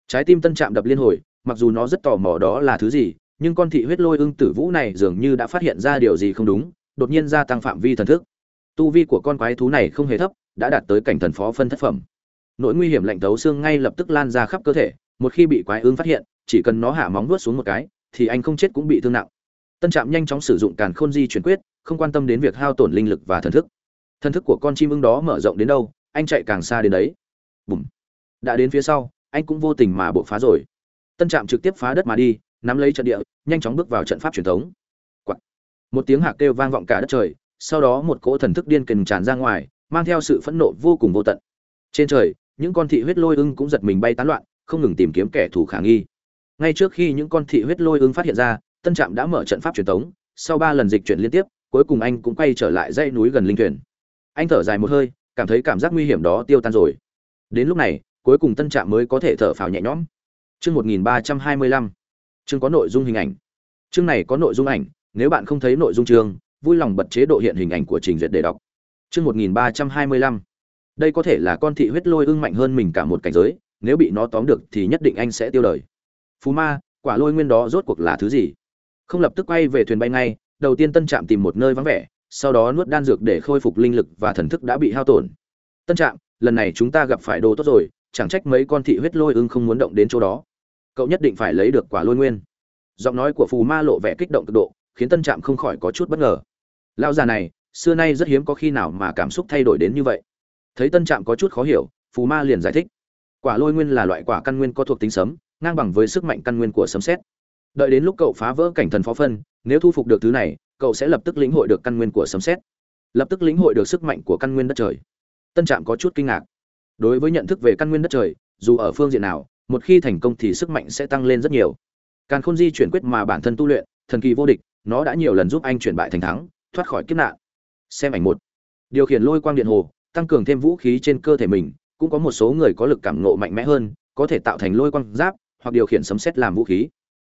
Trái tim tân trạm đập liên hồi, mặc dù nó rất tò mò đó là thứ gì, nhưng con thị huyết lôi ưng tử vũ này dường như đã phát hiện ra điều gì không đúng, đột nhiên gia tăng phạm vi thần thức. Tu vi của con quái thú này không hề thấp, đã đạt tới cảnh thần phó phân thất phẩm. Nỗi nguy hiểm lạnh thấu xương ngay lập tức lan ra khắp cơ thể, một khi bị quái ưng phát hiện, chỉ cần nó hạ móng vuốt xuống một cái, thì anh không chết cũng bị thương nặng tân trạm nhanh chóng sử dụng càn khôn di chuyển quyết, không quan tâm đến việc hao tổn linh lực và thần thức. Thần thức của con chim ưng đó mở rộng đến đâu, anh chạy càng xa đến đấy. Bùm. Đã đến phía sau, anh cũng vô tình mà bộ phá rồi. Tân trạm trực tiếp phá đất mà đi, nắm lấy trận địa, nhanh chóng bước vào trận pháp truyền thống. Quạt. một tiếng hạc kêu vang vọng cả đất trời, sau đó một cỗ thần thức điên kình tràn ra ngoài, mang theo sự phẫn nộ vô cùng vô tận. Trên trời, những con thị huyết lôi ưng cũng giật mình bay tán loạn, không ngừng tìm kiếm kẻ thù khả nghi. Ngay trước khi những con thị huyết lôi ưng phát hiện ra tân trạm đã mở trận pháp truyền thống sau ba lần dịch chuyển liên tiếp, cuối cùng anh cũng quay trở lại dãy núi gần linh thuyền. Anh thở dài một hơi, cảm thấy cảm giác nguy hiểm đó tiêu tan rồi. Đến lúc này, cuối cùng tân trạm mới có thể thở phào nhẹ nhõm. Chương một nghìn ba trăm hai mươi lăm. Chương có nội dung hình ảnh. Chương này có nội dung ảnh, nếu bạn không thấy nội dung chương, vui lòng bật chế độ hiện hình ảnh của trình duyệt để đọc. Chương một nghìn ba trăm hai mươi lăm. Đây có thể là con thị huyết lôi ưng mạnh hơn mình cả một cảnh giới, nếu bị nó tóm được thì nhất định anh sẽ tiêu đời. Phú ma, quả lôi nguyên đó rốt cuộc là thứ gì? Không lập tức quay về thuyền bay ngay, đầu tiên tân trạm tìm một nơi vắng vẻ, sau đó nuốt đan dược để khôi phục linh lực và thần thức đã bị hao tổn. Tân trạm, lần này chúng ta gặp phải đồ tốt rồi, chẳng trách mấy con thị huyết lôi ưng không muốn động đến chỗ đó. Cậu nhất định phải lấy được quả lôi nguyên. Giọng nói của phù ma lộ vẻ kích động cực độ, khiến tân trạm không khỏi có chút bất ngờ. Lão già này, xưa nay rất hiếm có khi nào mà cảm xúc thay đổi đến như vậy. Thấy tân trạm có chút khó hiểu, phù ma liền giải thích. Quả lôi nguyên là loại quả căn nguyên có thuộc tính sấm, ngang bằng với sức mạnh căn nguyên của sấm xét đợi đến lúc cậu phá vỡ cảnh thần phó phân, nếu thu phục được thứ này, cậu sẽ lập tức lĩnh hội được căn nguyên của sấm xét lập tức lĩnh hội được sức mạnh của căn nguyên đất trời. Tân trạm có chút kinh ngạc. Đối với nhận thức về căn nguyên đất trời, dù ở phương diện nào, một khi thành công thì sức mạnh sẽ tăng lên rất nhiều. Càn khôn di chuyển quyết mà bản thân tu luyện, thần kỳ vô địch, nó đã nhiều lần giúp anh chuyển bại thành thắng, thoát khỏi kiếp nạn. Xem ảnh một. Điều khiển lôi quang điện hồ, tăng cường thêm vũ khí trên cơ thể mình, cũng có một số người có lực cảm nộ mạnh mẽ hơn, có thể tạo thành lôi quang giáp, hoặc điều khiển sấm xét làm vũ khí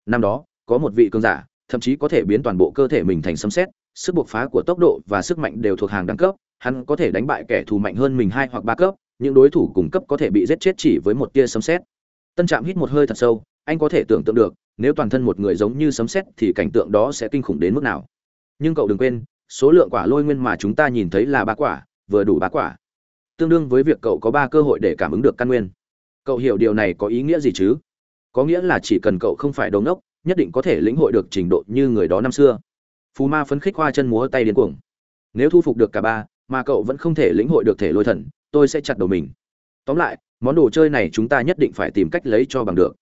năm đó, có một vị cường giả, thậm chí có thể biến toàn bộ cơ thể mình thành sấm xét sức buộc phá của tốc độ và sức mạnh đều thuộc hàng đẳng cấp, hắn có thể đánh bại kẻ thù mạnh hơn mình hai hoặc ba cấp, những đối thủ cùng cấp có thể bị giết chết chỉ với một tia sấm xét tân trạm hít một hơi thật sâu, anh có thể tưởng tượng được, nếu toàn thân một người giống như sấm xét thì cảnh tượng đó sẽ kinh khủng đến mức nào. Nhưng cậu đừng quên, số lượng quả lôi nguyên mà chúng ta nhìn thấy là ba quả, vừa đủ ba quả. Tương đương với việc cậu có ba cơ hội để cảm ứng được căn nguyên. Cậu hiểu điều này có ý nghĩa gì chứ? Có nghĩa là chỉ cần cậu không phải đống ốc nhất định có thể lĩnh hội được trình độ như người đó năm xưa. Phù ma phấn khích hoa chân múa tay điên cuồng. Nếu thu phục được cả ba mà cậu vẫn không thể lĩnh hội được thể lôi thần tôi sẽ chặt đầu mình. Tóm lại món đồ chơi này chúng ta nhất định phải tìm cách lấy cho bằng được.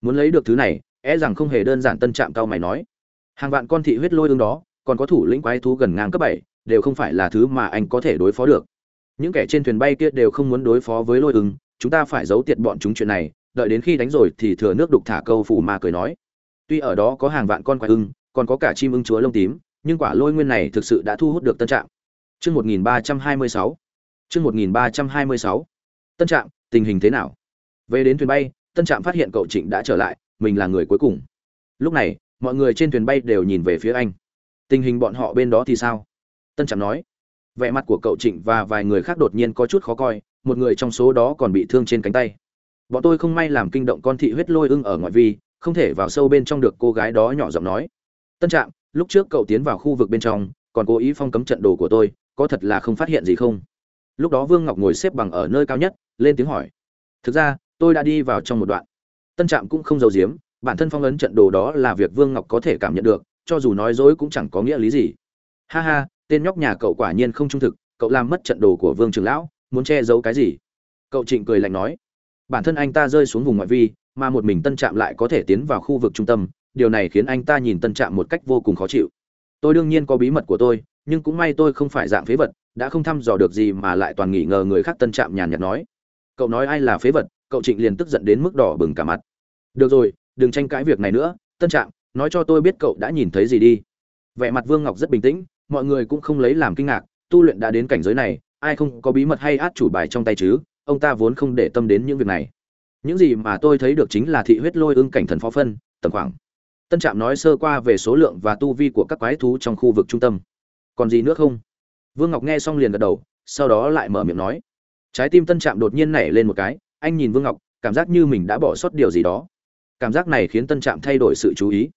Muốn lấy được thứ này e rằng không hề đơn giản tân trạm cao mày nói. Hàng vạn con thị huyết lôi ương đó còn có thủ lĩnh quái thú gần ngang cấp bảy đều không phải là thứ mà anh có thể đối phó được. Những kẻ trên thuyền bay kia đều không muốn đối phó với lôi ứng, chúng ta phải giấu tiệt bọn chúng chuyện này đợi đến khi đánh rồi thì thừa nước đục thả câu phủ ma cười nói. Tuy ở đó có hàng vạn con quái ưng, còn có cả chim ưng chúa lông tím, nhưng quả lôi nguyên này thực sự đã thu hút được tân trạm chương một nghìn ba trăm hai mươi sáu. Chương một nghìn ba trăm hai mươi sáu. Tân trạm tình hình thế nào? Về đến thuyền bay, tân trạm phát hiện cậu trịnh đã trở lại, mình là người cuối cùng. Lúc này, mọi người trên thuyền bay đều nhìn về phía anh. Tình hình bọn họ bên đó thì sao? Tân trạm nói. Vẻ mặt của cậu trịnh và vài người khác đột nhiên có chút khó coi, một người trong số đó còn bị thương trên cánh tay bọn tôi không may làm kinh động con thị huyết lôi ưng ở ngoại vi, không thể vào sâu bên trong được cô gái đó nhỏ giọng nói. Tân trạm, lúc trước cậu tiến vào khu vực bên trong, còn cố ý phong cấm trận đồ của tôi, có thật là không phát hiện gì không? Lúc đó vương ngọc ngồi xếp bằng ở nơi cao nhất, lên tiếng hỏi. Thực ra, tôi đã đi vào trong một đoạn. Tân trạm cũng không giấu giếm, bản thân phong ấn trận đồ đó là việc vương ngọc có thể cảm nhận được, cho dù nói dối cũng chẳng có nghĩa lý gì. Ha ha, tên nhóc nhà cậu quả nhiên không trung thực, cậu làm mất trận đồ của vương trường lão, muốn che giấu cái gì? Cậu trịnh cười lạnh nói bản thân anh ta rơi xuống vùng ngoại vi, mà một mình tân trạm lại có thể tiến vào khu vực trung tâm, điều này khiến anh ta nhìn tân trạm một cách vô cùng khó chịu. Tôi đương nhiên có bí mật của tôi, nhưng cũng may tôi không phải dạng phế vật, đã không thăm dò được gì mà lại toàn nghỉ ngờ người khác tân trạm nhàn nhạt nói. Cậu nói ai là phế vật, cậu trịnh liền tức giận đến mức đỏ bừng cả mặt. Được rồi, đừng tranh cãi việc này nữa, tân trạm, nói cho tôi biết cậu đã nhìn thấy gì đi. Vẻ mặt vương ngọc rất bình tĩnh, mọi người cũng không lấy làm kinh ngạc, tu luyện đã đến cảnh giới này, ai không có bí mật hay át chủ bài trong tay chứ? Ông ta vốn không để tâm đến những việc này. Những gì mà tôi thấy được chính là thị huyết lôi ưng cảnh thần phó phân, tầm khoảng. Tân trạm nói sơ qua về số lượng và tu vi của các quái thú trong khu vực trung tâm. Còn gì nữa không? Vương ngọc nghe xong liền gật đầu, sau đó lại mở miệng nói. Trái tim tân trạm đột nhiên nảy lên một cái, anh nhìn vương ngọc, cảm giác như mình đã bỏ sót điều gì đó. Cảm giác này khiến tân trạm thay đổi sự chú ý.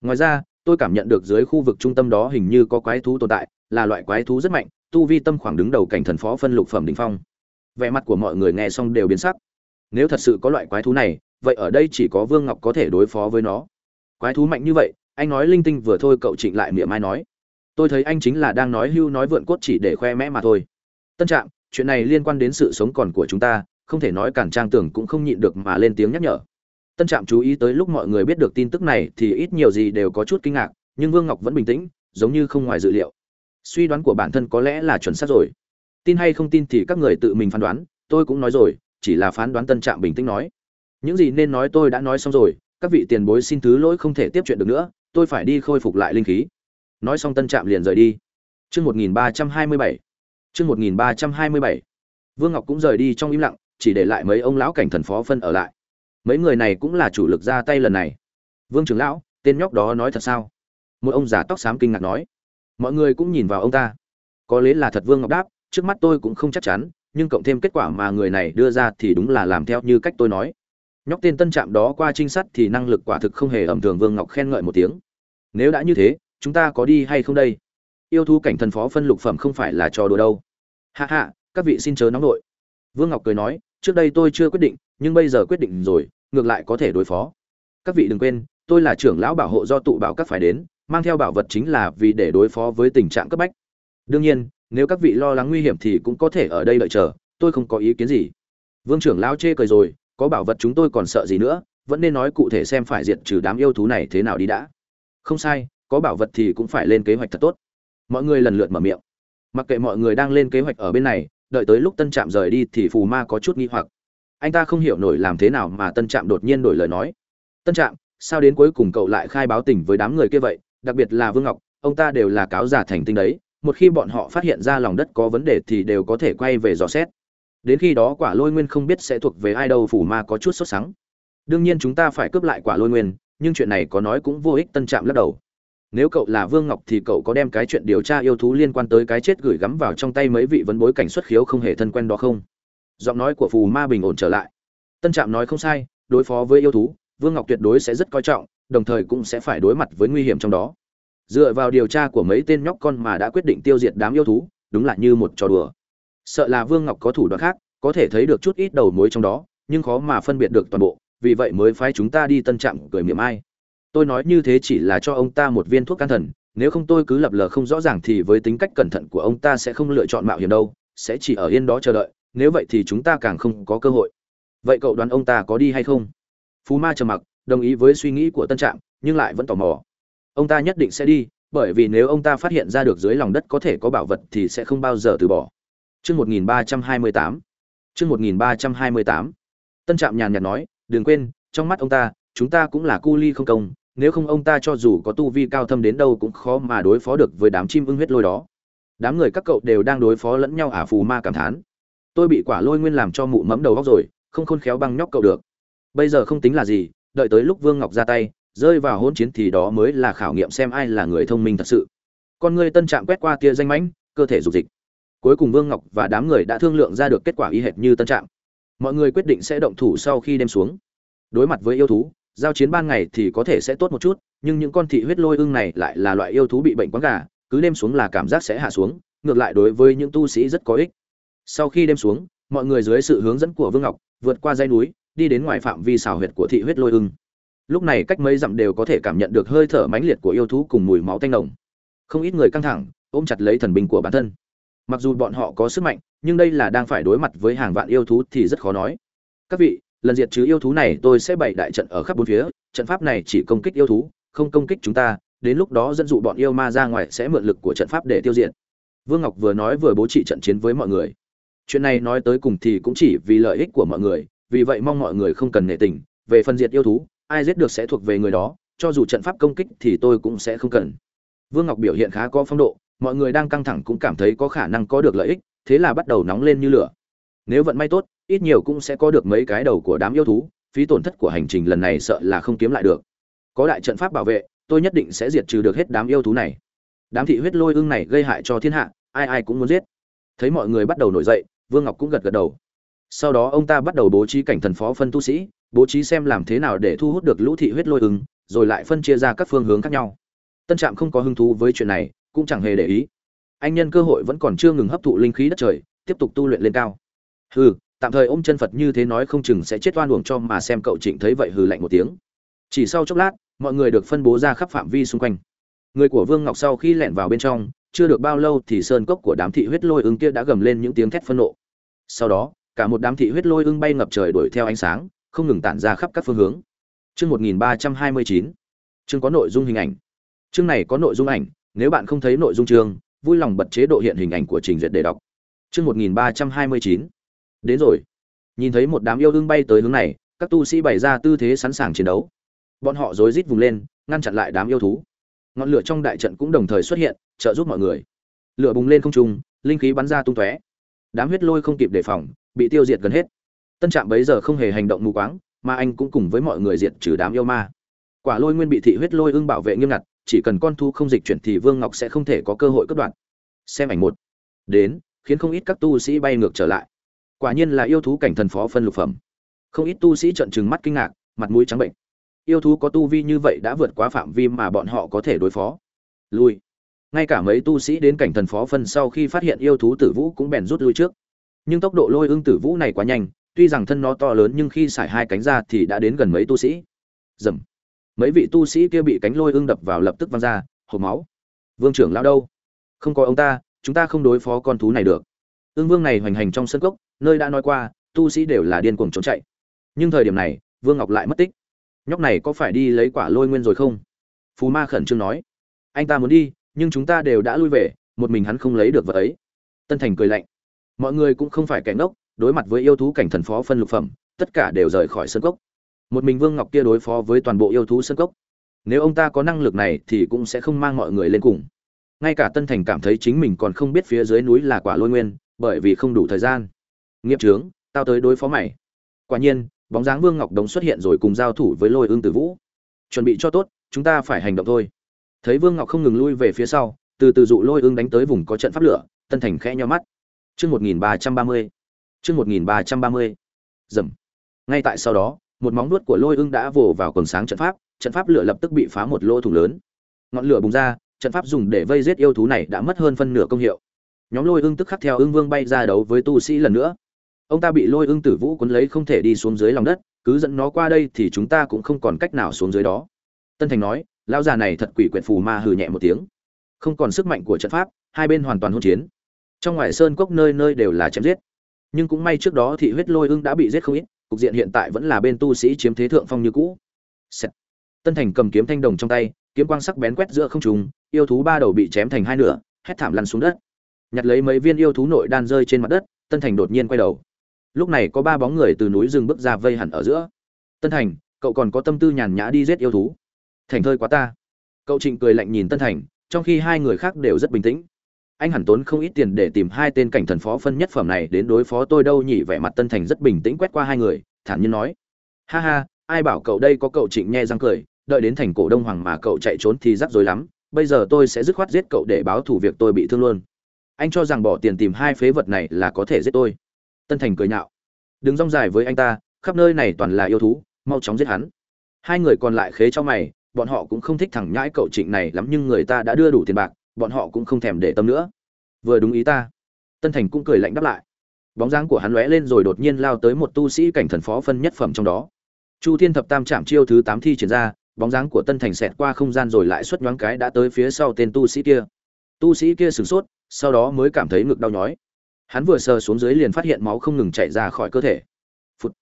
Ngoài ra, tôi cảm nhận được dưới khu vực trung tâm đó hình như có quái thú tồn tại, là loại quái thú rất mạnh, tu vi tâm khoảng đứng đầu cảnh thần phó phân lục phẩm đ ỉ n h phong vẻ mặt của mọi người nghe xong đều biến sắc. Nếu thật sự có loại quái thú này, vậy ở đây chỉ có vương ngọc có thể đối phó với nó. Quái thú mạnh như vậy, anh nói linh tinh vừa thôi cậu trịnh lại miệng mai nói. Tôi thấy anh chính là đang nói hưu nói vượn cốt chỉ để khoe mẽ mà thôi. Tân trạm, chuyện này liên quan đến sự sống còn của chúng ta, không thể nói cản trang tưởng cũng không nhịn được mà lên tiếng nhắc nhở. Tân trạm chú ý tới lúc mọi người biết được tin tức này thì ít nhiều gì đều có chút kinh ngạc, nhưng vương ngọc vẫn bình tĩnh, giống như không ngoài dự liệu. Suy đoán của bản thân có lẽ là chuẩn xác rồi tin hay không tin thì các người tự mình phán đoán, tôi cũng nói rồi, chỉ là phán đoán tân trạm bình tĩnh nói. Những gì nên nói tôi đã nói xong rồi, các vị tiền bối xin thứ lỗi không thể tiếp chuyện được nữa, tôi phải đi khôi phục lại linh khí. Nói xong tân trạm liền rời đi. Chương một nghìn ba trăm hai mươi bảy. Chương một nghìn ba trăm hai mươi bảy. Vương ngọc cũng rời đi trong im lặng, chỉ để lại mấy ông lão cảnh thần phó phân ở lại. Mấy người này cũng là chủ lực ra tay lần này. Vương trưởng lão, tên nhóc đó nói thật sao? Một ông già tóc xám kinh ngạc nói. Mọi người cũng nhìn vào ông ta. Có lẽ là thật vương ngọc đáp trước mắt tôi cũng không chắc chắn, nhưng cộng thêm kết quả mà người này đưa ra thì đúng là làm theo như cách tôi nói. Nhóc tên tân trạm đó qua trinh sát thì năng lực quả thực không hề ẩm thường, vương ngọc khen ngợi một tiếng. Nếu đã như thế, chúng ta có đi hay không đây? Yêu thú cảnh thần phó phân lục phẩm không phải là trò đùa đâu. Hạ hạ các vị xin chớ nóng nội. Vương ngọc cười nói, trước đây tôi chưa quyết định, nhưng bây giờ quyết định rồi, ngược lại có thể đối phó. Các vị đừng quên, tôi là trưởng lão bảo hộ do tụ bảo các phải đến, mang theo bảo vật chính là vì để đối phó với tình trạng cấp bách. Đương nhiên nếu các vị lo lắng nguy hiểm thì cũng có thể ở đây đợi chờ, tôi không có ý kiến gì. Vương trưởng lão chê cười rồi, có bảo vật chúng tôi còn sợ gì nữa, vẫn nên nói cụ thể xem phải diệt trừ đám yêu thú này thế nào đi đã. Không sai, có bảo vật thì cũng phải lên kế hoạch thật tốt. Mọi người lần lượt mở miệng. Mặc kệ mọi người đang lên kế hoạch ở bên này, đợi tới lúc tân trạm rời đi thì phù ma có chút nghi hoặc. Anh ta không hiểu nổi làm thế nào mà tân trạm đột nhiên đổi lời nói. Tân trạm, sao đến cuối cùng cậu lại khai báo tình với đám người kia vậy? Đặc biệt là vương ngọc, ông ta đều là cáo giả thành tinh đấy một khi bọn họ phát hiện ra lòng đất có vấn đề thì đều có thể quay về dò xét. Đến khi đó quả lôi nguyên không biết sẽ thuộc về ai đâu, phủ ma có chút sốt sắng. Đương nhiên chúng ta phải cướp lại quả lôi nguyên, nhưng chuyện này có nói cũng vô ích, tân trạm lắc đầu. Nếu cậu là vương ngọc thì cậu có đem cái chuyện điều tra yêu thú liên quan tới cái chết gửi gắm vào trong tay mấy vị vấn bối cảnh xuất khiếu không hề thân quen đó không? Giọng nói của phù ma bình ổn trở lại. Tân trạm nói không sai, đối phó với yêu thú, vương ngọc tuyệt đối sẽ rất coi trọng, đồng thời cũng sẽ phải đối mặt với nguy hiểm trong đó dựa vào điều tra của mấy tên nhóc con mà đã quyết định tiêu diệt đám yêu thú, đúng là như một trò đùa. Sợ là vương ngọc có thủ đoạn khác, có thể thấy được chút ít đầu mối trong đó, nhưng khó mà phân biệt được toàn bộ, vì vậy mới phái chúng ta đi tân trạm cười miệng ai. Tôi nói như thế chỉ là cho ông ta một viên thuốc can thần, nếu không tôi cứ lập lờ không rõ ràng thì với tính cách cẩn thận của ông ta sẽ không lựa chọn mạo hiểm đâu, sẽ chỉ ở yên đó chờ đợi, nếu vậy thì chúng ta càng không có cơ hội. Vậy cậu đoán ông ta có đi hay không? Phú ma trầm mặc, đồng ý với suy nghĩ của tân trạm, nhưng lại vẫn tò mò ông ta nhất định sẽ đi bởi vì nếu ông ta phát hiện ra được dưới lòng đất có thể có bảo vật thì sẽ không bao giờ từ bỏ Chương 1328. Chương 1328. Tân Trạm nhàn nhạt nói, đừng quên, trong mắt ông ta, chúng ta cũng là cu ly không công, nếu không ông ta cho dù có tu vi cao thâm đến đâu cũng khó mà đối phó được với đám chim ưng huyết lôi đó. Đám người các cậu đều đang đối phó lẫn nhau à phù ma cảm thán. Tôi bị quả lôi nguyên làm cho mụ mẫm đầu óc rồi, không khôn khéo băng nhóc cậu được. Bây giờ không tính là gì, đợi tới lúc Vương Ngọc ra tay, rơi vào hỗn chiến thì đó mới là khảo nghiệm xem ai là người thông minh thật sự. Con người Tân Trạm quét qua kia danh mãnh, cơ thể dục dịch. Cuối cùng vương ngọc và đám người đã thương lượng ra được kết quả y hệt như tân trạng mọi người quyết định sẽ động thủ sau khi đem xuống. Đối mặt với yêu thú giao chiến ban ngày thì có thể sẽ tốt một chút nhưng những con thị huyết lôi ưng này lại là loại yêu thú bị bệnh quáng gà cứ đêm xuống là cảm giác sẽ hạ xuống ngược lại đối với những tu sĩ rất có ích. Sau khi đêm xuống mọi người dưới sự hướng dẫn của vương ngọc vượt qua dãy núi đi đến ngoài phạm vi xào huyệt của thị huyết lôi ưng lúc này cách mấy dặm đều có thể cảm nhận được hơi thở mãnh liệt của yêu thú cùng mùi máu tanh nồng. Không ít người căng thẳng, ôm chặt lấy thần binh của bản thân. Mặc dù bọn họ có sức mạnh, nhưng đây là đang phải đối mặt với hàng vạn yêu thú thì rất khó nói. Các vị, lần diệt trừ yêu thú này tôi sẽ bày đại trận ở khắp bốn phía. Trận pháp này chỉ công kích yêu thú, không công kích chúng ta. Đến lúc đó dẫn dụ bọn yêu ma ra ngoài sẽ mượn lực của trận pháp để tiêu diệt. Vương ngọc vừa nói vừa bố trí trận chiến với mọi người. Chuyện này nói tới cùng thì cũng chỉ vì lợi ích của mọi người. Vì vậy mong mọi người không cần nể tình về phần diệt yêu thú ai giết được sẽ thuộc về người đó, cho dù trận pháp công kích thì tôi cũng sẽ không cần. Vương ngọc biểu hiện khá có phong độ, mọi người đang căng thẳng cũng cảm thấy có khả năng có được lợi ích, thế là bắt đầu nóng lên như lửa. Nếu vận may tốt, ít nhiều cũng sẽ có được mấy cái đầu của đám yêu thú, phí tổn thất của hành trình lần này sợ là không kiếm lại được. Có đại trận pháp bảo vệ, tôi nhất định sẽ diệt trừ được hết đám yêu thú này. Đám thị huyết lôi ưng này gây hại cho thiên hạ, ai ai cũng muốn giết. Thấy mọi người bắt đầu nổi dậy, vương ngọc cũng gật gật đầu sau đó ông ta bắt đầu bố trí cảnh thần phó phân tu sĩ, bố trí xem làm thế nào để thu hút được lũ thị huyết lôi ứng, rồi lại phân chia ra các phương hướng khác nhau. Tân trạm không có hứng thú với chuyện này, cũng chẳng hề để ý. Anh nhân cơ hội vẫn còn chưa ngừng hấp thụ linh khí đất trời, tiếp tục tu luyện lên cao. Hừ, tạm thời ôm chân phật như thế nói không chừng sẽ chết oan uổng cho mà xem cậu trịnh thấy vậy hừ lạnh một tiếng. Chỉ sau chốc lát, mọi người được phân bố ra khắp phạm vi xung quanh. Người của vương ngọc sau khi lẻn vào bên trong, chưa được bao lâu thì sơn cốc của đám thị huyết lôi ứng kia đã gầm lên những tiếng thét phân nộ. Sau đó cả một đám thị huyết lôi ưng bay ngập trời đuổi theo ánh sáng, không ngừng tản ra khắp các phương hướng. Chương 1329 chương có nội dung hình ảnh. Chương này có nội dung ảnh, nếu bạn không thấy nội dung chương, vui lòng bật chế độ hiện hình ảnh của trình duyệt để đọc. Chương một nghìn ba trăm hai mươi chín. Đến rồi. Nhìn thấy một đám yêu đương bay tới hướng này, các tu sĩ bày ra tư thế sẵn sàng chiến đấu. Bọn họ rối rít vùng lên, ngăn chặn lại đám yêu thú. Ngọn lửa trong đại trận cũng đồng thời xuất hiện, trợ giúp mọi người. Lửa bùng lên không trung, linh khí bắn ra tung tóe. Đám huyết lôi không kịp đề phòng bị tiêu diệt gần hết tân trạm bấy giờ không hề hành động mù quáng mà anh cũng cùng với mọi người diệt trừ đám yêu ma quả lôi nguyên bị thị huyết lôi ưng bảo vệ nghiêm ngặt chỉ cần con thu không dịch chuyển thì Vương Ngọc sẽ không thể có cơ hội cất đoạn. Xem ảnh một. Đến, khiến không ít các tu sĩ bay ngược trở lại. Quả nhiên là yêu thú cảnh thần phó phân lục phẩm. Không ít tu sĩ trợn trừng mắt kinh ngạc, mặt mũi trắng bệnh. Yêu thú có tu vi như vậy đã vượt quá phạm vi mà bọn họ có thể đối phó. Lui. Ngay cả mấy tu sĩ đến cảnh thần phó phân sau khi phát hiện yêu thú tử vũ cũng bèn rút lui trước. Nhưng tốc độ lôi ưng tử vũ này quá nhanh, tuy rằng thân nó to lớn nhưng khi xải hai cánh ra thì đã đến gần mấy tu sĩ. dầm. Mấy vị tu sĩ kia bị cánh lôi ưng đập vào lập tức văng ra hộp máu. Vương trưởng lao đâu? Không có ông ta chúng ta không đối phó con thú này được. Ương vương này hoành hành trong sân cốc nơi đã nói qua tu sĩ đều là điên cuồng trốn chạy. Nhưng thời điểm này vương ngọc lại mất tích. Nhóc này có phải đi lấy quả lôi nguyên rồi không? Phú ma khẩn trương nói. Anh ta muốn đi nhưng chúng ta đều đã lui về một mình hắn không lấy được vật ấy. Tân thành cười lạnh mọi người cũng không phải kẻ ngốc, đối mặt với yêu thú cảnh thần phó phân lục phẩm, tất cả đều rời khỏi sân cốc. Một mình vương ngọc kia đối phó với toàn bộ yêu thú sân cốc. Nếu ông ta có năng lực này thì cũng sẽ không mang mọi người lên cùng. Ngay cả tân thành cảm thấy chính mình còn không biết phía dưới núi là quả lôi nguyên, bởi vì không đủ thời gian. Nghiệp trướng, tao tới đối phó mày. Quả nhiên, bóng dáng vương ngọc đống xuất hiện rồi cùng giao thủ với lôi ương tử vũ. Chuẩn bị cho tốt, chúng ta phải hành động thôi. Thấy vương ngọc không ngừng lui về phía sau, từ từ dụ lôi ương đánh tới vùng có trận pháp lửa, tân thành khẽ nho mắt chương một nghìn ba trăm ba mươi. Chương một nghìn ba trăm ba mươi. Dầm. Ngay tại sau đó, một móng nuốt của lôi ưng đã vồ vào quần sáng trận pháp trận pháp lửa lập tức bị phá một lỗ thủng lớn. Ngọn lửa bùng ra, trận pháp dùng để vây giết yêu thú này đã mất hơn phân nửa công hiệu. Nhóm lôi ưng tức khắc theo ưng vương bay ra đấu với tu sĩ lần nữa. Ông ta bị lôi ưng tử vũ cuốn lấy không thể đi xuống dưới lòng đất, cứ dẫn nó qua đây thì chúng ta cũng không còn cách nào xuống dưới đó. Tân thành nói, lão già này thật quỷ quyệt phù ma hừ nhẹ một tiếng. Không còn sức mạnh của trận pháp, hai bên hoàn toàn hỗn chiến trong ngoài sơn cốc nơi nơi đều là chém giết. Nhưng cũng may trước đó thị huyết lôi ưng đã bị giết không ít, cục diện hiện tại vẫn là bên tu sĩ chiếm thế thượng phong như cũ. Sẹt. tân thành cầm kiếm thanh đồng trong tay, kiếm quang sắc bén quét giữa không trung, yêu thú ba đầu bị chém thành hai nửa, hét thảm lăn xuống đất. Nhặt lấy mấy viên yêu thú nội đan rơi trên mặt đất, tân thành đột nhiên quay đầu. Lúc này có ba bóng người từ núi rừng bước ra vây hẳn ở giữa. Tân thành, cậu còn có tâm tư nhàn nhã đi giết yêu thú? Thành thơi quá ta. Cậu trịnh cười lạnh nhìn tân thành, trong khi hai người khác đều rất bình tĩnh anh hẳn tốn không ít tiền để tìm hai tên cảnh thần phó phân nhất phẩm này đến đối phó tôi đâu nhỉ? Vẻ mặt tân thành rất bình tĩnh quét qua hai người, thản nhiên nói. Ha ha, ai bảo cậu đây có cậu trịnh nhe răng cười, đợi đến thành cổ đông hoàng mà cậu chạy trốn thì rắc rối lắm, bây giờ tôi sẽ dứt khoát giết cậu để báo thủ việc tôi bị thương luôn. Anh cho rằng bỏ tiền tìm hai phế vật này là có thể giết tôi. Tân thành cười nhạo. Đừng rong dài với anh ta, khắp nơi này toàn là yêu thú, mau chóng giết hắn. Hai người còn lại khế cho mày, bọn họ cũng không thích thằng nhãi cậu trịnh này lắm nhưng người ta đã đưa đủ tiền bạc bọn họ cũng không thèm để tâm nữa. Vừa đúng ý ta. Tân thành cũng cười lạnh đáp lại. Bóng dáng của hắn lóe lên rồi đột nhiên lao tới một tu sĩ cảnh thần phó phân nhất phẩm trong đó. Chu thiên thập tam trạm chiêu thứ tám thi triển ra, bóng dáng của tân thành xẹt qua không gian rồi lại xuất nhoáng cái đã tới phía sau tên tu sĩ kia. Tu sĩ kia sửng sốt, sau đó mới cảm thấy ngực đau nhói. Hắn vừa sờ xuống dưới liền phát hiện máu không ngừng chảy ra khỏi cơ thể. Phụt.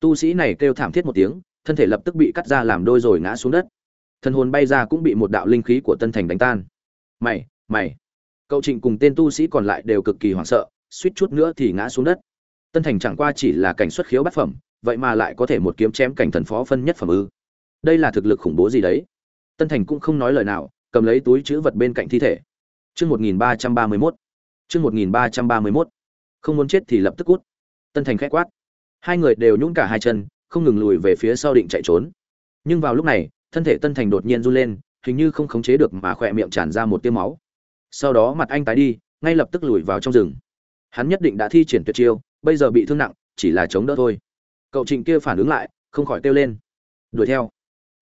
tu sĩ này kêu thảm thiết một tiếng, thân thể lập tức bị cắt ra làm đôi rồi ngã xuống đất. Thân hồn bay ra cũng bị một đạo linh khí của tân thành đánh tan mày mày. Cậu trịnh cùng tên tu sĩ còn lại đều cực kỳ hoảng sợ, suýt chút nữa thì ngã xuống đất. Tân thành chẳng qua chỉ là cảnh xuất khiếu bát phẩm, vậy mà lại có thể một kiếm chém cảnh thần phó phân nhất phẩm ư. Đây là thực lực khủng bố gì đấy? Tân thành cũng không nói lời nào, cầm lấy túi chữ vật bên cạnh thi thể. Chương một nghìn ba trăm ba mươi mốt. Chương một nghìn ba trăm ba mươi mốt. Không muốn chết thì lập tức cút tân thành khẽ quát. Hai người đều nhún cả hai chân, không ngừng lùi về phía sau định chạy trốn. Nhưng vào lúc này, thân thể tân thành đột nhiên run lên hình như không khống chế được mà khỏe miệng tràn ra một tiêu máu. Sau đó mặt anh tái đi ngay lập tức lùi vào trong rừng. Hắn nhất định đã thi triển tuyệt chiêu bây giờ bị thương nặng chỉ là chống đỡ thôi. Cậu trịnh kia phản ứng lại không khỏi kêu lên. Đuổi theo.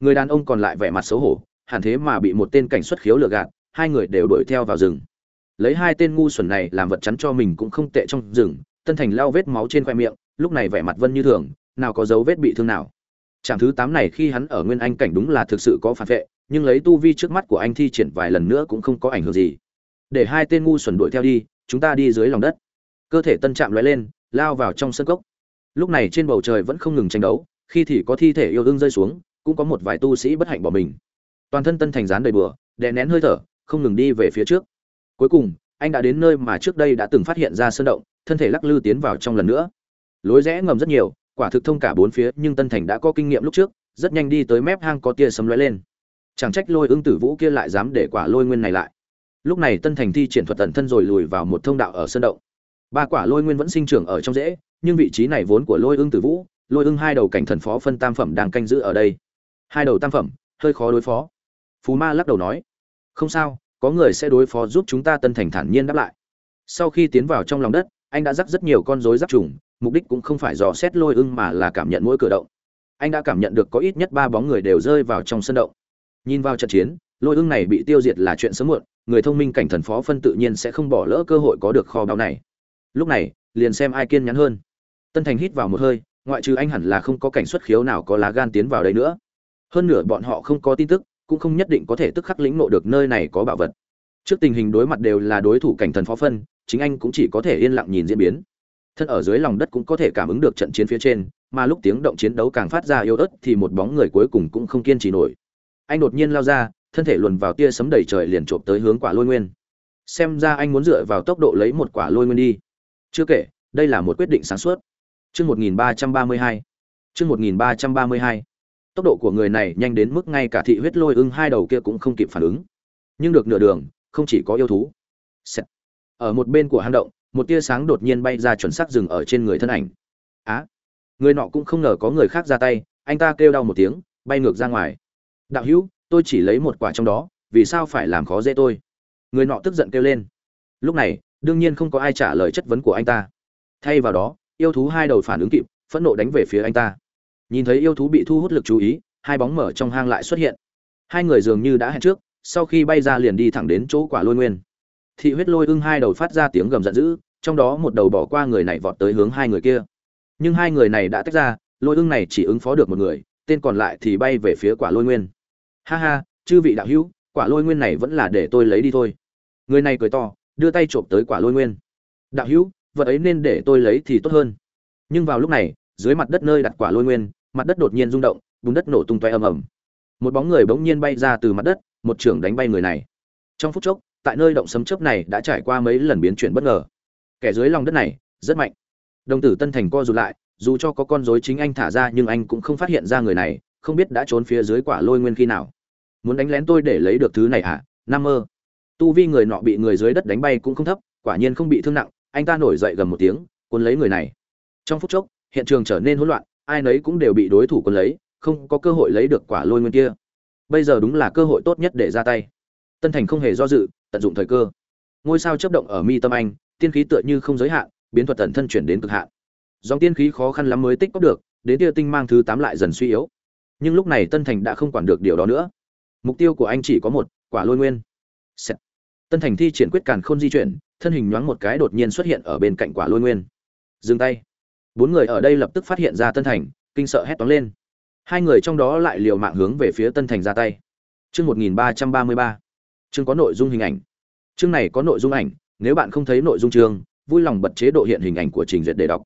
Người đàn ông còn lại vẻ mặt xấu hổ hẳn thế mà bị một tên cảnh xuất khiếu lừa gạt hai người đều đuổi theo vào rừng. Lấy hai tên ngu xuẩn này làm vật chắn cho mình cũng không tệ trong rừng tân thành lao vết máu trên khoe miệng lúc này vẻ mặt vân như thường nào có dấu vết bị thương nào. Trạm thứ tám này khi hắn ở Nguyên Anh cảnh đúng là thực sự có phản vệ, nhưng lấy tu vi trước mắt của anh thi triển vài lần nữa cũng không có ảnh hưởng gì. Để hai tên ngu xuẩn đuổi theo đi, chúng ta đi dưới lòng đất. Cơ thể Tân Trạm lóe lên, lao vào trong sân cốc. Lúc này trên bầu trời vẫn không ngừng tranh đấu, khi thì có thi thể yêu đương rơi xuống, cũng có một vài tu sĩ bất hạnh bỏ mình. Toàn thân Tân Thành dán đầy bừa, đè nén hơi thở, không ngừng đi về phía trước. Cuối cùng, anh đã đến nơi mà trước đây đã từng phát hiện ra sơn động, thân thể lắc lư tiến vào trong lần nữa. Lối rẽ ngầm rất nhiều, quả thực thông cả bốn phía nhưng tân thành đã có kinh nghiệm lúc trước rất nhanh đi tới mép hang có tia sấm lóe lên chẳng trách lôi ưng tử vũ kia lại dám để quả lôi nguyên này lại. Lúc này tân thành thi triển thuật tận thân rồi lùi vào một thông đạo ở sân động. Ba quả lôi nguyên vẫn sinh trưởng ở trong rễ, nhưng vị trí này vốn của lôi ưng tử vũ, lôi ưng hai đầu cảnh thần phó phân tam phẩm đang canh giữ ở đây. Hai đầu tam phẩm, hơi khó đối phó. Phú ma lắc đầu nói, không sao, có người sẽ đối phó giúp chúng ta. Tân thành thản nhiên đáp lại. Sau khi tiến vào trong lòng đất, anh đã rắc rất nhiều con rối rắc trùng, mục đích cũng không phải dò xét lôi ưng mà là cảm nhận mỗi cử động. Anh đã cảm nhận được có ít nhất ba bóng người đều rơi vào trong sân động nhìn vào trận chiến, lôi ưng này bị tiêu diệt là chuyện sớm muộn, người thông minh cảnh thần phó phân tự nhiên sẽ không bỏ lỡ cơ hội có được kho báu này. Lúc này, liền xem ai kiên nhẫn hơn. Tân thành hít vào một hơi, ngoại trừ anh hẳn là không có cảnh xuất khiếu nào có lá gan tiến vào đây nữa. Hơn nữa bọn họ không có tin tức, cũng không nhất định có thể tức khắc lĩnh nộ được nơi này có bảo vật. Trước tình hình đối mặt đều là đối thủ cảnh thần phó phân, chính anh cũng chỉ có thể yên lặng nhìn diễn biến. Thân ở dưới lòng đất cũng có thể cảm ứng được trận chiến phía trên, mà lúc tiếng động chiến đấu càng phát ra yếu ớt thì một bóng người cuối cùng cũng không kiên trì nổi anh đột nhiên lao ra, thân thể luồn vào tia sấm đầy trời liền trộm tới hướng quả lôi nguyên. Xem ra anh muốn dựa vào tốc độ lấy một quả lôi nguyên đi. Chưa kể, đây là một quyết định sáng suốt. Chương một nghìn ba trăm ba mươi hai. Chương một nghìn ba trăm ba mươi hai. Tốc độ của người này nhanh đến mức ngay cả thị huyết lôi ưng hai đầu kia cũng không kịp phản ứng. Nhưng được nửa đường, không chỉ có yêu thú. Ở một bên của hang động, một tia sáng đột nhiên bay ra chuẩn xác dừng ở trên người thân ảnh. Á. Người nọ cũng không ngờ có người khác ra tay, anh ta kêu đau một tiếng, bay ngược ra ngoài đạo hữu, tôi chỉ lấy một quả trong đó, vì sao phải làm khó dễ tôi? Người nọ tức giận kêu lên. Lúc này, đương nhiên không có ai trả lời chất vấn của anh ta. Thay vào đó, yêu thú hai đầu phản ứng kịp, phẫn nộ đánh về phía anh ta. Nhìn thấy yêu thú bị thu hút lực chú ý, hai bóng mở trong hang lại xuất hiện. Hai người dường như đã hẹn trước, sau khi bay ra liền đi thẳng đến chỗ quả lôi nguyên. Thị huyết lôi ưng hai đầu phát ra tiếng gầm giận dữ, trong đó một đầu bỏ qua người này vọt tới hướng hai người kia. Nhưng hai người này đã tách ra, lôi ưng này chỉ ứng phó được một người tên còn lại thì bay về phía quả lôi nguyên. Ha ha, chư vị đạo hữu, quả lôi nguyên này vẫn là để tôi lấy đi thôi. Người này cười to, đưa tay trộm tới quả lôi nguyên. Đạo hữu, vật ấy nên để tôi lấy thì tốt hơn. Nhưng vào lúc này, dưới mặt đất nơi đặt quả lôi nguyên, mặt đất đột nhiên rung động, bùn đất nổ tung toe ầm ầm. Một bóng người bỗng nhiên bay ra từ mặt đất, một trưởng đánh bay người này. Trong phút chốc, tại nơi động sấm chớp này đã trải qua mấy lần biến chuyển bất ngờ. Kẻ dưới lòng đất này, rất mạnh. Đồng tử tân thành co rụt lại dù cho có con rối chính anh thả ra nhưng anh cũng không phát hiện ra người này, không biết đã trốn phía dưới quả lôi nguyên khi nào. Muốn đánh lén tôi để lấy được thứ này hả? Nam mơ. Tu vi người nọ bị người dưới đất đánh bay cũng không thấp, quả nhiên không bị thương nặng, anh ta nổi dậy gầm một tiếng, cuốn lấy người này. Trong phút chốc, hiện trường trở nên hỗn loạn, ai nấy cũng đều bị đối thủ cuốn lấy, không có cơ hội lấy được quả lôi nguyên kia. Bây giờ đúng là cơ hội tốt nhất để ra tay. Tân thành không hề do dự, tận dụng thời cơ. Ngôi sao chấp động ở mi tâm anh, tiên khí tựa như không giới hạn, biến thuật tận thân chuyển đến cực hạn dòng tiên khí khó khăn lắm mới tích có được, đến tia tinh mang thứ tám lại dần suy yếu. Nhưng lúc này tân thành đã không quản được điều đó nữa. Mục tiêu của anh chỉ có một, quả lôi nguyên. Tân thành thi triển quyết càn khôn di chuyển, thân hình nhoáng một cái đột nhiên xuất hiện ở bên cạnh quả lôi nguyên. Dừng tay. Bốn người ở đây lập tức phát hiện ra tân thành, kinh sợ hét toán lên. Hai người trong đó lại liều mạng hướng về phía tân thành ra tay. Chương một nghìn ba trăm ba mươi ba. Chương có nội dung hình ảnh. Chương này có nội dung ảnh, nếu bạn không thấy nội dung chương, vui lòng bật chế độ hiện hình ảnh của trình duyệt để đọc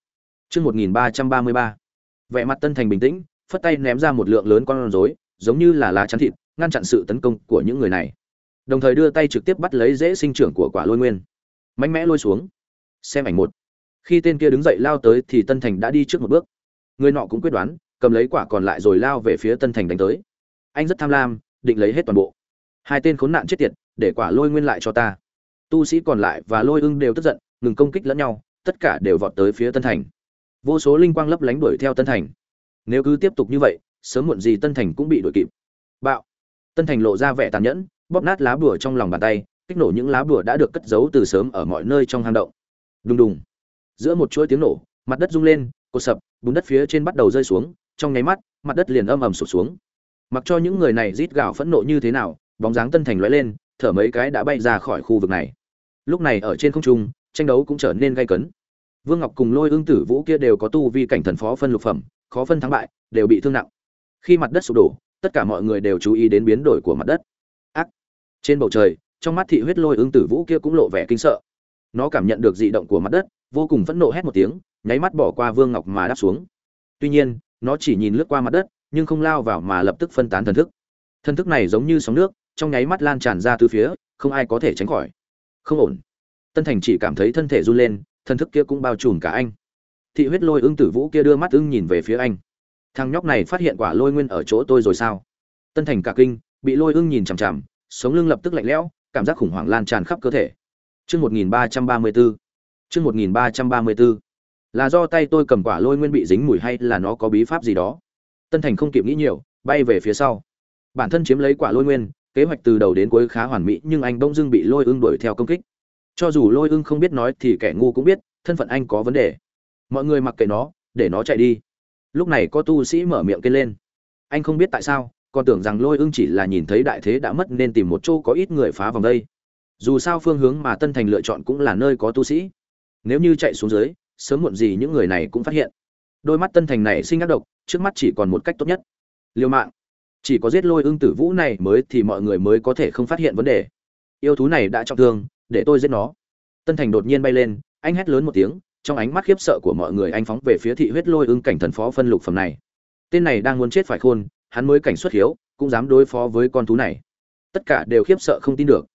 chương một nghìn ba trăm ba mươi ba. Vẻ mặt tân thành bình tĩnh, phất tay ném ra một lượng lớn con rối, giống như là lá chắn thịt, ngăn chặn sự tấn công của những người này. Đồng thời đưa tay trực tiếp bắt lấy dễ sinh trưởng của quả lôi nguyên. Mạnh mẽ lôi xuống. Xem ảnh một. Khi tên kia đứng dậy lao tới thì tân thành đã đi trước một bước. Người nọ cũng quyết đoán, cầm lấy quả còn lại rồi lao về phía tân thành đánh tới. Anh rất tham lam, định lấy hết toàn bộ. Hai tên khốn nạn chết tiệt, để quả lôi nguyên lại cho ta. Tu sĩ còn lại và lôi ưng đều tức giận, ngừng công kích lẫn nhau, tất cả đều vọt tới phía tân thành vô số linh quang lấp lánh đuổi theo tân thành. Nếu cứ tiếp tục như vậy, sớm muộn gì tân thành cũng bị đuổi kịp. Bạo. Tân thành lộ ra vẻ tàn nhẫn, bóp nát lá bùa trong lòng bàn tay, kích nổ những lá bùa đã được cất giấu từ sớm ở mọi nơi trong hang động. Đùng đùng. Giữa một chuỗi tiếng nổ, mặt đất rung lên, cột sập, bùn đất phía trên bắt đầu rơi xuống, trong nháy mắt, mặt đất liền âm ầm sụp xuống. Mặc cho những người này rít gào phẫn nộ như thế nào, bóng dáng tân thành lóe lên, thở mấy cái đã bay ra khỏi khu vực này. Lúc này ở trên không trung, tranh đấu cũng trở nên gay cấn vương ngọc cùng lôi Ưng tử vũ kia đều có tu vi cảnh thần phó phân lục phẩm, khó phân thắng bại, đều bị thương nặng. Khi mặt đất sụp đổ, tất cả mọi người đều chú ý đến biến đổi của mặt đất. Ác! Trên bầu trời, trong mắt thị huyết lôi Ưng tử vũ kia cũng lộ vẻ kinh sợ. Nó cảm nhận được dị động của mặt đất, vô cùng phẫn nộ hét một tiếng, nháy mắt bỏ qua vương ngọc mà đáp xuống. Tuy nhiên, nó chỉ nhìn lướt qua mặt đất, nhưng không lao vào mà lập tức phân tán thần thức. Thần thức này giống như sóng nước, trong nháy mắt lan tràn ra tứ phía, không ai có thể tránh khỏi. Không ổn. Tân thành chỉ cảm thấy thân thể run lên thần thức kia cũng bao trùm cả anh. Thị huyết lôi ưng tử vũ kia đưa mắt ưng nhìn về phía anh. Thằng nhóc này phát hiện quả lôi nguyên ở chỗ tôi rồi sao? Tân thành cả kinh, bị lôi ưng nhìn chằm chằm, sống lưng lập tức lạnh lẽo, cảm giác khủng hoảng lan tràn khắp cơ thể. Chương một nghìn ba trăm ba mươi bốn chương một nghìn ba trăm ba mươi bốn là do tay tôi cầm quả lôi nguyên bị dính mùi hay là nó có bí pháp gì đó? Tân thành không kịp nghĩ nhiều, bay về phía sau. Bản thân chiếm lấy quả lôi nguyên, kế hoạch từ đầu đến cuối khá hoàn mỹ, nhưng anh bỗng dưng bị lôi ưng đuổi theo công kích cho dù lôi ưng không biết nói thì kẻ ngu cũng biết, thân phận anh có vấn đề. Mọi người mặc kệ nó, để nó chạy đi. Lúc này có tu sĩ mở miệng kêu lên. Anh không biết tại sao, còn tưởng rằng lôi ưng chỉ là nhìn thấy đại thế đã mất nên tìm một chỗ có ít người phá vòng đây. Dù sao phương hướng mà tân thành lựa chọn cũng là nơi có tu sĩ. Nếu như chạy xuống dưới, sớm muộn gì những người này cũng phát hiện. Đôi mắt tân thành này sinh ác độc, trước mắt chỉ còn một cách tốt nhất. Liêu mạng. Chỉ có giết lôi ưng tử vũ này mới thì mọi người mới có thể không phát hiện vấn đề. Yêu thú này đã trọng thương để tôi giết nó. Tân thành đột nhiên bay lên, anh hét lớn một tiếng, trong ánh mắt khiếp sợ của mọi người anh phóng về phía thị huyết lôi ưng cảnh thần phó phân lục phẩm này. Tên này đang muốn chết phải khôn, hắn mới cảnh xuất hiếu, cũng dám đối phó với con thú này. Tất cả đều khiếp sợ không tin được.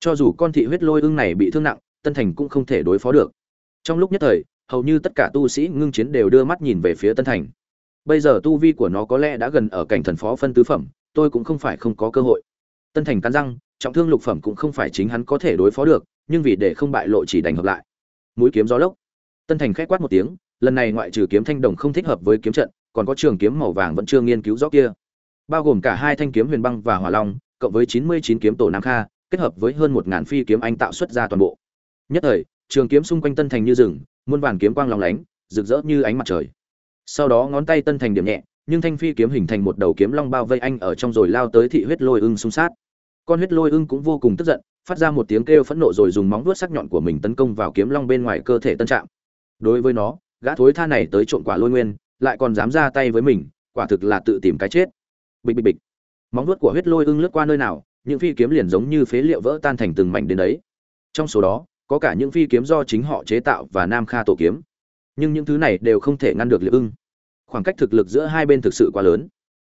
Cho dù con thị huyết lôi ưng này bị thương nặng, tân thành cũng không thể đối phó được. Trong lúc nhất thời, hầu như tất cả tu sĩ ngưng chiến đều đưa mắt nhìn về phía tân thành. Bây giờ tu vi của nó có lẽ đã gần ở cảnh thần phó phân tứ phẩm, tôi cũng không phải không có cơ hội. Tân thành cắn răng trọng thương lục phẩm cũng không phải chính hắn có thể đối phó được, nhưng vì để không bại lộ chỉ đành hợp lại. Mũi kiếm gió lốc. Tân thành khẽ quát một tiếng, lần này ngoại trừ kiếm thanh đồng không thích hợp với kiếm trận, còn có trường kiếm màu vàng vẫn chưa nghiên cứu rõ kia. Bao gồm cả hai thanh kiếm huyền băng và hỏa long, cộng với chín mươi chín kiếm tổ nam kha, kết hợp với hơn một ngàn phi kiếm anh tạo xuất ra toàn bộ. Nhất thời, trường kiếm xung quanh tân thành như rừng, muôn vàn kiếm quang lóng lánh, rực rỡ như ánh mặt trời. Sau đó ngón tay tân thành điểm nhẹ, nhưng thanh phi kiếm hình thành một đầu kiếm long bao vây anh ở trong rồi lao tới thị huyết lôi ưng xung sát con huyết lôi ưng cũng vô cùng tức giận, phát ra một tiếng kêu phẫn nộ rồi dùng móng vuốt sắc nhọn của mình tấn công vào kiếm long bên ngoài cơ thể tân trạm. Đối với nó, gã thối tha này tới trộn quả lôi nguyên, lại còn dám ra tay với mình, quả thực là tự tìm cái chết. Bịch bịch bịch. Móng vuốt của huyết lôi ưng lướt qua nơi nào, những phi kiếm liền giống như phế liệu vỡ tan thành từng mảnh đến đấy. Trong số đó, có cả những phi kiếm do chính họ chế tạo và nam kha tổ kiếm. Nhưng những thứ này đều không thể ngăn được liệu ưng. Khoảng cách thực lực giữa hai bên thực sự quá lớn.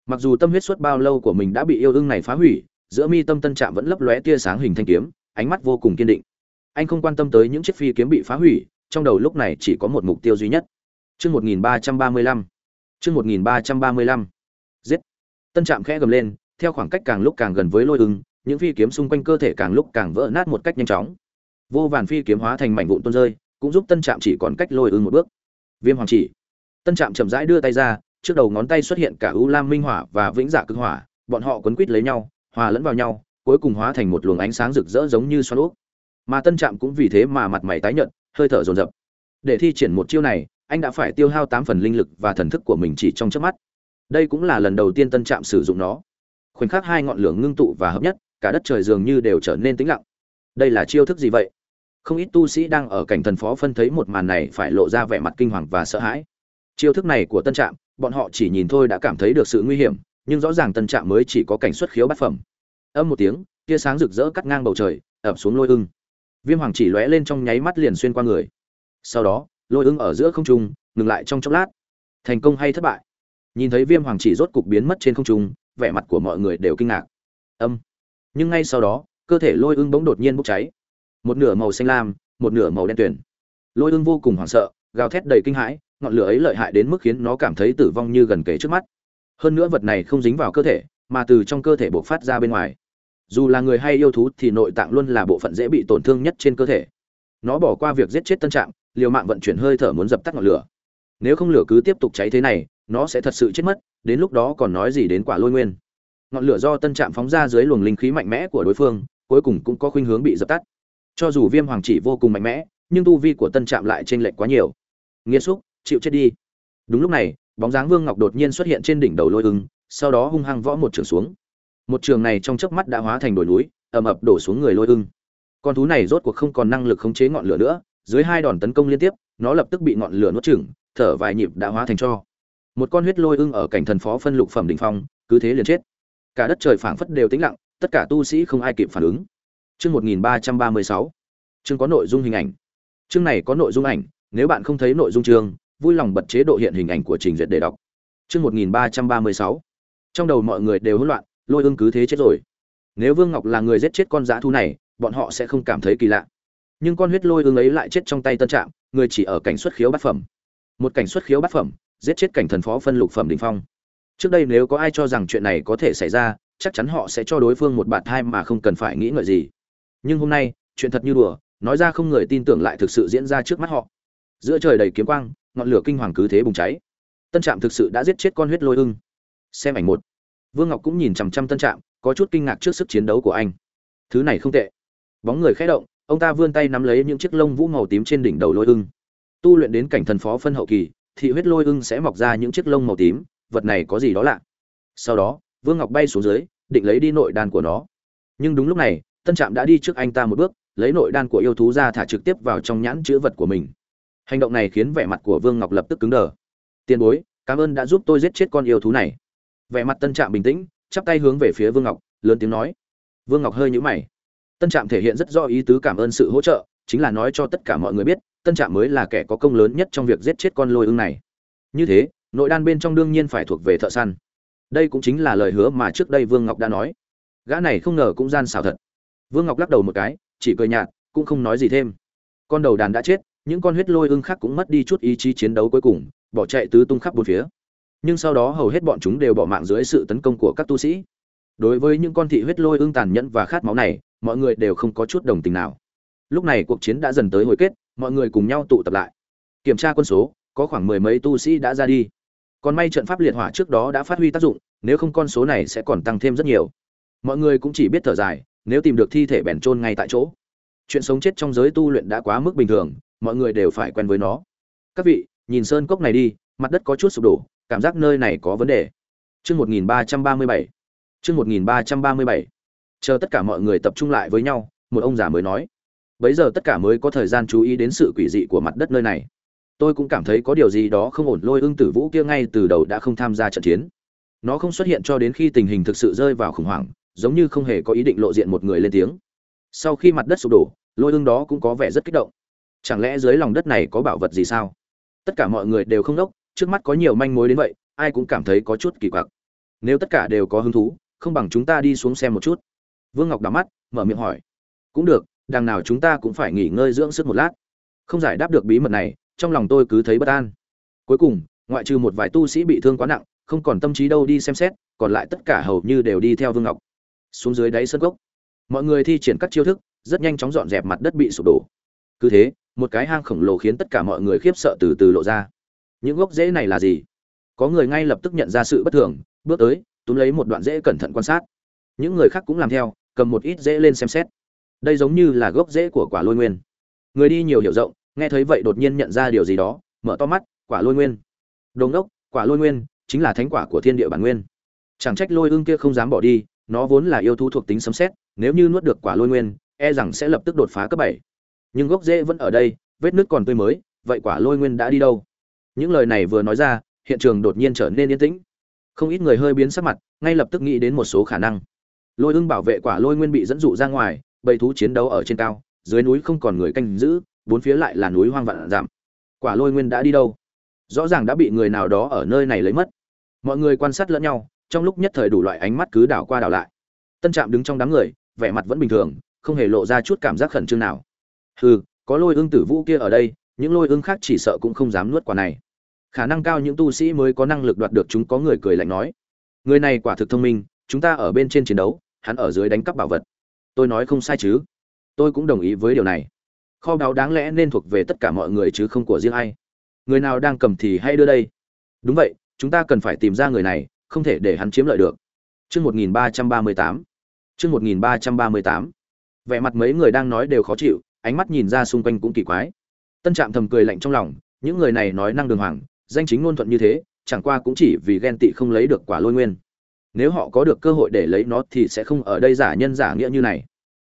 Mặc dù tâm huyết suốt bao lâu của mình đã bị yêu ưng này phá hủy giữa mi tâm tân trạm vẫn lấp lóe tia sáng hình thanh kiếm, ánh mắt vô cùng kiên định. Anh không quan tâm tới những chiếc phi kiếm bị phá hủy, trong đầu lúc này chỉ có một mục tiêu duy nhất. Chương một nghìn ba trăm ba mươi lăm. Chương một nghìn ba trăm ba mươi lăm. Giết. Tân trạm khẽ gầm lên, theo khoảng cách càng lúc càng gần với lôi ưng, những phi kiếm xung quanh cơ thể càng lúc càng vỡ nát một cách nhanh chóng. Vô vàn phi kiếm hóa thành mảnh vụn tuôn rơi, cũng giúp tân trạm chỉ còn cách lôi ưng một bước. Viêm hoàng chỉ. Tân trạm chậm rãi đưa tay ra, trước đầu ngón tay xuất hiện cả u lam minh hỏa và vĩnh dạ cực hỏa, bọn họ quấn quít lấy nhau hòa lẫn vào nhau, cuối cùng hóa thành một luồng ánh sáng rực rỡ giống như xoắn ốc mà tân trạm cũng vì thế mà mặt mày tái nhợt, hơi thở dồn dập. Để thi triển một chiêu này, anh đã phải tiêu hao tám phần linh lực và thần thức của mình chỉ trong chớp mắt. Đây cũng là lần đầu tiên tân trạm sử dụng nó. Khoảnh khắc hai ngọn lửa ngưng tụ và hợp nhất, cả đất trời dường như đều trở nên tĩnh lặng. Đây là chiêu thức gì vậy? Không ít tu sĩ đang ở cảnh thần phó phân thấy một màn này phải lộ ra vẻ mặt kinh hoàng và sợ hãi. Chiêu thức này của tân trạm, bọn họ chỉ nhìn thôi đã cảm thấy được sự nguy hiểm nhưng rõ ràng tân trạm mới chỉ có cảnh xuất khiếu bát phẩm. Âm một tiếng, tia sáng rực rỡ cắt ngang bầu trời, ập xuống lôi ưng. Viêm hoàng chỉ lóe lên trong nháy mắt liền xuyên qua người. Sau đó, lôi ưng ở giữa không trung, ngừng lại trong chốc lát. Thành công hay thất bại? Nhìn thấy viêm hoàng chỉ rốt cục biến mất trên không trung, vẻ mặt của mọi người đều kinh ngạc. Âm. Nhưng ngay sau đó, cơ thể lôi ưng bỗng đột nhiên bốc cháy. Một nửa màu xanh lam, một nửa màu đen tuyền. Lôi ưng vô cùng hoảng sợ, gào thét đầy kinh hãi, ngọn lửa ấy lợi hại đến mức khiến nó cảm thấy tử vong như gần kề trước mắt hơn nữa vật này không dính vào cơ thể, mà từ trong cơ thể bộc phát ra bên ngoài. Dù là người hay yêu thú thì nội tạng luôn là bộ phận dễ bị tổn thương nhất trên cơ thể. Nó bỏ qua việc giết chết tân trạng, liều mạng vận chuyển hơi thở muốn dập tắt ngọn lửa. Nếu không lửa cứ tiếp tục cháy thế này, nó sẽ thật sự chết mất, đến lúc đó còn nói gì đến quả lôi nguyên. Ngọn lửa do tân trạm phóng ra dưới luồng linh khí mạnh mẽ của đối phương, cuối cùng cũng có khuynh hướng bị dập tắt. Cho dù viêm hoàng chỉ vô cùng mạnh mẽ, nhưng tu vi của tân trạm lại t r ê n lệch quá nhiều. Nghiêm xúc, chịu chết đi. Đúng lúc này bóng dáng vương ngọc đột nhiên xuất hiện trên đỉnh đầu lôi ưng, sau đó hung hăng võ một trường xuống. Một trường này trong chớp mắt đã hóa thành đồi núi, ầm ập đổ xuống người lôi ưng. Con thú này rốt cuộc không còn năng lực khống chế ngọn lửa nữa, dưới hai đòn tấn công liên tiếp, nó lập tức bị ngọn lửa nuốt chửng, thở vài nhịp đã hóa thành cho. Một con huyết lôi ưng ở cảnh thần phó phân lục phẩm đỉnh phong, cứ thế liền chết. Cả đất trời phảng phất đều tĩnh lặng, tất cả tu sĩ không ai kịp phản ứng. Chương một nghìn ba trăm ba mươi sáu. Chương có nội dung hình ảnh. Chương này có nội dung ảnh, nếu bạn không thấy nội dung chương vui lòng bật chế độ hiện hình ảnh của trình duyệt để đọc. Chương một nghìn ba trăm ba mươi sáu. Trong đầu mọi người đều hỗn loạn, lôi ưng cứ thế chết rồi. Nếu vương ngọc là người giết chết con dã thú này, bọn họ sẽ không cảm thấy kỳ lạ. Nhưng con huyết lôi ưng ấy lại chết trong tay tân trạm, người chỉ ở cảnh xuất khiếu bát phẩm. Một cảnh xuất khiếu bát phẩm, giết chết cảnh thần phó phân lục phẩm đỉnh phong. Trước đây nếu có ai cho rằng chuyện này có thể xảy ra, chắc chắn họ sẽ cho đối phương một bạt thai mà không cần phải nghĩ ngợi gì. Nhưng hôm nay, chuyện thật như đùa, nói ra không người tin tưởng lại thực sự diễn ra trước mắt họ. Giữa trời đầy kiếm quang ngọn lửa kinh hoàng cứ thế bùng cháy. Tân trạm thực sự đã giết chết con huyết lôi ưng. Xem ảnh một. Vương ngọc cũng nhìn chằm chằm tân trạm, có chút kinh ngạc trước sức chiến đấu của anh. Thứ này không tệ. Bóng người khẽ động, ông ta vươn tay nắm lấy những chiếc lông vũ màu tím trên đỉnh đầu lôi ưng. Tu luyện đến cảnh thần phó phân hậu kỳ thì huyết lôi ưng sẽ mọc ra những chiếc lông màu tím, vật này có gì đó lạ. Sau đó, vương ngọc bay xuống dưới, định lấy đi nội đan của nó. Nhưng đúng lúc này, tân trạm đã đi trước anh ta một bước, lấy nội đan của yêu thú ra thả trực tiếp vào trong nhãn chữ vật của mình hành động này khiến vẻ mặt của vương ngọc lập tức cứng đờ. Tiền bối, cảm ơn đã giúp tôi giết chết con yêu thú này. Vẻ mặt tân trạm bình tĩnh, chắp tay hướng về phía vương ngọc, lớn tiếng nói. Vương ngọc hơi nhũ mày. Tân trạm thể hiện rất rõ ý tứ cảm ơn sự hỗ trợ, chính là nói cho tất cả mọi người biết, tân trạm mới là kẻ có công lớn nhất trong việc giết chết con lôi ưng này. Như thế, nội đan bên trong đương nhiên phải thuộc về thợ săn. Đây cũng chính là lời hứa mà trước đây vương ngọc đã nói. Gã này không ngờ cũng gian xảo thật. Vương ngọc lắc đầu một cái, chỉ cười nhạt, cũng không nói gì thêm. Con đầu đàn đã chết những con huyết lôi ưng khác cũng mất đi chút ý chí chiến đấu cuối cùng, bỏ chạy tứ tung khắp bốn phía. Nhưng sau đó hầu hết bọn chúng đều bỏ mạng dưới sự tấn công của các tu sĩ. Đối với những con thị huyết lôi ưng tàn nhẫn và khát máu này, mọi người đều không có chút đồng tình nào. Lúc này cuộc chiến đã dần tới hồi kết, mọi người cùng nhau tụ tập lại. Kiểm tra quân số, có khoảng mười mấy tu sĩ đã ra đi. Còn may trận pháp liệt hỏa trước đó đã phát huy tác dụng, nếu không con số này sẽ còn tăng thêm rất nhiều. Mọi người cũng chỉ biết thở dài, nếu tìm được thi thể bèn trôn ngay tại chỗ. Chuyện sống chết trong giới tu luyện đã quá mức bình thường mọi người đều phải quen với nó. Các vị, nhìn sơn cốc này đi, mặt đất có chút sụp đổ, cảm giác nơi này có vấn đề. Chương một nghìn ba trăm ba mươi bảy. Chương một nghìn ba trăm ba mươi bảy. Chờ tất cả mọi người tập trung lại với nhau, một ông già mới nói. Bấy giờ tất cả mới có thời gian chú ý đến sự quỷ dị của mặt đất nơi này. Tôi cũng cảm thấy có điều gì đó không ổn, lôi ưng tử vũ kia ngay từ đầu đã không tham gia trận chiến. Nó không xuất hiện cho đến khi tình hình thực sự rơi vào khủng hoảng, giống như không hề có ý định lộ diện một người lên tiếng. Sau khi mặt đất sụp đổ, lôi ưng đó cũng có vẻ rất kích động chẳng lẽ dưới lòng đất này có bảo vật gì sao? Tất cả mọi người đều không đốc, trước mắt có nhiều manh mối đến vậy, ai cũng cảm thấy có chút kỳ quặc. Nếu tất cả đều có hứng thú, không bằng chúng ta đi xuống xem một chút. Vương ngọc đắm mắt, mở miệng hỏi. Cũng được, đằng nào chúng ta cũng phải nghỉ ngơi dưỡng sức một lát. Không giải đáp được bí mật này, trong lòng tôi cứ thấy bất an. Cuối cùng, ngoại trừ một vài tu sĩ bị thương quá nặng, không còn tâm trí đâu đi xem xét, còn lại tất cả hầu như đều đi theo vương ngọc. Xuống dưới đáy sân cốc mọi người thi triển các chiêu thức, rất nhanh chóng dọn dẹp mặt đất bị sụp đổ. Cứ thế một cái hang khổng lồ khiến tất cả mọi người khiếp sợ từ từ lộ ra. Những gốc rễ này là gì? Có người ngay lập tức nhận ra sự bất thường, bước tới, túm lấy một đoạn rễ cẩn thận quan sát. Những người khác cũng làm theo, cầm một ít rễ lên xem xét. Đây giống như là gốc rễ của quả lôi nguyên. Người đi nhiều hiểu rộng, nghe thấy vậy đột nhiên nhận ra điều gì đó, mở to mắt, quả lôi nguyên. Đồn đốc quả lôi nguyên, chính là thánh quả của thiên địa bản nguyên. Chẳng trách lôi ương kia không dám bỏ đi, nó vốn là yêu thú thuộc tính sấm xét nếu như nuốt được quả lôi nguyên e rằng sẽ lập tức đột phá cấp bảy nhưng gốc rễ vẫn ở đây, vết nước còn tươi mới, vậy quả lôi nguyên đã đi đâu? Những lời này vừa nói ra, hiện trường đột nhiên trở nên yên tĩnh. Không ít người hơi biến sắc mặt, ngay lập tức nghĩ đến một số khả năng. Lôi ưng bảo vệ quả lôi nguyên bị dẫn dụ ra ngoài, bầy thú chiến đấu ở trên cao, dưới núi không còn người canh giữ, bốn phía lại là núi hoang vạn giảm quả lôi nguyên đã đi đâu? Rõ ràng đã bị người nào đó ở nơi này lấy mất. Mọi người quan sát lẫn nhau, trong lúc nhất thời đủ loại ánh mắt cứ đảo qua đảo lại. Tân trạm đứng trong đám người, vẻ mặt vẫn bình thường, không hề lộ ra chút cảm giác khẩn trương nào hừ, có lôi ương tử vũ kia ở đây, những lôi ương khác chỉ sợ cũng không dám nuốt quả này. Khả năng cao những tu sĩ mới có năng lực đoạt được chúng có người cười lạnh nói. Người này quả thực thông minh, chúng ta ở bên trên chiến đấu, hắn ở dưới đánh cắp bảo vật. Tôi nói không sai chứ? Tôi cũng đồng ý với điều này. Kho báu đáng lẽ nên thuộc về tất cả mọi người chứ không của riêng ai. Người nào đang cầm thì hãy đưa đây. Đúng vậy, chúng ta cần phải tìm ra người này, không thể để hắn chiếm lợi được. Chương một nghìn ba trăm ba mươi tám. Chương một nghìn ba trăm ba mươi tám. Vẻ mặt mấy người đang nói đều khó chịu ánh mắt nhìn ra xung quanh cũng kỳ quái. Tân trạm thầm cười lạnh trong lòng, những người này nói năng đường hoàng, danh chính ngôn thuận như thế, chẳng qua cũng chỉ vì ghen tị không lấy được quả lôi nguyên. Nếu họ có được cơ hội để lấy nó thì sẽ không ở đây giả nhân giả nghĩa như này.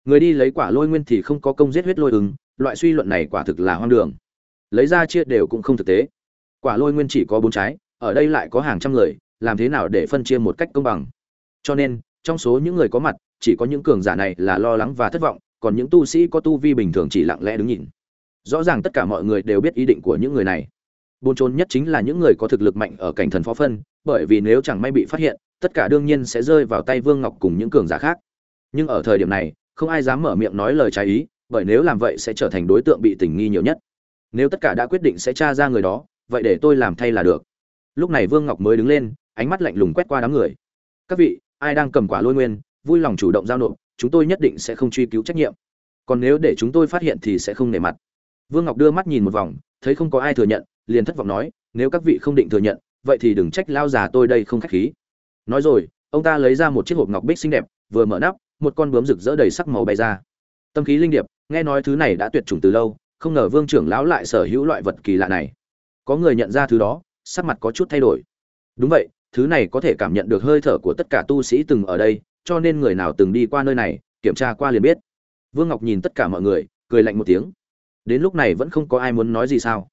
Người đi lấy quả lôi nguyên thì không có công giết huyết lôi ứng, loại suy luận này quả thực là hoang đường. Lấy ra chia đều cũng không thực tế. Quả lôi nguyên chỉ có bốn trái, ở đây lại có hàng trăm người, làm thế nào để phân chia một cách công bằng? Cho nên, trong số những người có mặt, chỉ có những cường giả này là lo lắng và thất vọng còn những tu sĩ có tu vi bình thường chỉ lặng lẽ đứng nhìn. Rõ ràng tất cả mọi người đều biết ý định của những người này. Buôn trốn nhất chính là những người có thực lực mạnh ở cảnh thần phó phân, bởi vì nếu chẳng may bị phát hiện, tất cả đương nhiên sẽ rơi vào tay vương ngọc cùng những cường giả khác. Nhưng ở thời điểm này, không ai dám mở miệng nói lời trái ý, bởi nếu làm vậy sẽ trở thành đối tượng bị tình nghi nhiều nhất. Nếu tất cả đã quyết định sẽ tra ra người đó, vậy để tôi làm thay là được. Lúc này vương ngọc mới đứng lên, ánh mắt lạnh lùng quét qua đám người. Các vị, ai đang cầm quả lôi nguyên, vui lòng chủ động giao nộp chúng tôi nhất định sẽ không truy cứu trách nhiệm. Còn nếu để chúng tôi phát hiện thì sẽ không nể mặt. Vương ngọc đưa mắt nhìn một vòng, thấy không có ai thừa nhận, liền thất vọng nói, nếu các vị không định thừa nhận, vậy thì đừng trách lao già tôi đây không khách khí. Nói rồi, ông ta lấy ra một chiếc hộp ngọc bích xinh đẹp, vừa mở nắp, một con bướm rực rỡ đầy sắc màu bay ra. Tâm khí linh điệp, nghe nói thứ này đã tuyệt chủng từ lâu, không ngờ vương trưởng lão lại sở hữu loại vật kỳ lạ này. Có người nhận ra thứ đó, sắc mặt có chút thay đổi. Đúng vậy, thứ này có thể cảm nhận được hơi thở của tất cả tu sĩ từng ở đây cho nên người nào từng đi qua nơi này, kiểm tra qua liền biết. Vương ngọc nhìn tất cả mọi người, cười lạnh một tiếng. Đến lúc này vẫn không có ai muốn nói gì sao?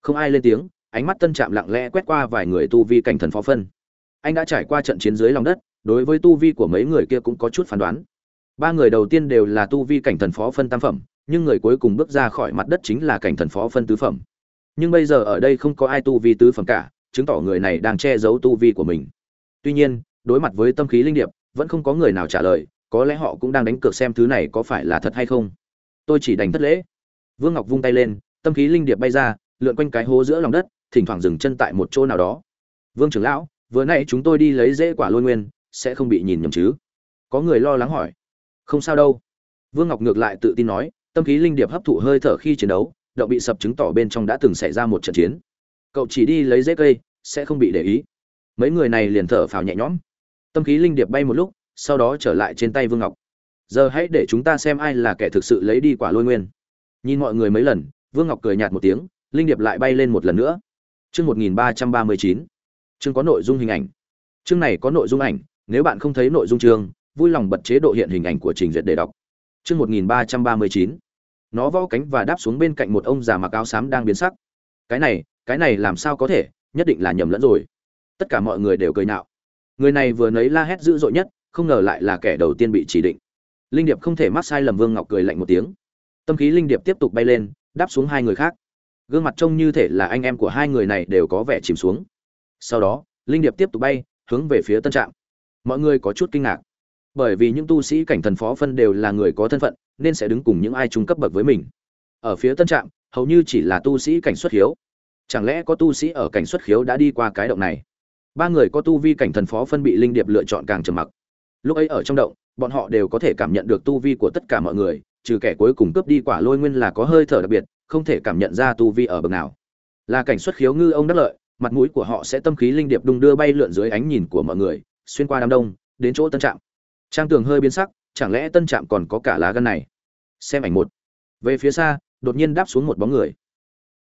Không ai lên tiếng, ánh mắt tân trạm lặng lẽ quét qua vài người tu vi cảnh thần phó phân. Anh đã trải qua trận chiến dưới lòng đất, đối với tu vi của mấy người kia cũng có chút phán đoán. Ba người đầu tiên đều là tu vi cảnh thần phó phân tam phẩm, nhưng người cuối cùng bước ra khỏi mặt đất chính là cảnh thần phó phân tứ phẩm. Nhưng bây giờ ở đây không có ai tu vi tứ phẩm cả, chứng tỏ người này đang che giấu tu vi của mình. Tuy nhiên, đối mặt với tâm khí linh điệp vẫn không có người nào trả lời, có lẽ họ cũng đang đánh cược xem thứ này có phải là thật hay không. Tôi chỉ đánh thất lễ. Vương ngọc vung tay lên, tâm khí linh điệp bay ra, lượn quanh cái hố giữa lòng đất, thỉnh thoảng dừng chân tại một chỗ nào đó. Vương trưởng lão, vừa nãy chúng tôi đi lấy rễ quả lôi nguyên, sẽ không bị nhìn nhầm chứ? Có người lo lắng hỏi. Không sao đâu. Vương ngọc ngược lại tự tin nói, tâm khí linh điệp hấp thụ hơi thở khi chiến đấu, động bị sập chứng tỏ bên trong đã từng xảy ra một trận chiến. Cậu chỉ đi lấy rễ cây, sẽ không bị để ý. Mấy người này liền thở phào nhẹ nhõm tâm khí linh điệp bay một lúc, sau đó trở lại trên tay vương ngọc. Giờ hãy để chúng ta xem ai là kẻ thực sự lấy đi quả lôi nguyên. Nhìn mọi người mấy lần, vương ngọc cười nhạt một tiếng, linh điệp lại bay lên một lần nữa. Chương một nghìn ba trăm ba mươi chín. Chương có nội dung hình ảnh. Chương này có nội dung ảnh, nếu bạn không thấy nội dung chương, vui lòng bật chế độ hiện hình ảnh của trình duyệt để đọc. Chương một nghìn ba trăm ba mươi chín. Nó vo cánh và đáp xuống bên cạnh một ông già mặc áo xám đang biến sắc. Cái này cái này làm sao có thể, nhất định là nhầm lẫn rồi. Tất cả mọi người đều cười nhạo người này vừa nấy la hét dữ dội nhất, không ngờ lại là kẻ đầu tiên bị chỉ định. Linh điệp không thể mắc sai lầm vương ngọc cười lạnh một tiếng. Tâm khí linh điệp tiếp tục bay lên, đáp xuống hai người khác. Gương mặt trông như thể là anh em của hai người này đều có vẻ chìm xuống. Sau đó, linh điệp tiếp tục bay, hướng về phía tân trạm. Mọi người có chút kinh ngạc. Bởi vì những tu sĩ cảnh thần phó phân đều là người có thân phận, nên sẽ đứng cùng những ai trung cấp bậc với mình. Ở phía tân trạm, hầu như chỉ là tu sĩ cảnh xuất khiếu. Chẳng lẽ có tu sĩ ở cảnh xuất khiếu đã đi qua cái động này? Ba người có tu vi cảnh thần phó phân bị linh điệp lựa chọn càng trầm mặc. Lúc ấy ở trong động, bọn họ đều có thể cảm nhận được tu vi của tất cả mọi người, trừ kẻ cuối cùng cướp đi quả lôi nguyên là có hơi thở đặc biệt, không thể cảm nhận ra tu vi ở bậc nào. Là cảnh xuất khiếu ngư ông đắc lợi, mặt mũi của họ sẽ tâm khí linh điệp đung đưa bay lượn dưới ánh nhìn của mọi người, xuyên qua đám đông, đến chỗ tân trạm. Trang tường hơi biến sắc, chẳng lẽ tân trạm còn có cả lá gan này? Xem ảnh một. Về phía xa, đột nhiên đáp xuống một bóng người.